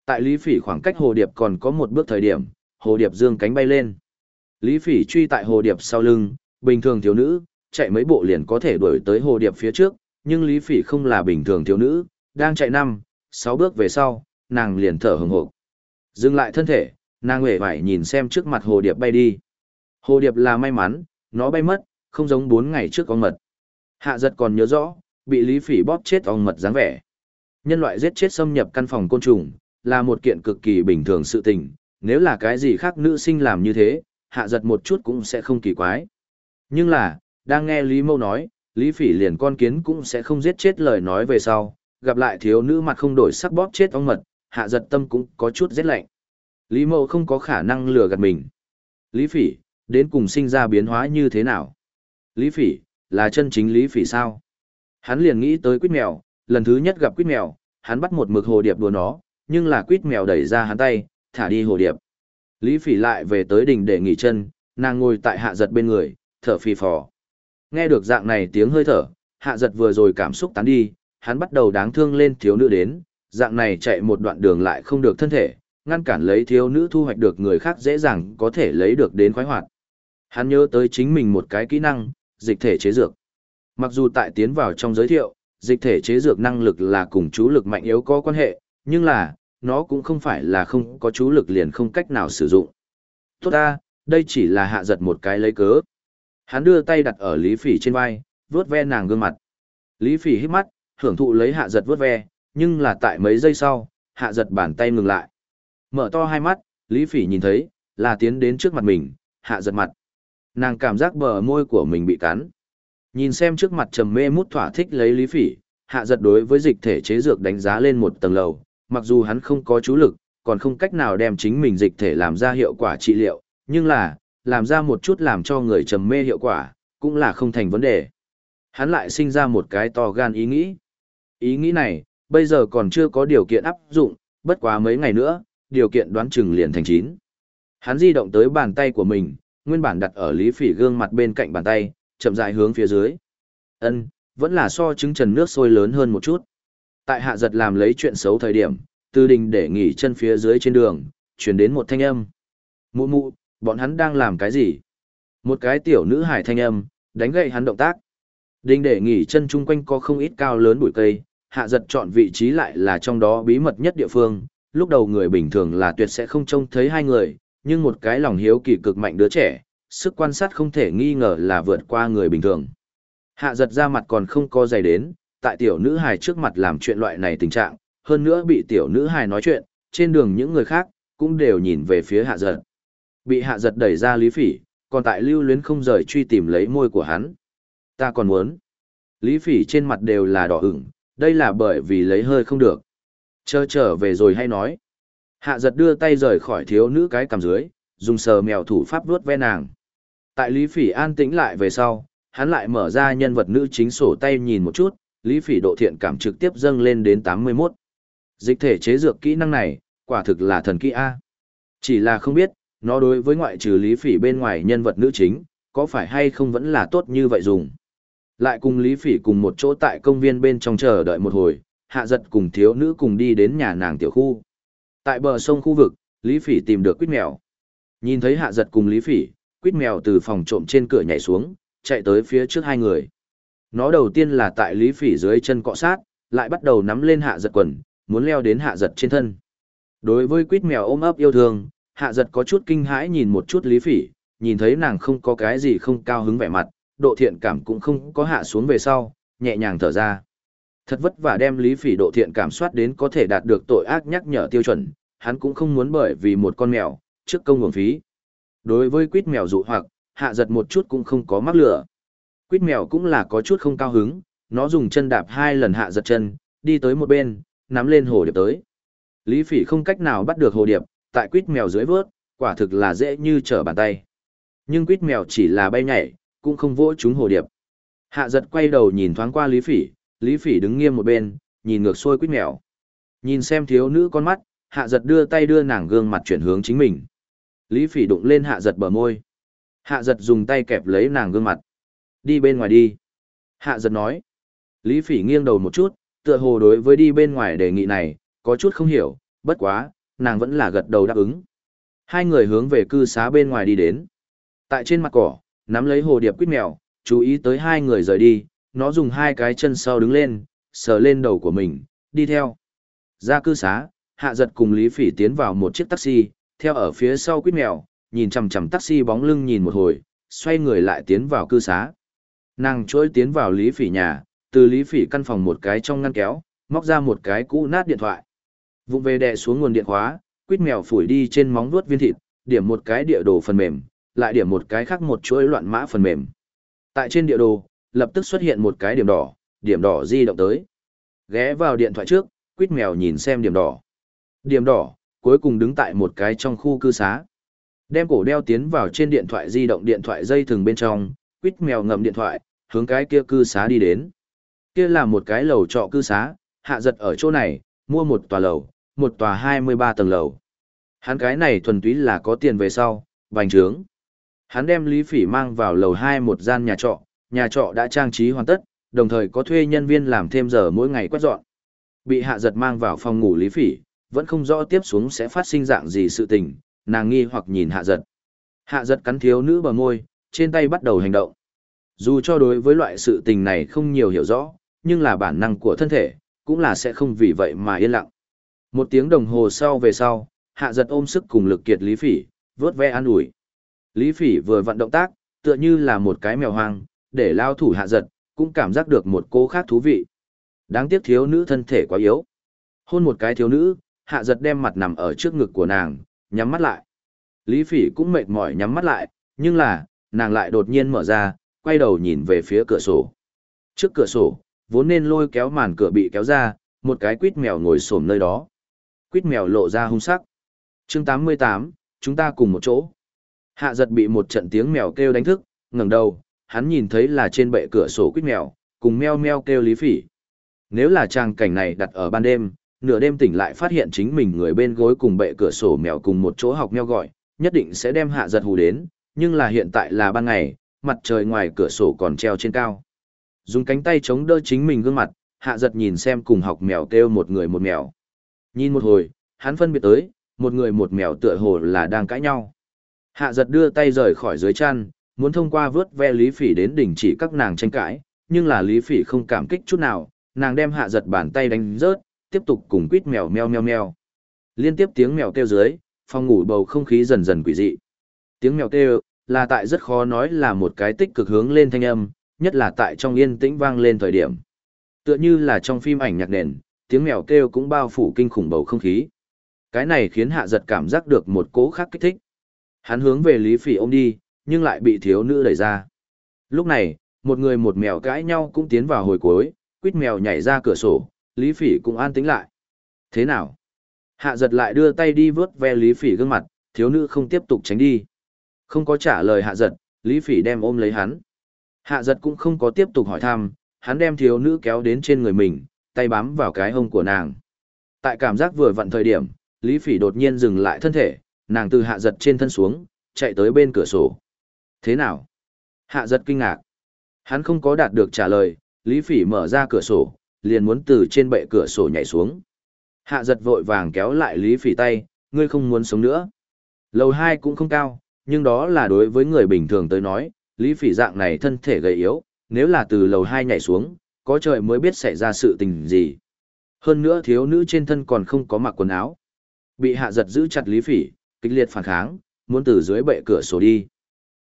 S1: Tại Lý Phỉ khoảng cách hồ điệp còn có một bước thời điểm, hồ điệp dương cánh bay lên. Lý Phỉ truy tại hồ điệp sau lưng, bình thường thiếu nữ, chạy mấy bộ liền có thể đuổi tới hồ điệp phía trước, nhưng Lý Phỉ không là bình thường thiếu nữ, đang chạy năm, sáu bước về sau, nàng liền thở hừng hực. Dừng lại thân thể, nàng uể vải nhìn xem trước mặt hồ điệp bay đi. Hồ điệp là may mắn, nó bay mất, không giống bốn ngày trước con mật. Hạ giật còn nhớ rõ, bị Lý Phỉ bóp chết ong mật dáng vẻ. Nhân loại giết chết xâm nhập căn phòng côn trùng, là một kiện cực kỳ bình thường sự tình, nếu là cái gì khác nữ sinh làm như thế, hạ giật một chút cũng sẽ không kỳ quái. Nhưng là, đang nghe Lý Mâu nói, Lý Phỉ liền con kiến cũng sẽ không giết chết lời nói về sau, gặp lại thiếu nữ mặt không đổi sắc bóp chết ong mật, hạ giật tâm cũng có chút rét lạnh. Lý Mâu không có khả năng lừa gạt mình. Lý Phỉ, đến cùng sinh ra biến hóa như thế nào? Lý Phỉ, là chân chính Lý Phỉ sao? Hắn liền nghĩ tới quýt mèo, lần thứ nhất gặp quýt mèo, hắn bắt một mực hồ điệp đùa nó, nhưng là quýt mèo đẩy ra hắn tay, thả đi hồ điệp. Lý Phỉ lại về tới đỉnh để nghỉ chân, nàng ngồi tại hạ giật bên người, thở phì phò. Nghe được dạng này tiếng hơi thở, hạ giật vừa rồi cảm xúc tán đi, hắn bắt đầu đáng thương lên thiếu nữ đến, dạng này chạy một đoạn đường lại không được thân thể, ngăn cản lấy thiếu nữ thu hoạch được người khác dễ dàng có thể lấy được đến khoái hoạt. Hắn nhớ tới chính mình một cái kỹ năng, dịch thể chế dược. Mặc dù tại tiến vào trong giới thiệu, dịch thể chế dược năng lực là cùng chú lực mạnh yếu có quan hệ, nhưng là, nó cũng không phải là không có chú lực liền không cách nào sử dụng. Tốt ta, đây chỉ là hạ giật một cái lấy cớ. Hắn đưa tay đặt ở Lý Phỉ trên vai, vuốt ve nàng gương mặt. Lý Phỉ hít mắt, hưởng thụ lấy hạ giật vuốt ve, nhưng là tại mấy giây sau, hạ giật bàn tay ngừng lại. Mở to hai mắt, Lý Phỉ nhìn thấy, là tiến đến trước mặt mình, hạ giật mặt. Nàng cảm giác bờ môi của mình bị cắn. Nhìn xem trước mặt trầm mê mút thỏa thích lấy Lý Phỉ, hạ giật đối với dịch thể chế dược đánh giá lên một tầng lầu, mặc dù hắn không có chú lực, còn không cách nào đem chính mình dịch thể làm ra hiệu quả trị liệu, nhưng là, làm ra một chút làm cho người trầm mê hiệu quả, cũng là không thành vấn đề. Hắn lại sinh ra một cái to gan ý nghĩ. Ý nghĩ này, bây giờ còn chưa có điều kiện áp dụng, bất quá mấy ngày nữa, điều kiện đoán chừng liền thành chín. Hắn di động tới bàn tay của mình, nguyên bản đặt ở Lý Phỉ gương mặt bên cạnh bàn tay, chậm rãi hướng phía dưới. Ân, vẫn là so trứng trần nước sôi lớn hơn một chút. Tại hạ giật làm lấy chuyện xấu thời điểm, tư đình để nghỉ chân phía dưới trên đường, chuyển đến một thanh âm. Mụ mụ, bọn hắn đang làm cái gì? Một cái tiểu nữ hải thanh âm, đánh gậy hắn động tác. Đinh để nghỉ chân chung quanh có không ít cao lớn bụi cây, hạ giật chọn vị trí lại là trong đó bí mật nhất địa phương. Lúc đầu người bình thường là tuyệt sẽ không trông thấy hai người, nhưng một cái lòng hiếu kỳ cực mạnh đứa trẻ, sức quan sát không thể nghi ngờ là vượt qua người bình thường. Hạ giật ra mặt còn không có giày đến, tại tiểu nữ hài trước mặt làm chuyện loại này tình trạng, hơn nữa bị tiểu nữ hài nói chuyện, trên đường những người khác, cũng đều nhìn về phía hạ giật. Bị hạ giật đẩy ra lý phỉ, còn tại lưu luyến không rời truy tìm lấy môi của hắn. Ta còn muốn. Lý phỉ trên mặt đều là đỏ ửng, đây là bởi vì lấy hơi không được. Chờ trở về rồi hay nói. Hạ giật đưa tay rời khỏi thiếu nữ cái cằm dưới, dùng sờ mèo thủ pháp vuốt ve nàng. Tại Lý Phỉ an tĩnh lại về sau, hắn lại mở ra nhân vật nữ chính sổ tay nhìn một chút, Lý Phỉ độ thiện cảm trực tiếp dâng lên đến 81. Dịch thể chế dược kỹ năng này, quả thực là thần kỹ A. Chỉ là không biết, nó đối với ngoại trừ Lý Phỉ bên ngoài nhân vật nữ chính, có phải hay không vẫn là tốt như vậy dùng. Lại cùng Lý Phỉ cùng một chỗ tại công viên bên trong chờ đợi một hồi, hạ giật cùng thiếu nữ cùng đi đến nhà nàng tiểu khu. Tại bờ sông khu vực, Lý Phỉ tìm được quýt mèo. Nhìn thấy hạ giật cùng Lý Phỉ, quýt mèo từ phòng trộm trên cửa nhảy xuống, chạy tới phía trước hai người. Nó đầu tiên là tại Lý Phỉ dưới chân cọ sát, lại bắt đầu nắm lên hạ giật quần, muốn leo đến hạ giật trên thân. Đối với quýt mèo ôm ấp yêu thương, hạ giật có chút kinh hãi nhìn một chút Lý Phỉ, nhìn thấy nàng không có cái gì không cao hứng vẻ mặt, độ thiện cảm cũng không có hạ xuống về sau, nhẹ nhàng thở ra. Thật vất vả đem Lý Phỉ độ thiện cảm soát đến có thể đạt được tội ác nhắc nhở tiêu chuẩn, hắn cũng không muốn bởi vì một con mèo, trước công nguồn phí. Đối với quýt mèo dụ hoặc, hạ giật một chút cũng không có mắc lửa. Quýt mèo cũng là có chút không cao hứng, nó dùng chân đạp hai lần hạ giật chân, đi tới một bên, nắm lên hồ điệp tới. Lý Phỉ không cách nào bắt được hồ điệp, tại quýt mèo dưới vớt, quả thực là dễ như trở bàn tay. Nhưng quýt mèo chỉ là bay nhảy, cũng không vỗ trúng hồ điệp. Hạ giật quay đầu nhìn thoáng qua Lý Phỉ, Lý Phỉ đứng nghiêm một bên, nhìn ngược xuôi quýt mèo. Nhìn xem thiếu nữ con mắt, hạ giật đưa tay đưa nàng gương mặt chuyển hướng chính mình. Lý Phỉ đụng lên hạ giật bờ môi. Hạ giật dùng tay kẹp lấy nàng gương mặt. Đi bên ngoài đi. Hạ giật nói. Lý Phỉ nghiêng đầu một chút, tựa hồ đối với đi bên ngoài đề nghị này, có chút không hiểu, bất quá, nàng vẫn là gật đầu đáp ứng. Hai người hướng về cư xá bên ngoài đi đến. Tại trên mặt cỏ, nắm lấy hồ điệp quýt mèo, chú ý tới hai người rời đi, nó dùng hai cái chân sau đứng lên, sờ lên đầu của mình, đi theo. Ra cư xá, hạ giật cùng Lý Phỉ tiến vào một chiếc taxi, theo ở phía sau quýt mèo, nhìn chằm chằm taxi bóng lưng nhìn một hồi, xoay người lại tiến vào cư xá. Nàng trôi tiến vào Lý Phỉ nhà, từ Lý Phỉ căn phòng một cái trong ngăn kéo, móc ra một cái cũ nát điện thoại. Vụng về đè xuống nguồn điện khóa, quýt mèo phủi đi trên móng vuốt viên thịt, điểm một cái địa đồ phần mềm, lại điểm một cái khác một chuỗi loạn mã phần mềm. Tại trên địa đồ, lập tức xuất hiện một cái điểm đỏ, điểm đỏ di động tới. Ghé vào điện thoại trước, quýt mèo nhìn xem điểm đỏ. Điểm đỏ, cuối cùng đứng tại một cái trong khu cư xá. Đem cổ đeo tiến vào trên điện thoại di động điện thoại dây thừng bên trong, quýt mèo ngậm điện thoại, hướng cái kia cư xá đi đến. Kia là một cái lầu trọ cư xá, hạ giật ở chỗ này, mua một tòa lầu, một tòa 23 tầng lầu. Hắn cái này thuần túy là có tiền về sau, bành trướng. Hắn đem Lý Phỉ mang vào lầu 2 một gian nhà trọ, nhà trọ đã trang trí hoàn tất, đồng thời có thuê nhân viên làm thêm giờ mỗi ngày quét dọn. Bị hạ giật mang vào phòng ngủ Lý Phỉ, vẫn không rõ tiếp xuống sẽ phát sinh dạng gì sự tình, nàng nghi hoặc nhìn hạ giật. Hạ giật cắn thiếu nữ bờ môi, trên tay bắt đầu hành động. Dù cho đối với loại sự tình này không nhiều hiểu rõ, nhưng là bản năng của thân thể, cũng là sẽ không vì vậy mà yên lặng. Một tiếng đồng hồ sau về sau, hạ giật ôm sức cùng lực kiệt Lý Phỉ, vớt ve an ủi. Lý Phỉ vừa vận động tác, tựa như là một cái mèo hoang, để lao thủ hạ giật, cũng cảm giác được một cô khác thú vị. Đáng tiếc thiếu nữ thân thể quá yếu. Hôn một cái thiếu nữ, hạ giật đem mặt nằm ở trước ngực của nàng, nhắm mắt lại. Lý Phỉ cũng mệt mỏi nhắm mắt lại, nhưng là, nàng lại đột nhiên mở ra, quay đầu nhìn về phía cửa sổ. Trước cửa sổ, vốn nên lôi kéo màn cửa bị kéo ra, một cái quýt mèo ngồi xổm nơi đó. Quýt mèo lộ ra hung sắc. chương 88, chúng ta cùng một chỗ. Hạ giật bị một trận tiếng mèo kêu đánh thức, ngẩng đầu, hắn nhìn thấy là trên bệ cửa sổ quýt mèo, cùng meo meo kêu lý phỉ. Nếu là trang cảnh này đặt ở ban đêm, nửa đêm tỉnh lại phát hiện chính mình người bên gối cùng bệ cửa sổ mèo cùng một chỗ học meo gọi, nhất định sẽ đem hạ giật hù đến, nhưng là hiện tại là ban ngày, mặt trời ngoài cửa sổ còn treo trên cao. Dùng cánh tay chống đỡ chính mình gương mặt, hạ giật nhìn xem cùng học mèo kêu một người một mèo. Nhìn một hồi, hắn phân biệt tới, một người một mèo tựa hồ là đang cãi nhau. Hạ giật đưa tay rời khỏi dưới chăn, muốn thông qua vớt ve Lý Phỉ đến đỉnh chỉ các nàng tranh cãi, nhưng là Lý Phỉ không cảm kích chút nào, nàng đem hạ giật bàn tay đánh rớt, tiếp tục cùng quýt mèo meo meo meo. Liên tiếp tiếng mèo kêu dưới, phòng ngủ bầu không khí dần dần quỷ dị. Tiếng mèo kêu, là tại rất khó nói là một cái tích cực hướng lên thanh âm, nhất là tại trong yên tĩnh vang lên thời điểm. Tựa như là trong phim ảnh nhạc nền, tiếng mèo kêu cũng bao phủ kinh khủng bầu không khí. Cái này khiến hạ giật cảm giác được một cố khác kích thích. Hắn hướng về Lý Phỉ ôm đi, nhưng lại bị thiếu nữ đẩy ra. Lúc này, một người một mèo cãi nhau cũng tiến vào hồi cuối, quýt mèo nhảy ra cửa sổ, Lý Phỉ cũng an tĩnh lại. Thế nào? Hạ giật lại đưa tay đi vớt ve Lý Phỉ gương mặt, thiếu nữ không tiếp tục tránh đi. Không có trả lời hạ giật, Lý Phỉ đem ôm lấy hắn. Hạ giật cũng không có tiếp tục hỏi thăm, hắn đem thiếu nữ kéo đến trên người mình, tay bám vào cái hông của nàng. Tại cảm giác vừa vặn thời điểm, Lý Phỉ đột nhiên dừng lại thân thể, nàng từ hạ giật trên thân xuống, chạy tới bên cửa sổ. Thế nào? Hạ giật kinh ngạc. Hắn không có đạt được trả lời, Lý Phỉ mở ra cửa sổ, liền muốn từ trên bệ cửa sổ nhảy xuống. Hạ giật vội vàng kéo lại Lý Phỉ tay, ngươi không muốn sống nữa. Lầu 2 cũng không cao, nhưng đó là đối với người bình thường tới nói, Lý Phỉ dạng này thân thể gầy yếu, nếu là từ lầu 2 nhảy xuống, có trời mới biết xảy ra sự tình gì. Hơn nữa thiếu nữ trên thân còn không có mặc quần áo. Bị hạ giật giữ chặt Lý Phỉ, kịch liệt phản kháng, muốn từ dưới bệ cửa sổ đi.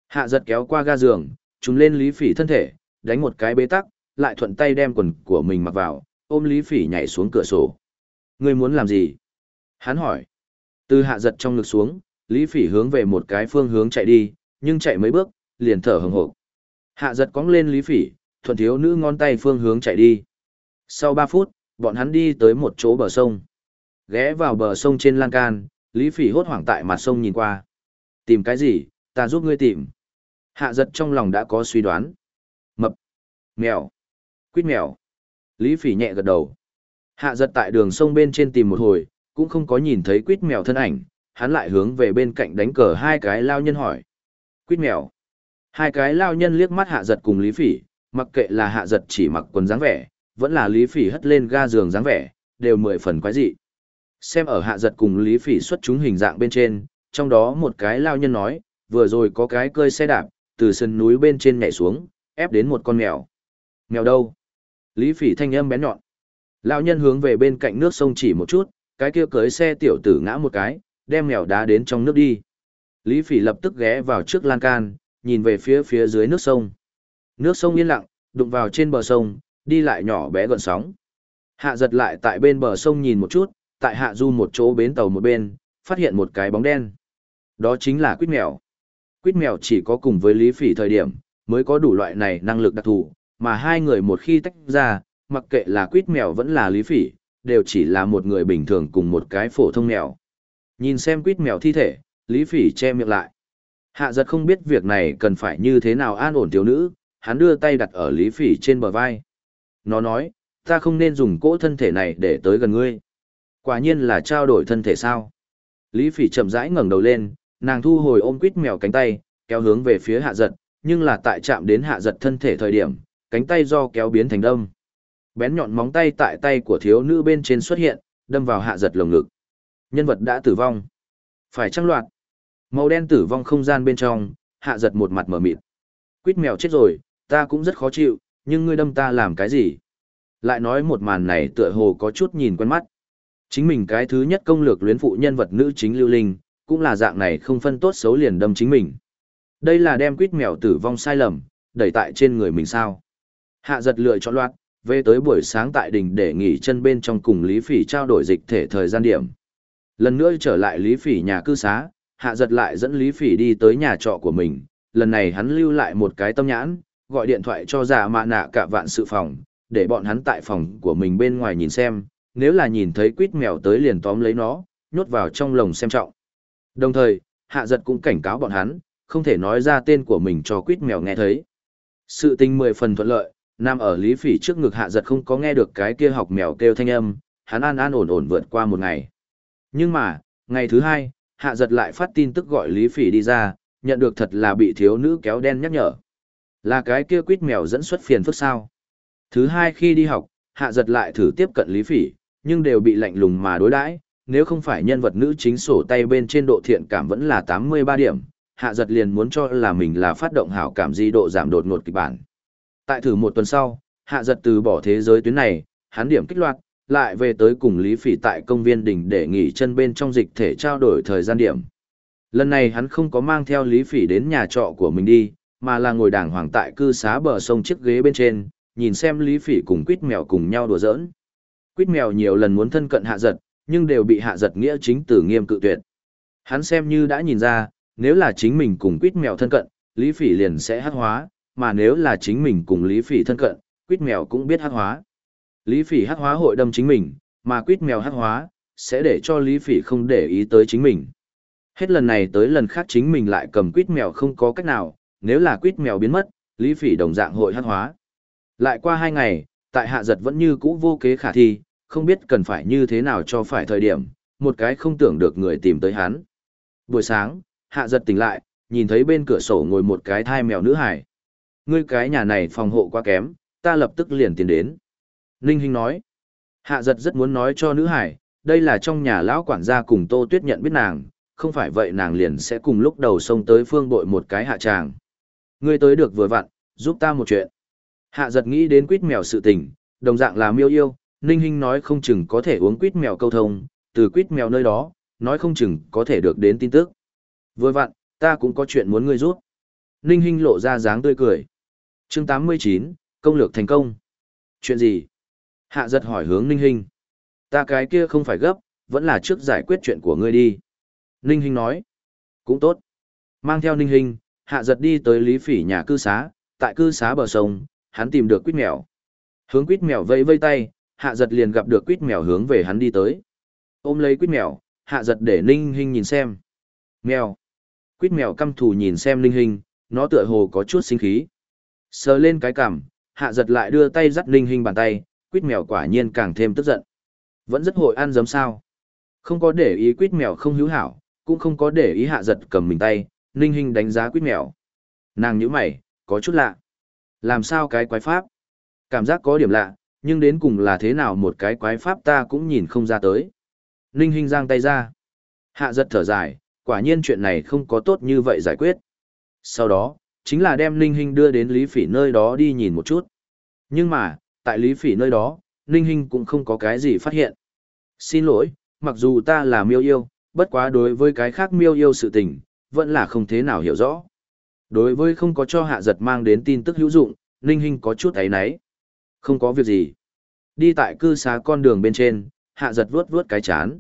S1: Hạ giật kéo qua ga giường, trúng lên Lý Phỉ thân thể, đánh một cái bế tắc, lại thuận tay đem quần của mình mặc vào, ôm Lý Phỉ nhảy xuống cửa sổ. Ngươi muốn làm gì? Hắn hỏi. Từ hạ giật trong ngực xuống, Lý Phỉ hướng về một cái phương hướng chạy đi, nhưng chạy mấy bước, liền thở hừng hộp. Hạ giật cóng lên Lý Phỉ, thuần thiếu nữ ngón tay phương hướng chạy đi. Sau 3 phút, bọn hắn đi tới một chỗ bờ sông. Ghé vào bờ sông trên lan can, Lý Phỉ hốt hoảng tại mặt sông nhìn qua. Tìm cái gì, ta giúp ngươi tìm. Hạ giật trong lòng đã có suy đoán. Mập. Mèo. Quýt mèo. Lý Phỉ nhẹ gật đầu. Hạ giật tại đường sông bên trên tìm một hồi, cũng không có nhìn thấy quýt mèo thân ảnh, hắn lại hướng về bên cạnh đánh cờ hai cái lao nhân hỏi. Quýt mèo. Hai cái lao nhân liếc mắt hạ giật cùng Lý Phỉ, mặc kệ là hạ giật chỉ mặc quần dáng vẻ, vẫn là Lý Phỉ hất lên ga giường dáng vẻ, đều mười phần quái dị. Xem ở hạ giật cùng Lý Phỉ xuất chúng hình dạng bên trên, trong đó một cái lao nhân nói, vừa rồi có cái cơi xe đạp, từ sân núi bên trên nhảy xuống, ép đến một con mèo. Mèo đâu? Lý Phỉ thanh âm bén nhọn. Lao nhân hướng về bên cạnh nước sông chỉ một chút, cái kia cưới xe tiểu tử ngã một cái, đem mèo đá đến trong nước đi. Lý Phỉ lập tức ghé vào trước lan can, nhìn về phía phía dưới nước sông. Nước sông yên lặng, đụng vào trên bờ sông, đi lại nhỏ bé gợn sóng. Hạ giật lại tại bên bờ sông nhìn một chút, tại hạ du một chỗ bến tàu một bên, phát hiện một cái bóng đen. Đó chính là quýt mèo. Quýt mèo chỉ có cùng với Lý Phỉ thời điểm, mới có đủ loại này năng lực đặc thù, mà hai người một khi tách ra, mặc kệ là quýt mèo vẫn là Lý Phỉ, đều chỉ là một người bình thường cùng một cái phổ thông mèo. Nhìn xem quýt mèo thi thể, Lý Phỉ che miệng lại. Hạ giật không biết việc này cần phải như thế nào an ổn thiếu nữ, hắn đưa tay đặt ở Lý Phỉ trên bờ vai. Nó nói, ta không nên dùng cỗ thân thể này để tới gần ngươi. Quả nhiên là trao đổi thân thể sao. Lý Phỉ chậm rãi ngẩng đầu lên, nàng thu hồi ôm quýt mèo cánh tay, kéo hướng về phía hạ giật, nhưng là tại chạm đến hạ giật thân thể thời điểm, cánh tay do kéo biến thành đâm. Bén nhọn móng tay tại tay của thiếu nữ bên trên xuất hiện, đâm vào hạ giật lồng ngực. Nhân vật đã tử vong. Phải trăng loạt. Màu đen tử vong không gian bên trong, hạ giật một mặt mở mịt. Quýt mèo chết rồi, ta cũng rất khó chịu, nhưng ngươi đâm ta làm cái gì? Lại nói một màn này tựa hồ có chút nhìn quen mắt. Chính mình cái thứ nhất công lược luyến phụ nhân vật nữ chính lưu linh, cũng là dạng này không phân tốt xấu liền đâm chính mình. Đây là đem quýt mèo tử vong sai lầm, đẩy tại trên người mình sao. Hạ giật lựa chọn loạt, về tới buổi sáng tại đình để nghỉ chân bên trong cùng Lý Phỉ trao đổi dịch thể thời gian điểm. Lần nữa trở lại Lý Phỉ nhà cư xá, hạ giật lại dẫn Lý Phỉ đi tới nhà trọ của mình, lần này hắn lưu lại một cái tâm nhãn, gọi điện thoại cho giả mạ nạ cả vạn sự phòng, để bọn hắn tại phòng của mình bên ngoài nhìn xem, nếu là nhìn thấy quýt mèo tới liền tóm lấy nó, nhốt vào trong lồng xem trọng. Đồng thời, hạ giật cũng cảnh cáo bọn hắn, không thể nói ra tên của mình cho quýt mèo nghe thấy. Sự tình mười phần thuận lợi, nam ở lý phỉ trước ngực hạ giật không có nghe được cái kia học mèo kêu thanh âm, hắn an an ổn ổn vượt qua một ngày. Nhưng mà, ngày thứ hai, hạ giật lại phát tin tức gọi lý phỉ đi ra, nhận được thật là bị thiếu nữ kéo đen nhắc nhở. Là cái kia quýt mèo dẫn xuất phiền phức sao. Thứ hai khi đi học, hạ giật lại thử tiếp cận lý phỉ, nhưng đều bị lạnh lùng mà đối đãi nếu không phải nhân vật nữ chính sổ tay bên trên độ thiện cảm vẫn là 83 điểm, hạ giật liền muốn cho là mình là phát động hảo cảm di độ giảm đột ngột kịch bản. Tại thử một tuần sau, hạ giật từ bỏ thế giới tuyến này, hắn điểm kích loạt, lại về tới cùng Lý Phỉ tại công viên đỉnh để nghỉ chân bên trong dịch thể trao đổi thời gian điểm. Lần này hắn không có mang theo Lý Phỉ đến nhà trọ của mình đi, mà là ngồi đàng hoàng tại cư xá bờ sông chiếc ghế bên trên, nhìn xem Lý Phỉ cùng Quýt Mèo cùng nhau đùa giỡn. Quýt Mèo nhiều lần muốn thân cận hạ giật, nhưng đều bị hạ giật nghĩa chính tử nghiêm cự tuyệt. Hắn xem như đã nhìn ra, nếu là chính mình cùng Quýt Mèo thân cận, Lý Phỉ liền sẽ hắc hóa, mà nếu là chính mình cùng Lý Phỉ thân cận, Quýt Mèo cũng biết hắc hóa. Lý Phỉ hắc hóa hội đâm chính mình, mà Quýt Mèo hắc hóa, sẽ để cho Lý Phỉ không để ý tới chính mình. Hết lần này tới lần khác chính mình lại cầm quýt mèo không có cách nào, nếu là quýt mèo biến mất, Lý Phỉ đồng dạng hội hát hóa. Lại qua hai ngày, tại hạ giật vẫn như cũ vô kế khả thi, không biết cần phải như thế nào cho phải thời điểm, một cái không tưởng được người tìm tới hắn. Buổi sáng, hạ giật tỉnh lại, nhìn thấy bên cửa sổ ngồi một cái thai mèo nữ hải. Ngươi cái nhà này phòng hộ quá kém, ta lập tức liền tiến đến. Ninh Hinh nói, hạ giật rất muốn nói cho nữ hải, đây là trong nhà lão quản gia cùng Tô Tuyết nhận biết nàng, không phải vậy nàng liền sẽ cùng lúc đầu xông tới phương bội một cái hạ tràng. Ngươi tới được vừa vặn, giúp ta một chuyện. Hạ giật nghĩ đến quýt mèo sự tình, đồng dạng là miêu yêu, Ninh Hinh nói không chừng có thể uống quýt mèo câu thông, từ quýt mèo nơi đó, nói không chừng có thể được đến tin tức. Vừa vặn, ta cũng có chuyện muốn ngươi giúp. Ninh Hinh lộ ra dáng tươi cười. chương 89, công lược thành công. Chuyện gì? Hạ giật hỏi hướng Ninh Hinh. Ta cái kia không phải gấp, vẫn là trước giải quyết chuyện của ngươi đi. Ninh Hinh nói. Cũng tốt. Mang theo Ninh Hinh, hạ giật đi tới Lý Phỉ nhà cư xá, tại cư xá bờ sông, hắn tìm được quýt mèo. Hướng quýt mèo vây vây tay, hạ giật liền gặp được quýt mèo hướng về hắn đi tới. Ôm lấy quýt mèo, hạ giật để Ninh Hinh nhìn xem. Mèo. Quýt mèo căm thù nhìn xem Ninh Hinh, nó tựa hồ có chút sinh khí. Sờ lên cái cằm, hạ giật lại đưa tay dắt Ninh Hinh bàn tay, quýt mèo quả nhiên càng thêm tức giận. Vẫn rất hội ăn giấm sao. Không có để ý quýt mèo không hữu hảo, cũng không có để ý hạ giật cầm mình tay, Ninh Hinh đánh giá quýt mèo. Nàng nhíu mày, có chút lạ. Làm sao cái quái pháp? Cảm giác có điểm lạ, nhưng đến cùng là thế nào một cái quái pháp ta cũng nhìn không ra tới. Ninh Hinh giang tay ra. Hạ giật thở dài, quả nhiên chuyện này không có tốt như vậy giải quyết. Sau đó, chính là đem Ninh Hinh đưa đến Lý Phỉ nơi đó đi nhìn một chút. Nhưng mà, tại Lý Phỉ nơi đó, Ninh Hinh cũng không có cái gì phát hiện. Xin lỗi, mặc dù ta là miêu yêu, bất quá đối với cái khác miêu yêu sự tình, vẫn là không thế nào hiểu rõ. Đối với không có cho hạ giật mang đến tin tức hữu dụng, Ninh Hinh có chút ấy náy. Không có việc gì. Đi tại cư xá con đường bên trên, hạ giật vuốt vuốt cái chán.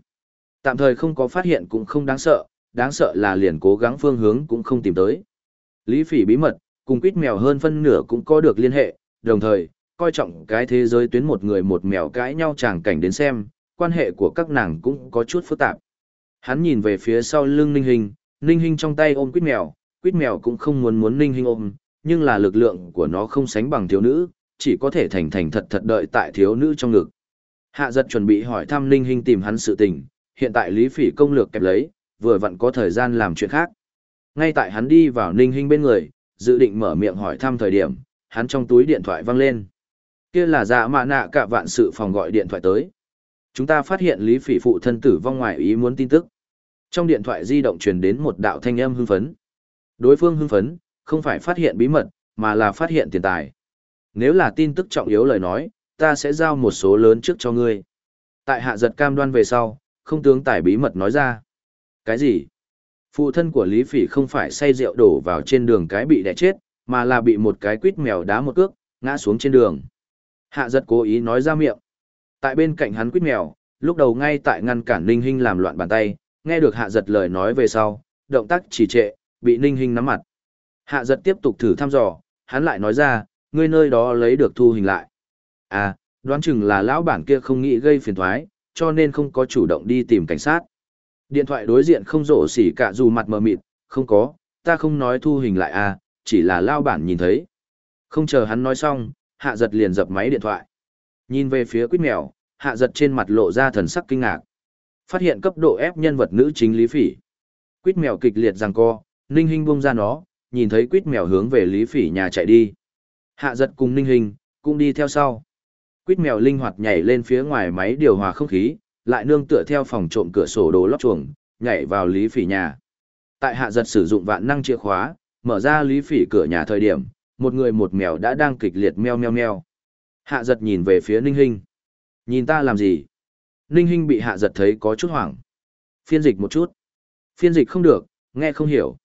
S1: Tạm thời không có phát hiện cũng không đáng sợ, đáng sợ là liền cố gắng phương hướng cũng không tìm tới. Lý phỉ bí mật, cùng quýt mèo hơn phân nửa cũng có được liên hệ, đồng thời, coi trọng cái thế giới tuyến một người một mèo cãi nhau chàng cảnh đến xem, quan hệ của các nàng cũng có chút phức tạp. Hắn nhìn về phía sau lưng Ninh Hinh Ninh Hinh trong tay ôm quýt mèo, quýt mèo cũng không muốn muốn Ninh Hinh ôm, nhưng là lực lượng của nó không sánh bằng thiếu nữ, chỉ có thể thành thành thật thật đợi tại thiếu nữ trong ngực. Hạ giật chuẩn bị hỏi thăm Ninh Hinh tìm hắn sự tình, hiện tại Lý Phỉ công lược kẹp lấy, vừa vặn có thời gian làm chuyện khác. Ngay tại hắn đi vào Ninh Hinh bên người, dự định mở miệng hỏi thăm thời điểm, hắn trong túi điện thoại văng lên. Kia là dạ mạ nạ cả vạn sự phòng gọi điện thoại tới. Chúng ta phát hiện Lý Phỉ phụ thân tử vong ngoài ý muốn tin tức. Trong điện thoại di động truyền đến một đạo thanh âm hưng phấn. Đối phương hưng phấn, không phải phát hiện bí mật, mà là phát hiện tiền tài. Nếu là tin tức trọng yếu lời nói, ta sẽ giao một số lớn trước cho ngươi. Tại hạ giật cam đoan về sau, không tướng tài bí mật nói ra. Cái gì? Phụ thân của Lý Phỉ không phải say rượu đổ vào trên đường cái bị đẻ chết, mà là bị một cái quýt mèo đá một cước, ngã xuống trên đường. Hạ giật cố ý nói ra miệng. Tại bên cạnh hắn quýt mèo, lúc đầu ngay tại ngăn cản Ninh Hinh làm loạn bàn tay, nghe được hạ giật lời nói về sau, động tác trì trệ, bị Ninh Hinh nắm mặt. Hạ giật tiếp tục thử thăm dò, hắn lại nói ra, ngươi nơi đó lấy được thu hình lại. À, đoán chừng là lão bản kia không nghĩ gây phiền thoái, cho nên không có chủ động đi tìm cảnh sát. Điện thoại đối diện không rổ xỉ cả dù mặt mờ mịt, không có, ta không nói thu hình lại à, chỉ là lao bản nhìn thấy. Không chờ hắn nói xong, hạ giật liền dập máy điện thoại. Nhìn về phía quýt mèo, hạ giật trên mặt lộ ra thần sắc kinh ngạc. Phát hiện cấp độ ép nhân vật nữ chính Lý Phỉ. Quýt mèo kịch liệt rằng co, Ninh Hinh buông ra nó, nhìn thấy quýt mèo hướng về Lý Phỉ nhà chạy đi. Hạ giật cùng Ninh Hinh, cũng đi theo sau. Quýt mèo linh hoạt nhảy lên phía ngoài máy điều hòa không khí, lại nương tựa theo phòng trộm cửa sổ đồ lóc chuồng, nhảy vào Lý Phỉ nhà. Tại hạ giật sử dụng vạn năng chìa khóa, mở ra Lý Phỉ cửa nhà thời điểm, một người một mèo đã đang kịch liệt meo meo meo. Hạ giật nhìn về phía Ninh Hinh. Nhìn ta làm gì? Ninh Hinh bị hạ giật thấy có chút hoảng. Phiên dịch một chút. Phiên dịch không được, nghe không hiểu.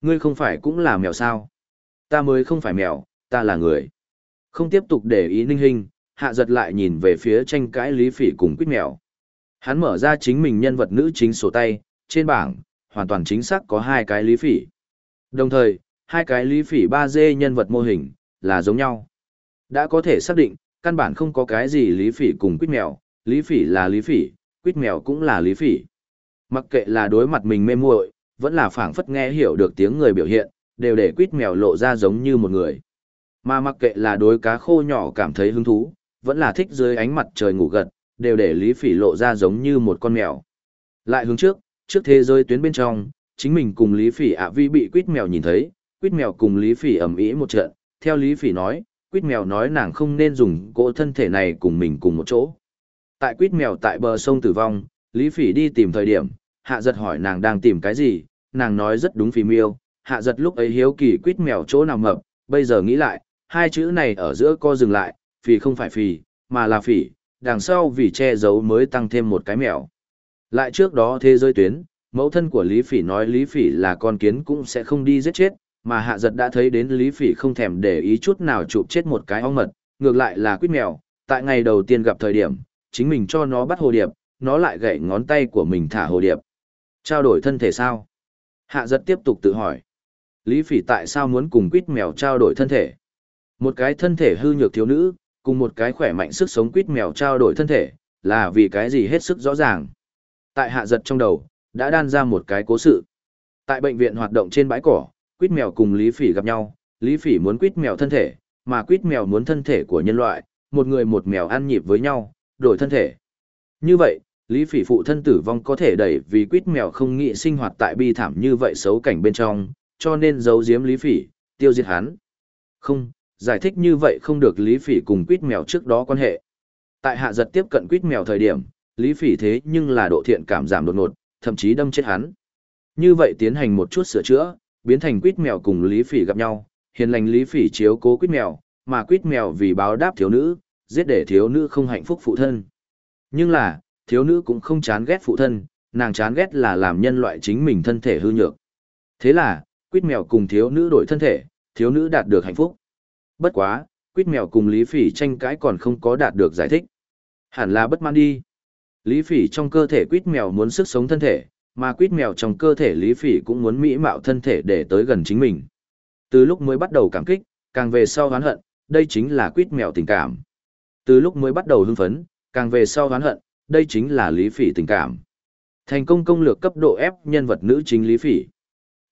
S1: Ngươi không phải cũng là mèo sao? Ta mới không phải mèo, ta là người. Không tiếp tục để ý Ninh Hinh, hạ giật lại nhìn về phía tranh cãi Lý Phỉ cùng quýt mèo. Hắn mở ra chính mình nhân vật nữ chính sổ tay, trên bảng, hoàn toàn chính xác có hai cái Lý Phỉ. Đồng thời, hai cái Lý Phỉ 3D nhân vật mô hình, là giống nhau. Đã có thể xác định, căn bản không có cái gì Lý Phỉ cùng quýt mèo, Lý Phỉ là Lý Phỉ, quýt mèo cũng là Lý Phỉ. Mặc kệ là đối mặt mình mê muội, vẫn là phảng phất nghe hiểu được tiếng người biểu hiện, đều để quýt mèo lộ ra giống như một người. Mà mặc kệ là đối cá khô nhỏ cảm thấy hứng thú, vẫn là thích dưới ánh mặt trời ngủ gật, đều để Lý Phỉ lộ ra giống như một con mèo. Lại hướng trước, trước thế giới tuyến bên trong, chính mình cùng Lý Phỉ ạ vi bị quýt mèo nhìn thấy, quýt mèo cùng Lý Phỉ ầm ĩ một trận, theo Lý Phỉ nói, quýt mèo nói nàng không nên dùng cỗ thân thể này cùng mình cùng một chỗ. Tại quýt mèo tại bờ sông tử vong, Lý Phỉ đi tìm thời điểm, hạ giật hỏi nàng đang tìm cái gì, nàng nói rất đúng phì miêu, hạ giật lúc ấy hiếu kỳ quýt mèo chỗ nào mập, bây giờ nghĩ lại, hai chữ này ở giữa co dừng lại, phì không phải phì, mà là phỉ, đằng sau vì che giấu mới tăng thêm một cái mèo. Lại trước đó thế giới tuyến, mẫu thân của Lý Phỉ nói Lý Phỉ là con kiến cũng sẽ không đi giết chết, mà hạ giật đã thấy đến Lý Phỉ không thèm để ý chút nào chụp chết một cái ong mật, ngược lại là quýt mèo, tại ngày đầu tiên gặp thời điểm, chính mình cho nó bắt hồ điệp, nó lại gậy ngón tay của mình thả hồ điệp. Trao đổi thân thể sao? Hạ giật tiếp tục tự hỏi. Lý Phỉ tại sao muốn cùng quýt mèo trao đổi thân thể? Một cái thân thể hư nhược thiếu nữ, cùng một cái khỏe mạnh sức sống quýt mèo trao đổi thân thể, là vì cái gì hết sức rõ ràng. Tại hạ giật trong đầu, đã đan ra một cái cố sự. Tại bệnh viện hoạt động trên bãi cỏ, quýt mèo cùng Lý Phỉ gặp nhau, Lý Phỉ muốn quýt mèo thân thể, mà quýt mèo muốn thân thể của nhân loại, một người một mèo ăn nhịp với nhau, đổi thân thể. Như vậy, Lý Phỉ phụ thân tử vong có thể đẩy vì quýt mèo không nghĩ sinh hoạt tại bi thảm như vậy xấu cảnh bên trong, cho nên giấu giếm Lý Phỉ, tiêu diệt hắn. Không, giải thích như vậy không được Lý Phỉ cùng quýt mèo trước đó quan hệ. Tại hạ giật tiếp cận quýt mèo thời điểm, Lý Phỉ thế nhưng là độ thiện cảm giảm đột ngột, thậm chí đâm chết hắn. Như vậy tiến hành một chút sửa chữa, biến thành quýt mèo cùng Lý Phỉ gặp nhau, hiền lành Lý Phỉ chiếu cố quýt mèo, mà quýt mèo vì báo đáp thiếu nữ, giết để thiếu nữ không hạnh phúc phụ thân. Nhưng là, thiếu nữ cũng không chán ghét phụ thân, nàng chán ghét là làm nhân loại chính mình thân thể hư nhược. Thế là, quýt mèo cùng thiếu nữ đổi thân thể, thiếu nữ đạt được hạnh phúc. Bất quá, quýt mèo cùng Lý Phỉ tranh cãi còn không có đạt được giải thích. Hẳn là bất mãn đi. Lý Phỉ trong cơ thể quýt mèo muốn sức sống thân thể, mà quýt mèo trong cơ thể Lý Phỉ cũng muốn mỹ mạo thân thể để tới gần chính mình. Từ lúc mới bắt đầu cảm kích, càng về sau oán hận, đây chính là quýt mèo tình cảm. Từ lúc mới bắt đầu hưng phấn, càng về sau oán hận, đây chính là Lý Phỉ tình cảm. Thành công công lược cấp độ ép nhân vật nữ chính Lý Phỉ.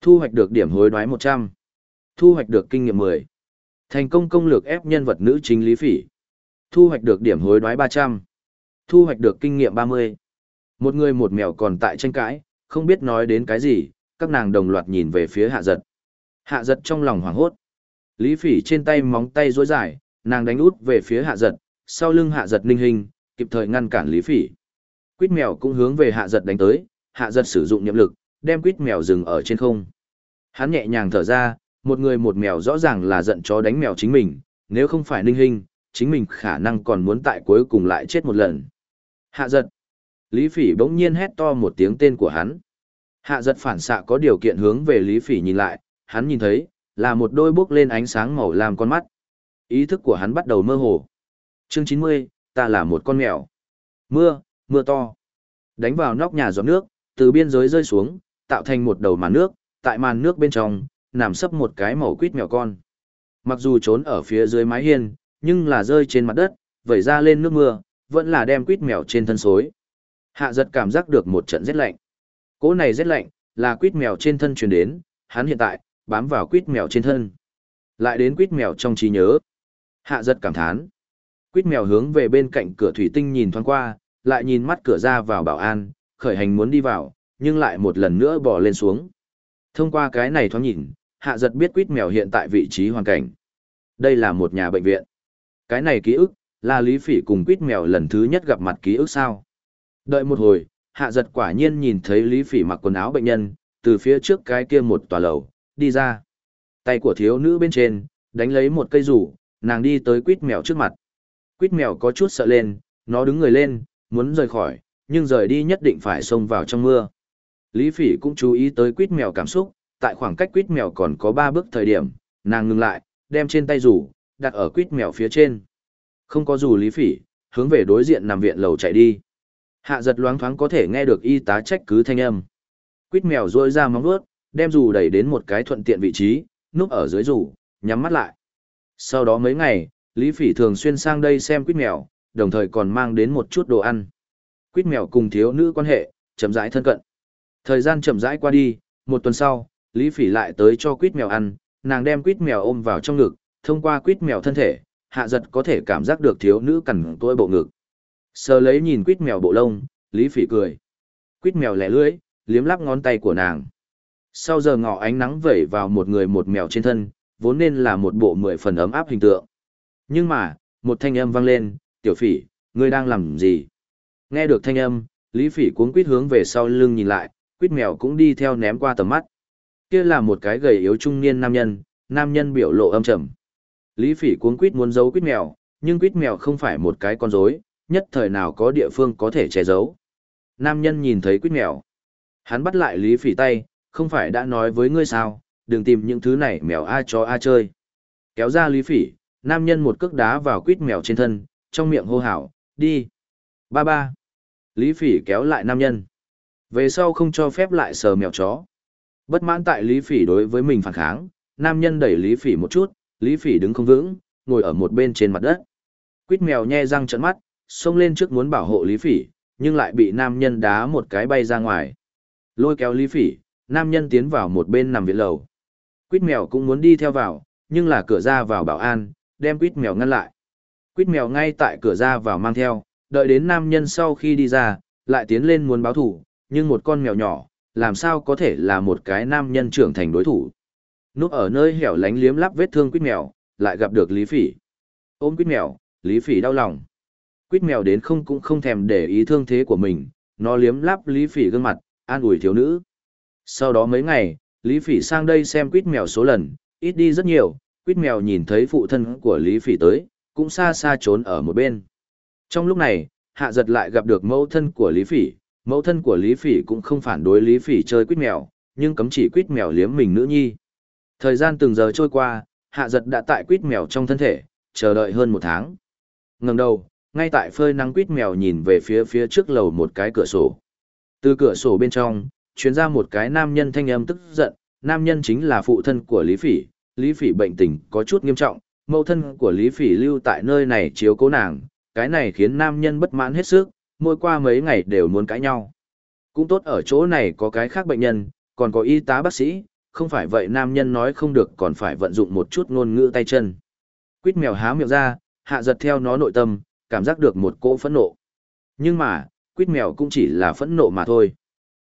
S1: Thu hoạch được điểm hối đoái 100. Thu hoạch được kinh nghiệm 10. Thành công công lược ép nhân vật nữ chính Lý Phỉ. Thu hoạch được điểm hối đoái 300. Thu hoạch được kinh nghiệm 30. Một người một mèo còn tại tranh cãi, không biết nói đến cái gì, các nàng đồng loạt nhìn về phía hạ giật. Hạ giật trong lòng hoảng hốt. Lý Phỉ trên tay móng tay rối dài, nàng đánh út về phía hạ giật, sau lưng hạ giật ninh hình, kịp thời ngăn cản Lý Phỉ. Quýt mèo cũng hướng về hạ giật đánh tới, hạ giật sử dụng nhiệm lực, đem quýt mèo dừng ở trên không. Hắn nhẹ nhàng thở ra, một người một mèo rõ ràng là giận chó đánh mèo chính mình, nếu không phải ninh hình, chính mình khả năng còn muốn tại cuối cùng lại chết một lần. Hạ giật. Lý Phỉ bỗng nhiên hét to một tiếng tên của hắn. Hạ giật phản xạ có điều kiện hướng về Lý Phỉ nhìn lại, hắn nhìn thấy, là một đôi bước lên ánh sáng màu làm con mắt. Ý thức của hắn bắt đầu mơ hồ. Chương 90, ta là một con mèo. Mưa, mưa to. Đánh vào nóc nhà giọt nước, từ biên giới rơi xuống, tạo thành một đầu màn nước, tại màn nước bên trong, nằm sấp một cái màu quýt mèo con. Mặc dù trốn ở phía dưới mái hiên, nhưng là rơi trên mặt đất, vẩy ra lên nước mưa, vẫn là đem quýt mèo trên thân xối. Hạ giật cảm giác được một trận rét lạnh. Cỗ này rét lạnh, là quýt mèo trên thân truyền đến, hắn hiện tại, bám vào quýt mèo trên thân. Lại đến quýt mèo trong trí nhớ. Hạ giật cảm thán. Quýt mèo hướng về bên cạnh cửa thủy tinh nhìn thoáng qua, lại nhìn mắt cửa ra vào bảo an, khởi hành muốn đi vào, nhưng lại một lần nữa bỏ lên xuống. Thông qua cái này thoáng nhìn, hạ giật biết quýt mèo hiện tại vị trí hoàn cảnh. Đây là một nhà bệnh viện. Cái này ký ức, là Lý Phỉ cùng quýt mèo lần thứ nhất gặp mặt ký ức sao. Đợi một hồi, hạ giật quả nhiên nhìn thấy Lý Phỉ mặc quần áo bệnh nhân, từ phía trước cái kia một tòa lầu, đi ra. Tay của thiếu nữ bên trên, đánh lấy một cây rủ, nàng đi tới quýt mèo trước mặt. Quýt mèo có chút sợ lên, nó đứng người lên, muốn rời khỏi, nhưng rời đi nhất định phải xông vào trong mưa. Lý Phỉ cũng chú ý tới quýt mèo cảm xúc, tại khoảng cách quýt mèo còn có 3 bước thời điểm, nàng ngừng lại, đem trên tay rủ, đặt ở quýt mèo phía trên. Không có rủ Lý Phỉ, hướng về đối diện nằm viện lầu chạy đi. Hạ giật loáng thoáng có thể nghe được y tá trách cứ thanh âm. Quýt mèo rôi ra móng vuốt, đem dù đẩy đến một cái thuận tiện vị trí, núp ở dưới rủ, nhắm mắt lại. Sau đó mấy ngày, Lý Phỉ thường xuyên sang đây xem quýt mèo, đồng thời còn mang đến một chút đồ ăn. Quýt mèo cùng thiếu nữ quan hệ, chậm rãi thân cận. Thời gian chậm rãi qua đi, Một tuần sau, Lý Phỉ lại tới cho quýt mèo ăn, nàng đem quýt mèo ôm vào trong ngực, thông qua quýt mèo thân thể, hạ giật có thể cảm giác được thiếu nữ cằn tôi bộ ngực. Sờ lấy nhìn quýt mèo bộ lông, Lý Phỉ cười. Quýt mèo lẻ lưỡi, liếm lắp ngón tay của nàng. Sau giờ ngọ ánh nắng vẩy vào một người một mèo trên thân, vốn nên là một bộ mười phần ấm áp hình tượng. Nhưng mà, một thanh âm vang lên, tiểu phỉ, ngươi đang làm gì? Nghe được thanh âm, Lý Phỉ cuống quýt hướng về sau lưng nhìn lại, quýt mèo cũng đi theo ném qua tầm mắt. Kia là một cái gầy yếu trung niên nam nhân, nam nhân biểu lộ âm trầm. Lý Phỉ cuống quýt muốn giấu quýt mèo, nhưng quýt mèo không phải một cái con rối, nhất thời nào có địa phương có thể che giấu. Nam nhân nhìn thấy quýt mèo. Hắn bắt lại Lý Phỉ tay, không phải đã nói với ngươi sao, đừng tìm những thứ này mèo a cho a chơi. Kéo ra Lý Phỉ, nam nhân một cước đá vào quýt mèo trên thân, trong miệng hô hào, đi. Ba ba. Lý Phỉ kéo lại nam nhân. Về sau không cho phép lại sờ mèo chó. Bất mãn tại Lý Phỉ đối với mình phản kháng, nam nhân đẩy Lý Phỉ một chút, Lý Phỉ đứng không vững, ngồi ở một bên trên mặt đất. Quýt mèo nhe răng trợn mắt, xông lên trước muốn bảo hộ Lý Phỉ, nhưng lại bị nam nhân đá một cái bay ra ngoài. Lôi kéo Lý Phỉ, nam nhân tiến vào một bên nằm viện lầu. Quýt mèo cũng muốn đi theo vào, nhưng là cửa ra vào bảo an, đem quýt mèo ngăn lại. Quýt mèo ngay tại cửa ra vào mang theo, đợi đến nam nhân sau khi đi ra, lại tiến lên muốn báo thủ, nhưng một con mèo nhỏ, làm sao có thể là một cái nam nhân trưởng thành đối thủ. Núp ở nơi hẻo lánh liếm lắp vết thương quýt mèo, lại gặp được Lý Phỉ. Ôm quýt mèo, Lý Phỉ đau lòng. Quýt mèo đến không cũng không thèm để ý thương thế của mình, nó liếm láp Lý Phỉ gương mặt, an ủi thiếu nữ. Sau đó mấy ngày, Lý Phỉ sang đây xem quýt mèo số lần, ít đi rất nhiều, quýt mèo nhìn thấy phụ thân của Lý Phỉ tới, cũng xa xa trốn ở một bên. Trong lúc này, hạ giật lại gặp được mẫu thân của Lý Phỉ, mẫu thân của Lý Phỉ cũng không phản đối Lý Phỉ chơi quýt mèo, nhưng cấm chỉ quýt mèo liếm mình nữ nhi. Thời gian từng giờ trôi qua, hạ giật đã tại quýt mèo trong thân thể, chờ đợi hơn một tháng. Ngừng đầu, ngay tại phơi nắng quýt mèo nhìn về phía phía trước lầu một cái cửa sổ. Từ cửa sổ bên trong, chuyến ra một cái nam nhân thanh âm tức giận, nam nhân chính là phụ thân của Lý Phỉ, Lý Phỉ bệnh tình có chút nghiêm trọng, mẫu thân của Lý Phỉ lưu tại nơi này chiếu cố nàng, cái này khiến nam nhân bất mãn hết sức, mỗi qua mấy ngày đều muốn cãi nhau. Cũng tốt ở chỗ này có cái khác bệnh nhân, còn có y tá bác sĩ, không phải vậy nam nhân nói không được còn phải vận dụng một chút ngôn ngữ tay chân. Quýt mèo há miệng ra, hạ giật theo nó nội tâm, cảm giác được một cỗ phẫn nộ. Nhưng mà, quýt mèo cũng chỉ là phẫn nộ mà thôi.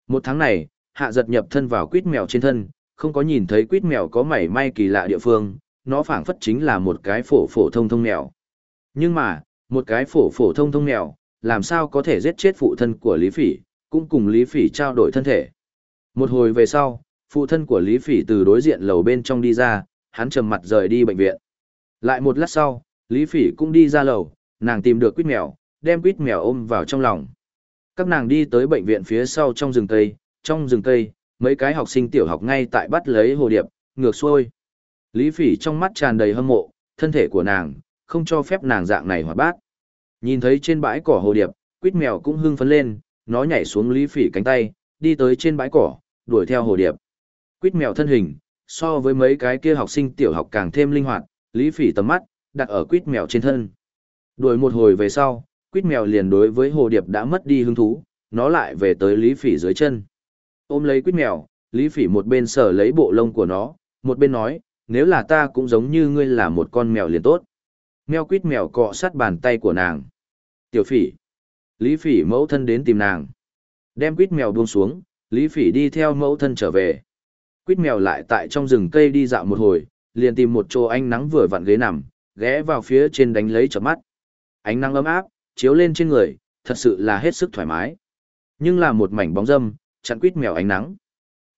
S1: Một tháng này, hạ giật nhập thân vào quýt mèo trên thân, không có nhìn thấy quýt mèo có mảy may kỳ lạ địa phương, nó phảng phất chính là một cái phổ phổ thông thông mèo. Nhưng mà, một cái phổ phổ thông thông mèo, làm sao có thể giết chết phụ thân của Lý Phỉ, cũng cùng Lý Phỉ trao đổi thân thể. Một hồi về sau, phụ thân của Lý Phỉ từ đối diện lầu bên trong đi ra, hắn trầm mặt rời đi bệnh viện. Lại một lát sau, Lý Phỉ cũng đi ra lầu, nàng tìm được quýt mèo, đem quýt mèo ôm vào trong lòng. Các nàng đi tới bệnh viện phía sau trong rừng cây, trong rừng cây, mấy cái học sinh tiểu học ngay tại bắt lấy hồ điệp, ngược xuôi. Lý Phỉ trong mắt tràn đầy hâm mộ, thân thể của nàng, không cho phép nàng dạng này hoạt bát. Nhìn thấy trên bãi cỏ hồ điệp, quýt mèo cũng hưng phấn lên, nó nhảy xuống Lý Phỉ cánh tay, đi tới trên bãi cỏ, đuổi theo hồ điệp. Quýt mèo thân hình, so với mấy cái kia học sinh tiểu học càng thêm linh hoạt, Lý Phỉ tầm mắt, đặt ở quýt mèo trên thân. Đuổi một hồi về sau, quýt mèo liền đối với hồ điệp đã mất đi hứng thú, nó lại về tới Lý Phỉ dưới chân. Ôm lấy quýt mèo, Lý Phỉ một bên sở lấy bộ lông của nó, một bên nói, nếu là ta cũng giống như ngươi là một con mèo liền tốt. Mèo quýt mèo cọ sát bàn tay của nàng. Tiểu phỉ. Lý phỉ mẫu thân đến tìm nàng. Đem quýt mèo buông xuống, Lý phỉ đi theo mẫu thân trở về. Quýt mèo lại tại trong rừng cây đi dạo một hồi, liền tìm một chỗ ánh nắng vừa vặn ghế nằm, ghé vào phía trên đánh lấy chợp mắt. Ánh nắng ấm áp, chiếu lên trên người, thật sự là hết sức thoải mái. Nhưng là một mảnh bóng dâm, chặn quýt mèo ánh nắng.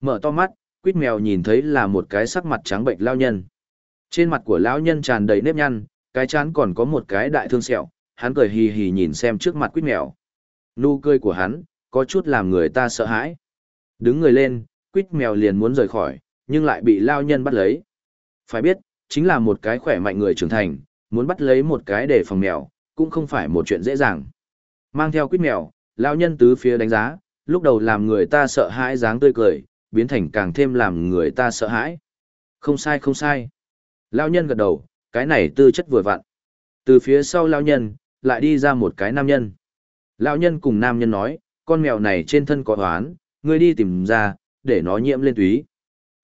S1: Mở to mắt, quýt mèo nhìn thấy là một cái sắc mặt trắng bệnh lao nhân. Trên mặt của lão nhân tràn đầy nếp nhăn, cái chán còn có một cái đại thương sẹo, hắn cười hì hì nhìn xem trước mặt quýt mèo. Nụ cười của hắn, có chút làm người ta sợ hãi. Đứng người lên, quýt mèo liền muốn rời khỏi, nhưng lại bị lao nhân bắt lấy. Phải biết, chính là một cái khỏe mạnh người trưởng thành, muốn bắt lấy một cái để phòng mèo, cũng không phải một chuyện dễ dàng. Mang theo quýt mèo, lão nhân tứ phía đánh giá, lúc đầu làm người ta sợ hãi dáng tươi cười, biến thành càng thêm làm người ta sợ hãi. Không sai không sai. Lão nhân gật đầu, cái này tư chất vừa vặn. Từ phía sau lão nhân, lại đi ra một cái nam nhân. lão nhân cùng nam nhân nói, con mèo này trên thân có hoán, ngươi đi tìm ra, để nó nhiễm lên túy.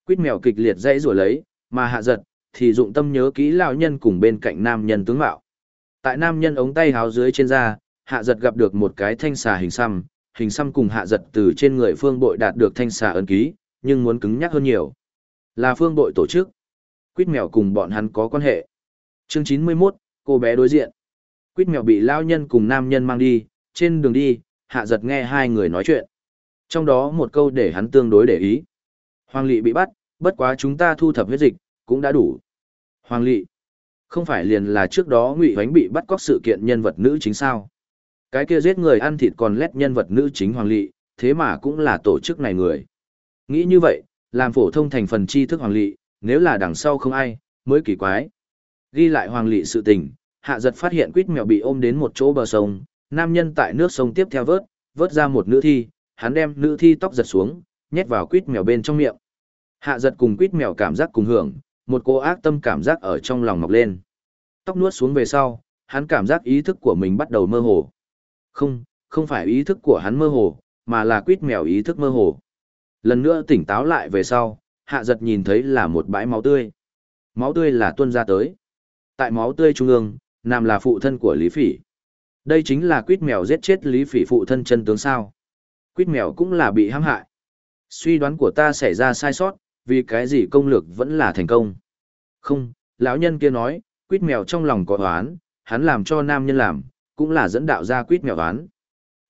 S1: Quýt mèo kịch liệt dãy rủa lấy, mà hạ giật, thì dụng tâm nhớ kỹ lão nhân cùng bên cạnh nam nhân tướng mạo. Tại nam nhân ống tay háo dưới trên da, hạ giật gặp được một cái thanh xà hình xăm, hình xăm cùng hạ giật từ trên người phương bội đạt được thanh xà ấn ký, nhưng muốn cứng nhắc hơn nhiều. Là phương bội tổ chức. Quýt mèo cùng bọn hắn có quan hệ. Chương 91, cô bé đối diện. Quýt mèo bị lao nhân cùng nam nhân mang đi, trên đường đi, hạ giật nghe hai người nói chuyện. Trong đó một câu để hắn tương đối để ý. Hoàng lị bị bắt, bất quá chúng ta thu thập huyết dịch, cũng đã đủ. Hoàng lị, không phải liền là trước đó ngụy hoánh bị bắt cóc sự kiện nhân vật nữ chính sao. Cái kia giết người ăn thịt còn lét nhân vật nữ chính hoàng lị, thế mà cũng là tổ chức này người. Nghĩ như vậy, làm phổ thông thành phần tri thức hoàng lị, nếu là đằng sau không ai, mới kỳ quái. Ghi lại hoàng lị sự tình, hạ giật phát hiện quýt mèo bị ôm đến một chỗ bờ sông, nam nhân tại nước sông tiếp theo vớt, vớt ra một nữ thi, hắn đem nữ thi tóc giật xuống, nhét vào quýt mèo bên trong miệng. Hạ giật cùng quýt mèo cảm giác cùng hưởng, một cô ác tâm cảm giác ở trong lòng mọc lên. Tóc nuốt xuống về sau, hắn cảm giác ý thức của mình bắt đầu mơ hồ. Không, không phải ý thức của hắn mơ hồ, mà là quýt mèo ý thức mơ hồ. Lần nữa tỉnh táo lại về sau, hạ giật nhìn thấy là một bãi máu tươi. Máu tươi là tuân ra tới. Tại máu tươi trung ương, nằm là phụ thân của Lý Phỉ. Đây chính là quýt mèo giết chết Lý Phỉ phụ thân chân tướng sao. Quýt mèo cũng là bị hãm hại. Suy đoán của ta xảy ra sai sót, vì cái gì công lược vẫn là thành công. Không, lão nhân kia nói, quýt mèo trong lòng có oán, hắn làm cho nam nhân làm, cũng là dẫn đạo ra quýt mèo oán.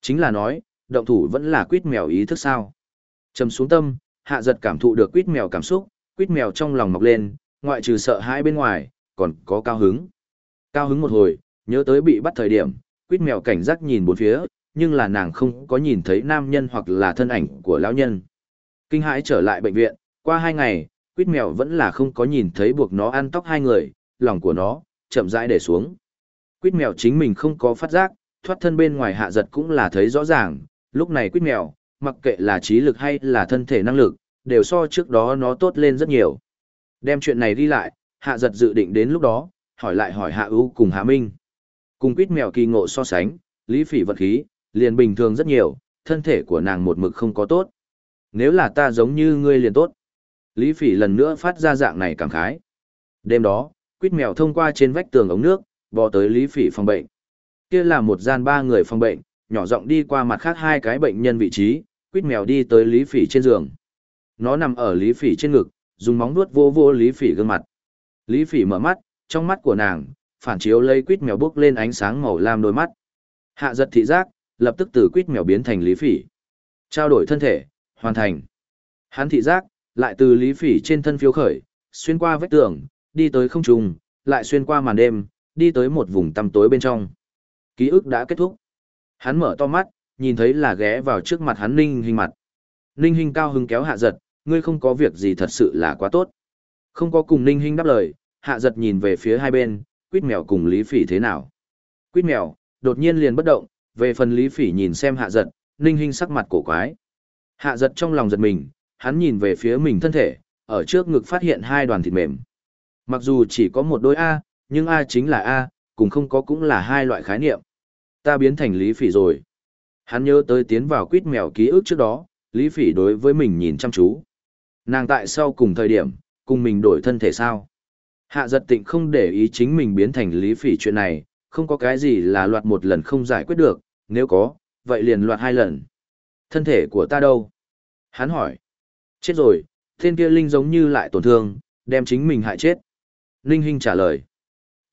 S1: Chính là nói, động thủ vẫn là quýt mèo ý thức sao. Trầm xuống tâm, hạ giật cảm thụ được quýt mèo cảm xúc, quýt mèo trong lòng mọc lên, ngoại trừ sợ hãi bên ngoài, còn có cao hứng. Cao hứng một hồi, nhớ tới bị bắt thời điểm, quýt mèo cảnh giác nhìn bốn phía, nhưng là nàng không có nhìn thấy nam nhân hoặc là thân ảnh của lão nhân. Kinh hãi trở lại bệnh viện, qua hai ngày, quýt mèo vẫn là không có nhìn thấy buộc nó ăn tóc hai người, lòng của nó, chậm rãi để xuống. Quýt mèo chính mình không có phát giác, thoát thân bên ngoài hạ giật cũng là thấy rõ ràng, lúc này quýt mèo, mặc kệ là trí lực hay là thân thể năng lực, đều so trước đó nó tốt lên rất nhiều. Đem chuyện này đi lại, hạ giật dự định đến lúc đó, hỏi lại hỏi hạ ưu cùng hạ minh. Cùng quýt mèo kỳ ngộ so sánh, lý phỉ vật khí, liền bình thường rất nhiều, thân thể của nàng một mực không có tốt. Nếu là ta giống như ngươi liền tốt. Lý phỉ lần nữa phát ra dạng này cảm khái. Đêm đó, quýt mèo thông qua trên vách tường ống nước, bò tới Lý phỉ phòng bệnh. Kia là một gian ba người phòng bệnh, nhỏ giọng đi qua mặt khác hai cái bệnh nhân vị trí, quýt mèo đi tới Lý phỉ trên giường. Nó nằm ở Lý phỉ trên ngực, dùng móng vuốt vô vô Lý phỉ gương mặt. Lý phỉ mở mắt, trong mắt của nàng, phản chiếu lấy quýt mèo bước lên ánh sáng màu lam đôi mắt. Hạ giật thị giác, lập tức từ quýt mèo biến thành Lý phỉ. Trao đổi thân thể, hoàn thành. Hắn thị giác, lại từ Lý phỉ trên thân phiếu khởi, xuyên qua vách tường, đi tới không trùng, lại xuyên qua màn đêm, đi tới một vùng tăm tối bên trong. Ký ức đã kết thúc. Hắn mở to mắt, nhìn thấy là ghé vào trước mặt hắn ninh Hinh mặt. Ninh Hinh cao hứng kéo hạ giật, ngươi không có việc gì thật sự là quá tốt. Không có cùng ninh Hinh đáp lời, hạ giật nhìn về phía hai bên, quýt mèo cùng lý phỉ thế nào. Quýt mèo, đột nhiên liền bất động, về phần lý phỉ nhìn xem hạ giật, ninh Hinh sắc mặt cổ quái. Hạ giật trong lòng giật mình, hắn nhìn về phía mình thân thể, ở trước ngực phát hiện hai đoàn thịt mềm. Mặc dù chỉ có một đôi A, nhưng A chính là A, cùng không có cũng là hai loại khái niệm. Ta biến thành lý phỉ rồi. Hắn nhớ tới tiến vào quýt mèo ký ức trước đó, lý phỉ đối với mình nhìn chăm chú. Nàng tại sau cùng thời điểm, cùng mình đổi thân thể sao. Hạ giật tịnh không để ý chính mình biến thành lý phỉ chuyện này, không có cái gì là loạt một lần không giải quyết được, nếu có, vậy liền loạt hai lần. Thân thể của ta đâu? Hắn hỏi. Chết rồi, tên kia Linh giống như lại tổn thương, đem chính mình hại chết. Ninh Hinh trả lời.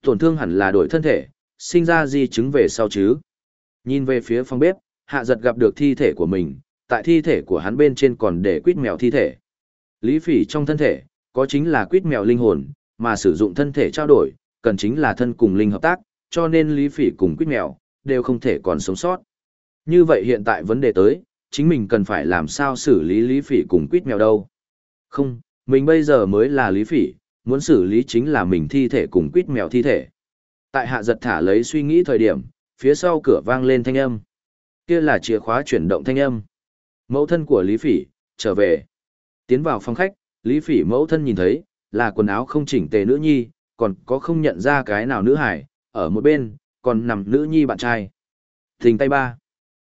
S1: Tổn thương hẳn là đổi thân thể, sinh ra di chứng về sau chứ. Nhìn về phía phòng bếp, hạ giật gặp được thi thể của mình, tại thi thể của hắn bên trên còn để quýt mèo thi thể. Lý phỉ trong thân thể, có chính là quýt mèo linh hồn, mà sử dụng thân thể trao đổi, cần chính là thân cùng linh hợp tác, cho nên lý phỉ cùng quýt mèo, đều không thể còn sống sót. Như vậy hiện tại vấn đề tới, chính mình cần phải làm sao xử lý lý phỉ cùng quýt mèo đâu. Không, mình bây giờ mới là lý phỉ, muốn xử lý chính là mình thi thể cùng quýt mèo thi thể. Tại hạ giật thả lấy suy nghĩ thời điểm, phía sau cửa vang lên thanh âm. Kia là chìa khóa chuyển động thanh âm. Mẫu thân của Lý Phỉ, trở về. Tiến vào phòng khách, Lý Phỉ mẫu thân nhìn thấy, là quần áo không chỉnh tề nữ nhi, còn có không nhận ra cái nào nữ hải, ở một bên, còn nằm nữ nhi bạn trai. Thình tay ba.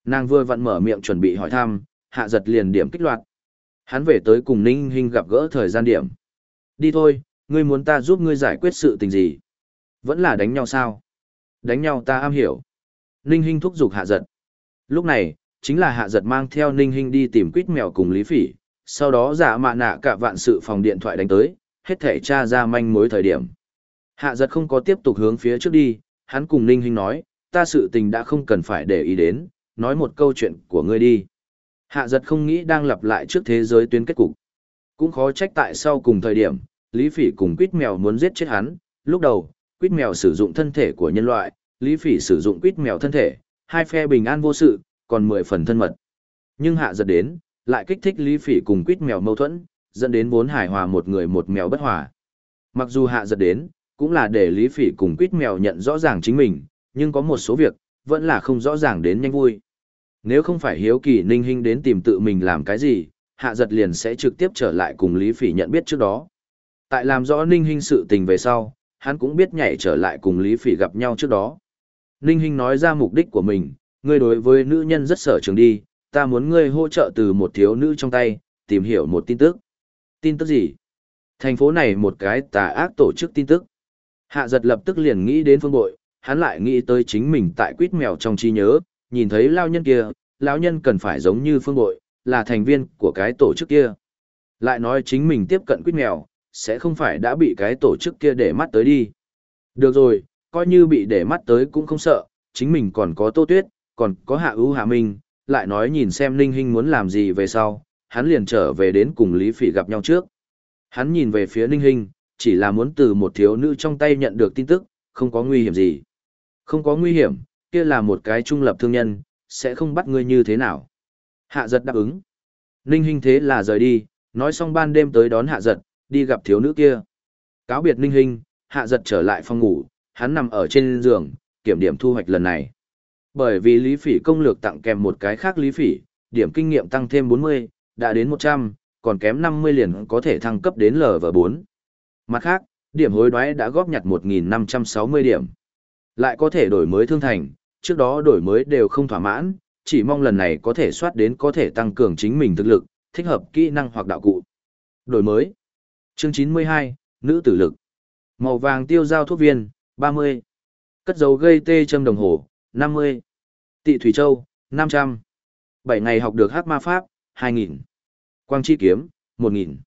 S1: Nàng vừa vặn mở miệng chuẩn bị hỏi thăm, hạ giật liền điểm kích loạt. Hắn về tới cùng Ninh Hinh gặp gỡ thời gian điểm. Đi thôi, ngươi muốn ta giúp ngươi giải quyết sự tình gì? Vẫn là đánh nhau sao? Đánh nhau ta am hiểu. Ninh Hinh thúc giục hạ giật. Lúc này, chính là hạ giật mang theo Ninh Hinh đi tìm quýt mèo cùng Lý Phỉ, sau đó giả mạ nạ cả vạn sự phòng điện thoại đánh tới, hết thể tra ra manh mối thời điểm. Hạ giật không có tiếp tục hướng phía trước đi, hắn cùng Ninh Hinh nói, ta sự tình đã không cần phải để ý đến, nói một câu chuyện của ngươi đi. Hạ giật không nghĩ đang lặp lại trước thế giới tuyến kết cục. Cũng khó trách tại sau cùng thời điểm, Lý Phỉ cùng Quýt Mèo muốn giết chết hắn, lúc đầu, Quýt Mèo sử dụng thân thể của nhân loại, Lý Phỉ sử dụng Quýt Mèo thân thể, hai phe bình an vô sự, còn mười phần thân mật. Nhưng hạ giật đến, lại kích thích Lý Phỉ cùng Quýt Mèo mâu thuẫn, dẫn đến vốn hài hòa một người một mèo bất hòa. Mặc dù hạ giật đến, cũng là để Lý Phỉ cùng Quýt Mèo nhận rõ ràng chính mình, nhưng có một số việc, vẫn là không rõ ràng đến nhanh vui. Nếu không phải hiếu kỳ ninh hinh đến tìm tự mình làm cái gì, hạ giật liền sẽ trực tiếp trở lại cùng Lý Phỉ nhận biết trước đó. Tại làm rõ ninh Hinh sự tình về sau, hắn cũng biết nhảy trở lại cùng Lý Phỉ gặp nhau trước đó. Ninh Hinh nói ra mục đích của mình, ngươi đối với nữ nhân rất sở trường đi, ta muốn ngươi hỗ trợ từ một thiếu nữ trong tay, tìm hiểu một tin tức. Tin tức gì? Thành phố này một cái tà ác tổ chức tin tức. Hạ giật lập tức liền nghĩ đến phương bội, hắn lại nghĩ tới chính mình tại quýt mèo trong trí nhớ, nhìn thấy lao nhân kia, lão nhân cần phải giống như phương bội, là thành viên của cái tổ chức kia. Lại nói chính mình tiếp cận quýt mèo, sẽ không phải đã bị cái tổ chức kia để mắt tới đi. Được rồi, coi như bị để mắt tới cũng không sợ, chính mình còn có tô tuyết, còn có hạ ưu hạ minh, lại nói nhìn xem Ninh Hinh muốn làm gì về sau, hắn liền trở về đến cùng Lý Phỉ gặp nhau trước. Hắn nhìn về phía Ninh Hinh, chỉ là muốn từ một thiếu nữ trong tay nhận được tin tức, không có nguy hiểm gì. Không có nguy hiểm, kia là một cái trung lập thương nhân, sẽ không bắt ngươi như thế nào. Hạ giật đáp ứng. Ninh Hinh thế là rời đi, nói xong ban đêm tới đón hạ giật, đi gặp thiếu nữ kia. Cáo biệt Ninh Hinh, hạ giật trở lại phòng ngủ, hắn nằm ở trên giường, kiểm điểm thu hoạch lần này. Bởi vì Lý Phỉ công lược tặng kèm một cái khác Lý Phỉ, điểm kinh nghiệm tăng thêm 40, đã đến 100, còn kém 50 liền có thể thăng cấp đến LV4. Mặt khác, điểm hối đoái đã góp nhặt 1.560 điểm. Lại có thể đổi mới thương thành, trước đó đổi mới đều không thỏa mãn, chỉ mong lần này có thể soát đến có thể tăng cường chính mình thực lực, thích hợp kỹ năng hoặc đạo cụ. Đổi mới. Chương 92, nữ tử lực. Màu vàng tiêu giao thuốc viên, 30. Cất dấu gây tê châm đồng hồ, 50. Tị Thủy Châu, 500. 7 ngày học được hát ma pháp, 2000. Quang chi kiếm, 1000.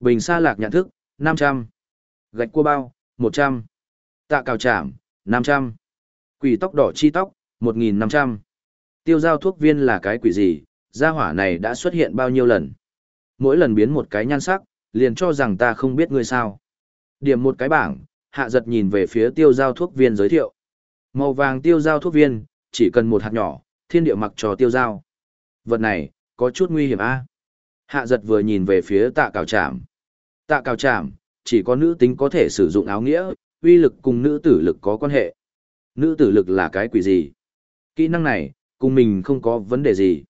S1: Bình sa lạc nhận thức, 500. Gạch cua bao, 100. Tạ cào trảm, 500. Quỷ tóc đỏ chi tóc, 1500. Tiêu giao thuốc viên là cái quỷ gì, gia hỏa này đã xuất hiện bao nhiêu lần. Mỗi lần biến một cái nhan sắc, liền cho rằng ta không biết ngươi sao. Điểm một cái bảng, hạ giật nhìn về phía tiêu giao thuốc viên giới thiệu. Màu vàng tiêu giao thuốc viên, chỉ cần một hạt nhỏ, thiên địa mặc cho tiêu giao. Vật này, có chút nguy hiểm a Hạ giật vừa nhìn về phía tạ cào trảm. Tạ cào trảm, chỉ có nữ tính có thể sử dụng áo nghĩa, uy lực cùng nữ tử lực có quan hệ. Nữ tử lực là cái quỷ gì? Kỹ năng này, cùng mình không có vấn đề gì.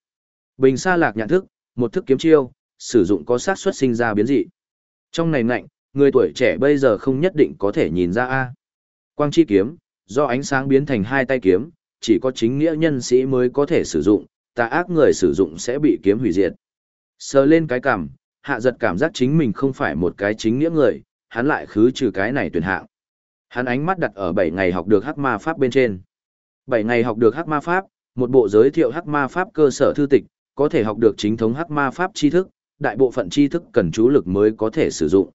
S1: Bình xa lạc nhận thức, một thức kiếm chiêu, sử dụng có xác suất sinh ra biến dị. Trong này ngạnh, người tuổi trẻ bây giờ không nhất định có thể nhìn ra A. Quang chi kiếm, do ánh sáng biến thành hai tay kiếm, chỉ có chính nghĩa nhân sĩ mới có thể sử dụng, tà ác người sử dụng sẽ bị kiếm hủy diệt. Sờ lên cái cảm, hạ giật cảm giác chính mình không phải một cái chính nghĩa người, hắn lại khứ trừ cái này tuyển hạng. Hắn ánh mắt đặt ở 7 ngày học được hắc ma pháp bên trên. 7 ngày học được hắc ma pháp, một bộ giới thiệu hắc ma pháp cơ sở thư tịch, có thể học được chính thống hắc ma pháp tri thức, đại bộ phận tri thức cần chú lực mới có thể sử dụng.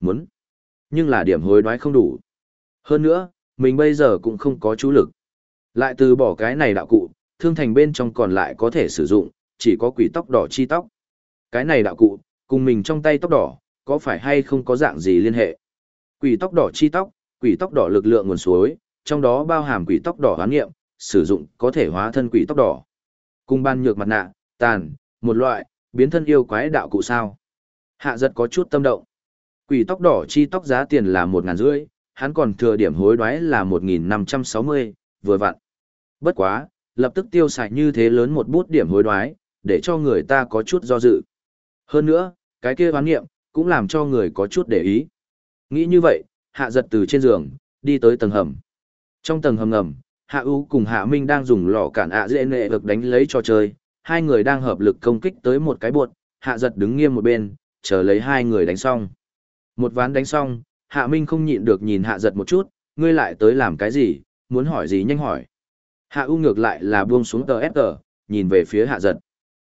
S1: Muốn. Nhưng là điểm hối đoái không đủ. Hơn nữa, mình bây giờ cũng không có chú lực. Lại từ bỏ cái này đạo cụ, thương thành bên trong còn lại có thể sử dụng, chỉ có quỷ tóc đỏ chi tóc. Cái này đạo cụ, cùng mình trong tay tóc đỏ, có phải hay không có dạng gì liên hệ? Quỷ tóc đỏ chi tóc, quỷ tóc đỏ lực lượng nguồn suối, trong đó bao hàm quỷ tóc đỏ hoán nghiệm, sử dụng có thể hóa thân quỷ tóc đỏ. Cung ban nhược mặt nạ, tàn, một loại, biến thân yêu quái đạo cụ sao. Hạ giật có chút tâm động. Quỷ tóc đỏ chi tóc giá tiền là một ngàn rưỡi, hắn còn thừa điểm hối đoái là một nghìn năm trăm sáu mươi, vừa vặn. Bất quá, lập tức tiêu xài như thế lớn một bút điểm hối đoái, để cho người ta có chút do dự. Hơn nữa, cái kia hoán nghiệm, cũng làm cho người có chút để ý. Nghĩ như vậy, hạ giật từ trên giường, đi tới tầng hầm. Trong tầng hầm ngầm, hạ ưu cùng hạ minh đang dùng lò cản ạ dễ nệ được đánh lấy trò chơi, hai người đang hợp lực công kích tới một cái buột, hạ giật đứng nghiêm một bên, chờ lấy hai người đánh xong. Một ván đánh xong, hạ minh không nhịn được nhìn hạ giật một chút, ngươi lại tới làm cái gì, muốn hỏi gì nhanh hỏi. Hạ U ngược lại là buông xuống tờ ép tờ, nhìn về phía hạ giật.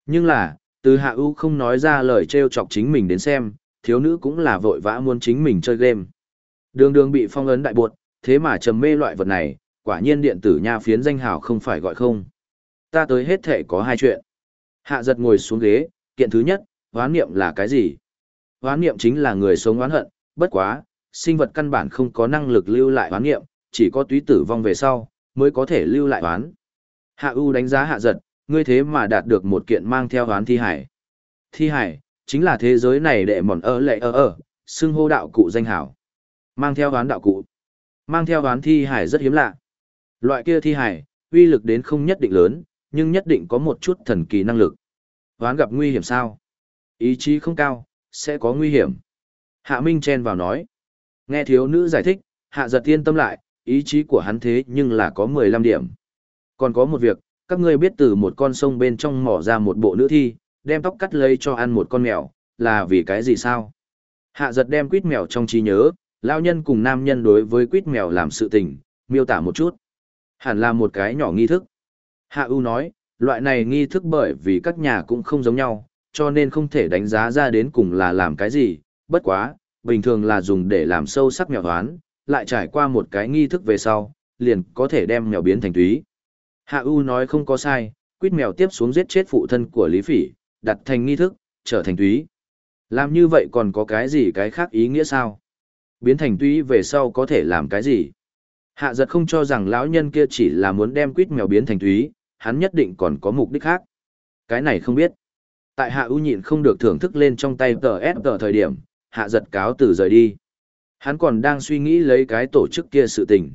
S1: Nhưng là, từ hạ U không nói ra lời trêu chọc chính mình đến xem, thiếu nữ cũng là vội vã muốn chính mình chơi game. Đường đường bị phong ấn đại buột, thế mà trầm mê loại vật này, quả nhiên điện tử nha phiến danh hào không phải gọi không. Ta tới hết thể có hai chuyện. Hạ giật ngồi xuống ghế, kiện thứ nhất, hoán niệm là cái gì? Hoán niệm chính là người sống oán hận, bất quá, sinh vật căn bản không có năng lực lưu lại hoán niệm, chỉ có túy tử vong về sau, mới có thể lưu lại hoán. Hạ U đánh giá hạ giật, ngươi thế mà đạt được một kiện mang theo hoán thi hải. Thi hải, chính là thế giới này đệ mòn ơ lệ ơ ơ, xưng hô đạo cụ danh hảo. Mang theo hoán đạo cụ. Mang theo hoán thi hải rất hiếm lạ. Loại kia thi hải, uy lực đến không nhất định lớn, nhưng nhất định có một chút thần kỳ năng lực. Hoán gặp nguy hiểm sao? Ý chí không cao, sẽ có nguy hiểm. Hạ Minh chen vào nói. Nghe thiếu nữ giải thích, hạ giật yên tâm lại, ý chí của hắn thế nhưng là có 15 điểm. Còn có một việc, các ngươi biết từ một con sông bên trong mỏ ra một bộ nữ thi, đem tóc cắt lấy cho ăn một con mèo, là vì cái gì sao? Hạ giật đem quýt mèo trong trí nhớ, lao nhân cùng nam nhân đối với quýt mèo làm sự tình, miêu tả một chút. Hẳn là một cái nhỏ nghi thức. Hạ U nói, loại này nghi thức bởi vì các nhà cũng không giống nhau, cho nên không thể đánh giá ra đến cùng là làm cái gì, bất quá, bình thường là dùng để làm sâu sắc mèo hoán, lại trải qua một cái nghi thức về sau, liền có thể đem mèo biến thành túy. Hạ U nói không có sai, quýt mèo tiếp xuống giết chết phụ thân của Lý Phỉ, đặt thành nghi thức, trở thành túy. Làm như vậy còn có cái gì cái khác ý nghĩa sao? Biến thành túy về sau có thể làm cái gì? Hạ giật không cho rằng lão nhân kia chỉ là muốn đem quýt mèo biến thành túy, hắn nhất định còn có mục đích khác. Cái này không biết. Tại hạ ưu nhịn không được thưởng thức lên trong tay tờ S tờ thời điểm, hạ giật cáo từ rời đi. Hắn còn đang suy nghĩ lấy cái tổ chức kia sự tình.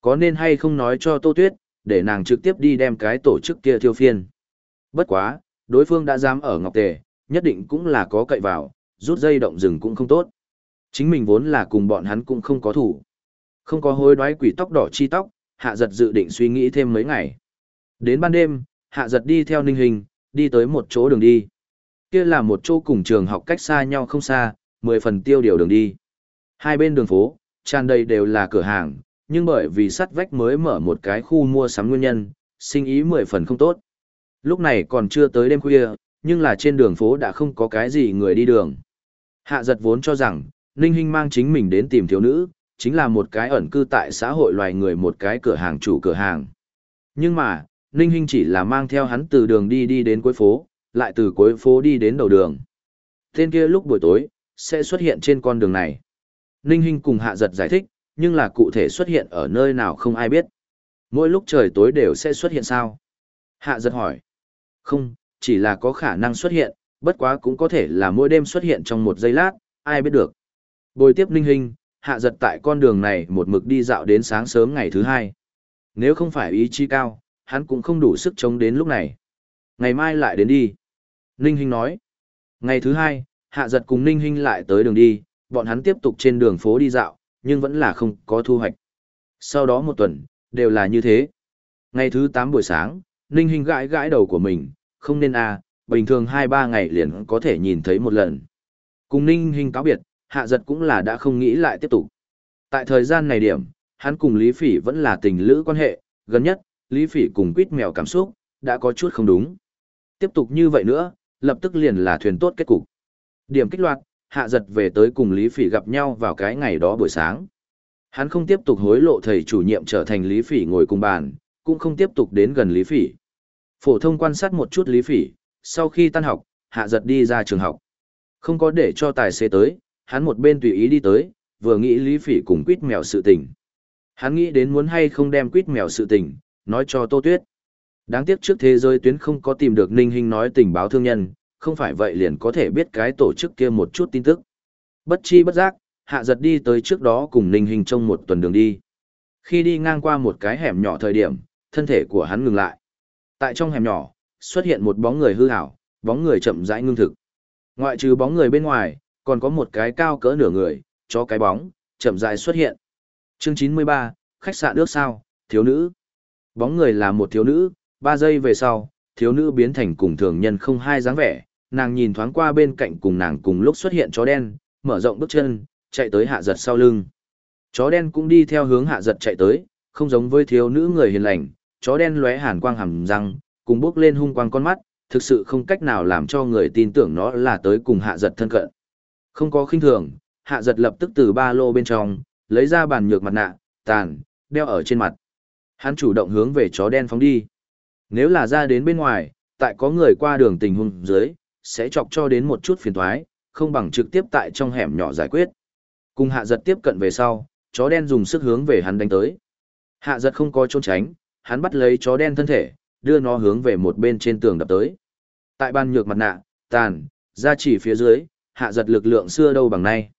S1: Có nên hay không nói cho Tô Tuyết, để nàng trực tiếp đi đem cái tổ chức kia thiêu phiên. Bất quá, đối phương đã dám ở Ngọc Tề, nhất định cũng là có cậy vào, rút dây động rừng cũng không tốt. Chính mình vốn là cùng bọn hắn cũng không có thủ. Không có hối đoái quỷ tóc đỏ chi tóc, hạ giật dự định suy nghĩ thêm mấy ngày. Đến ban đêm, hạ giật đi theo ninh hình, đi tới một chỗ đường đi. Kia là một chỗ cùng trường học cách xa nhau không xa, mười phần tiêu điều đường đi. Hai bên đường phố, tràn đầy đều là cửa hàng, nhưng bởi vì sắt vách mới mở một cái khu mua sắm nguyên nhân, sinh ý mười phần không tốt. Lúc này còn chưa tới đêm khuya, nhưng là trên đường phố đã không có cái gì người đi đường. Hạ giật vốn cho rằng, Ninh Hinh mang chính mình đến tìm thiếu nữ, chính là một cái ẩn cư tại xã hội loài người một cái cửa hàng chủ cửa hàng. Nhưng mà, Ninh Hinh chỉ là mang theo hắn từ đường đi đi đến cuối phố, lại từ cuối phố đi đến đầu đường. Tên kia lúc buổi tối, sẽ xuất hiện trên con đường này. Ninh Hinh cùng Hạ Giật giải thích, nhưng là cụ thể xuất hiện ở nơi nào không ai biết. Mỗi lúc trời tối đều sẽ xuất hiện sao? Hạ Giật hỏi. Không, chỉ là có khả năng xuất hiện, bất quá cũng có thể là mỗi đêm xuất hiện trong một giây lát, ai biết được. Bồi tiếp Ninh Hinh, Hạ Giật tại con đường này một mực đi dạo đến sáng sớm ngày thứ hai. Nếu không phải ý chí cao, hắn cũng không đủ sức chống đến lúc này. Ngày mai lại đến đi. Ninh Hinh nói. Ngày thứ hai, Hạ Giật cùng Ninh Hinh lại tới đường đi, bọn hắn tiếp tục trên đường phố đi dạo, nhưng vẫn là không có thu hoạch. Sau đó một tuần, đều là như thế. Ngày thứ 8 buổi sáng, Ninh Hinh gãi gãi đầu của mình, không nên à, bình thường 2-3 ngày liền có thể nhìn thấy một lần. Cùng Ninh Hinh cáo biệt, Hạ Giật cũng là đã không nghĩ lại tiếp tục. Tại thời gian này điểm, hắn cùng Lý Phỉ vẫn là tình lữ quan hệ, gần nhất, Lý Phỉ cùng quýt mèo cảm xúc, đã có chút không đúng. Tiếp tục như vậy nữa, lập tức liền là thuyền tốt kết cục. Điểm kích loạt, hạ giật về tới cùng Lý Phỉ gặp nhau vào cái ngày đó buổi sáng. Hắn không tiếp tục hối lộ thầy chủ nhiệm trở thành Lý Phỉ ngồi cùng bàn, cũng không tiếp tục đến gần Lý Phỉ. Phổ thông quan sát một chút Lý Phỉ, sau khi tan học, hạ giật đi ra trường học. Không có để cho tài xế tới, hắn một bên tùy ý đi tới, vừa nghĩ Lý Phỉ cùng quýt mèo sự tình. Hắn nghĩ đến muốn hay không đem quýt mèo sự tình, nói cho Tô Tuyết. Đáng tiếc trước thế giới tuyến không có tìm được Ninh Hinh nói tình báo thương nhân, không phải vậy liền có thể biết cái tổ chức kia một chút tin tức. Bất chi bất giác, hạ giật đi tới trước đó cùng Ninh Hinh trong một tuần đường đi. Khi đi ngang qua một cái hẻm nhỏ thời điểm, thân thể của hắn ngừng lại. Tại trong hẻm nhỏ, xuất hiện một bóng người hư hảo, bóng người chậm rãi ngưng thực. Ngoại trừ bóng người bên ngoài, còn có một cái cao cỡ nửa người, cho cái bóng, chậm rãi xuất hiện. Chương 93, khách sạn nước sao, thiếu nữ. Bóng người là một thiếu nữ, ba giây về sau, thiếu nữ biến thành cùng thường nhân không hai dáng vẻ, nàng nhìn thoáng qua bên cạnh cùng nàng cùng lúc xuất hiện chó đen, mở rộng bước chân, chạy tới hạ giật sau lưng. Chó đen cũng đi theo hướng hạ giật chạy tới, không giống với thiếu nữ người hiền lành, chó đen lóe hàn quang hầm răng, cùng bước lên hung quang con mắt, thực sự không cách nào làm cho người tin tưởng nó là tới cùng hạ giật thân cận. Không có khinh thường, hạ giật lập tức từ ba lô bên trong, lấy ra bàn nhược mặt nạ, tàn, đeo ở trên mặt. Hắn chủ động hướng về chó đen phóng đi. Nếu là ra đến bên ngoài, tại có người qua đường tình huống dưới, sẽ chọc cho đến một chút phiền toái, không bằng trực tiếp tại trong hẻm nhỏ giải quyết. Cùng hạ giật tiếp cận về sau, chó đen dùng sức hướng về hắn đánh tới. Hạ giật không có trốn tránh, hắn bắt lấy chó đen thân thể, đưa nó hướng về một bên trên tường đập tới. Tại ban nhược mặt nạ, tàn, ra chỉ phía dưới, hạ giật lực lượng xưa đâu bằng nay.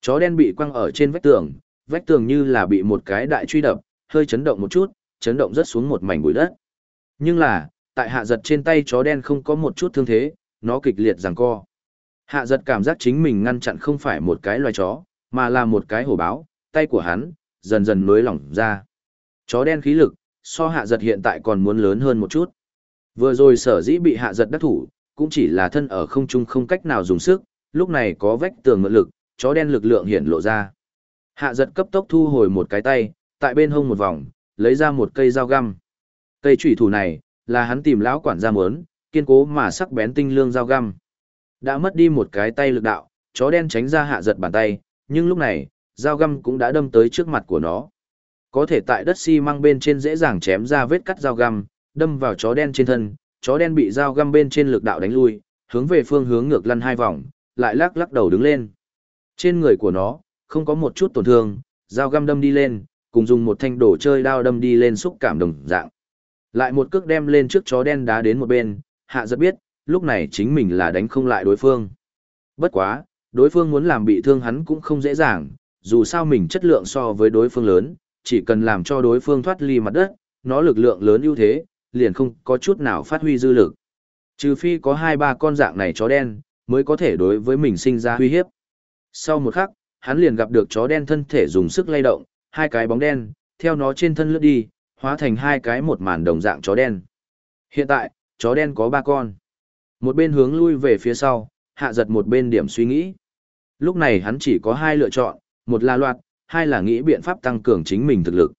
S1: Chó đen bị quăng ở trên vách tường, vách tường như là bị một cái đại truy đập, hơi chấn động một chút, chấn động rất xuống một mảnh bụi đất. Nhưng là, tại hạ giật trên tay chó đen không có một chút thương thế, nó kịch liệt giằng co. Hạ giật cảm giác chính mình ngăn chặn không phải một cái loài chó, mà là một cái hổ báo, tay của hắn, dần dần nối lỏng ra. Chó đen khí lực, so hạ giật hiện tại còn muốn lớn hơn một chút. Vừa rồi sở dĩ bị hạ giật đắc thủ, cũng chỉ là thân ở không trung không cách nào dùng sức, lúc này có vách tường mượn lực, chó đen lực lượng hiện lộ ra. Hạ giật cấp tốc thu hồi một cái tay, tại bên hông một vòng, lấy ra một cây dao găm. Cây chủy thủ này, là hắn tìm lão quản gia muốn, kiên cố mà sắc bén tinh lương dao găm. Đã mất đi một cái tay lực đạo, chó đen tránh ra hạ giật bàn tay, nhưng lúc này, dao găm cũng đã đâm tới trước mặt của nó. Có thể tại đất xi măng bên trên dễ dàng chém ra vết cắt dao găm, đâm vào chó đen trên thân, chó đen bị dao găm bên trên lực đạo đánh lui, hướng về phương hướng ngược lăn hai vòng, lại lắc lắc đầu đứng lên. Trên người của nó, không có một chút tổn thương, dao găm đâm đi lên, cùng dùng một thanh đổ chơi đao đâm đi lên xúc cảm đồng dạng. Lại một cước đem lên trước chó đen đá đến một bên, hạ rất biết, lúc này chính mình là đánh không lại đối phương. Bất quá, đối phương muốn làm bị thương hắn cũng không dễ dàng, dù sao mình chất lượng so với đối phương lớn, chỉ cần làm cho đối phương thoát ly mặt đất, nó lực lượng lớn ưu thế, liền không có chút nào phát huy dư lực. Trừ phi có hai ba con dạng này chó đen, mới có thể đối với mình sinh ra uy hiếp. Sau một khắc, hắn liền gặp được chó đen thân thể dùng sức lay động, hai cái bóng đen, theo nó trên thân lướt đi, hóa thành hai cái một màn đồng dạng chó đen. Hiện tại, chó đen có ba con. Một bên hướng lui về phía sau, hạ giật một bên điểm suy nghĩ. Lúc này hắn chỉ có hai lựa chọn, một là loạt, hai là nghĩ biện pháp tăng cường chính mình thực lực.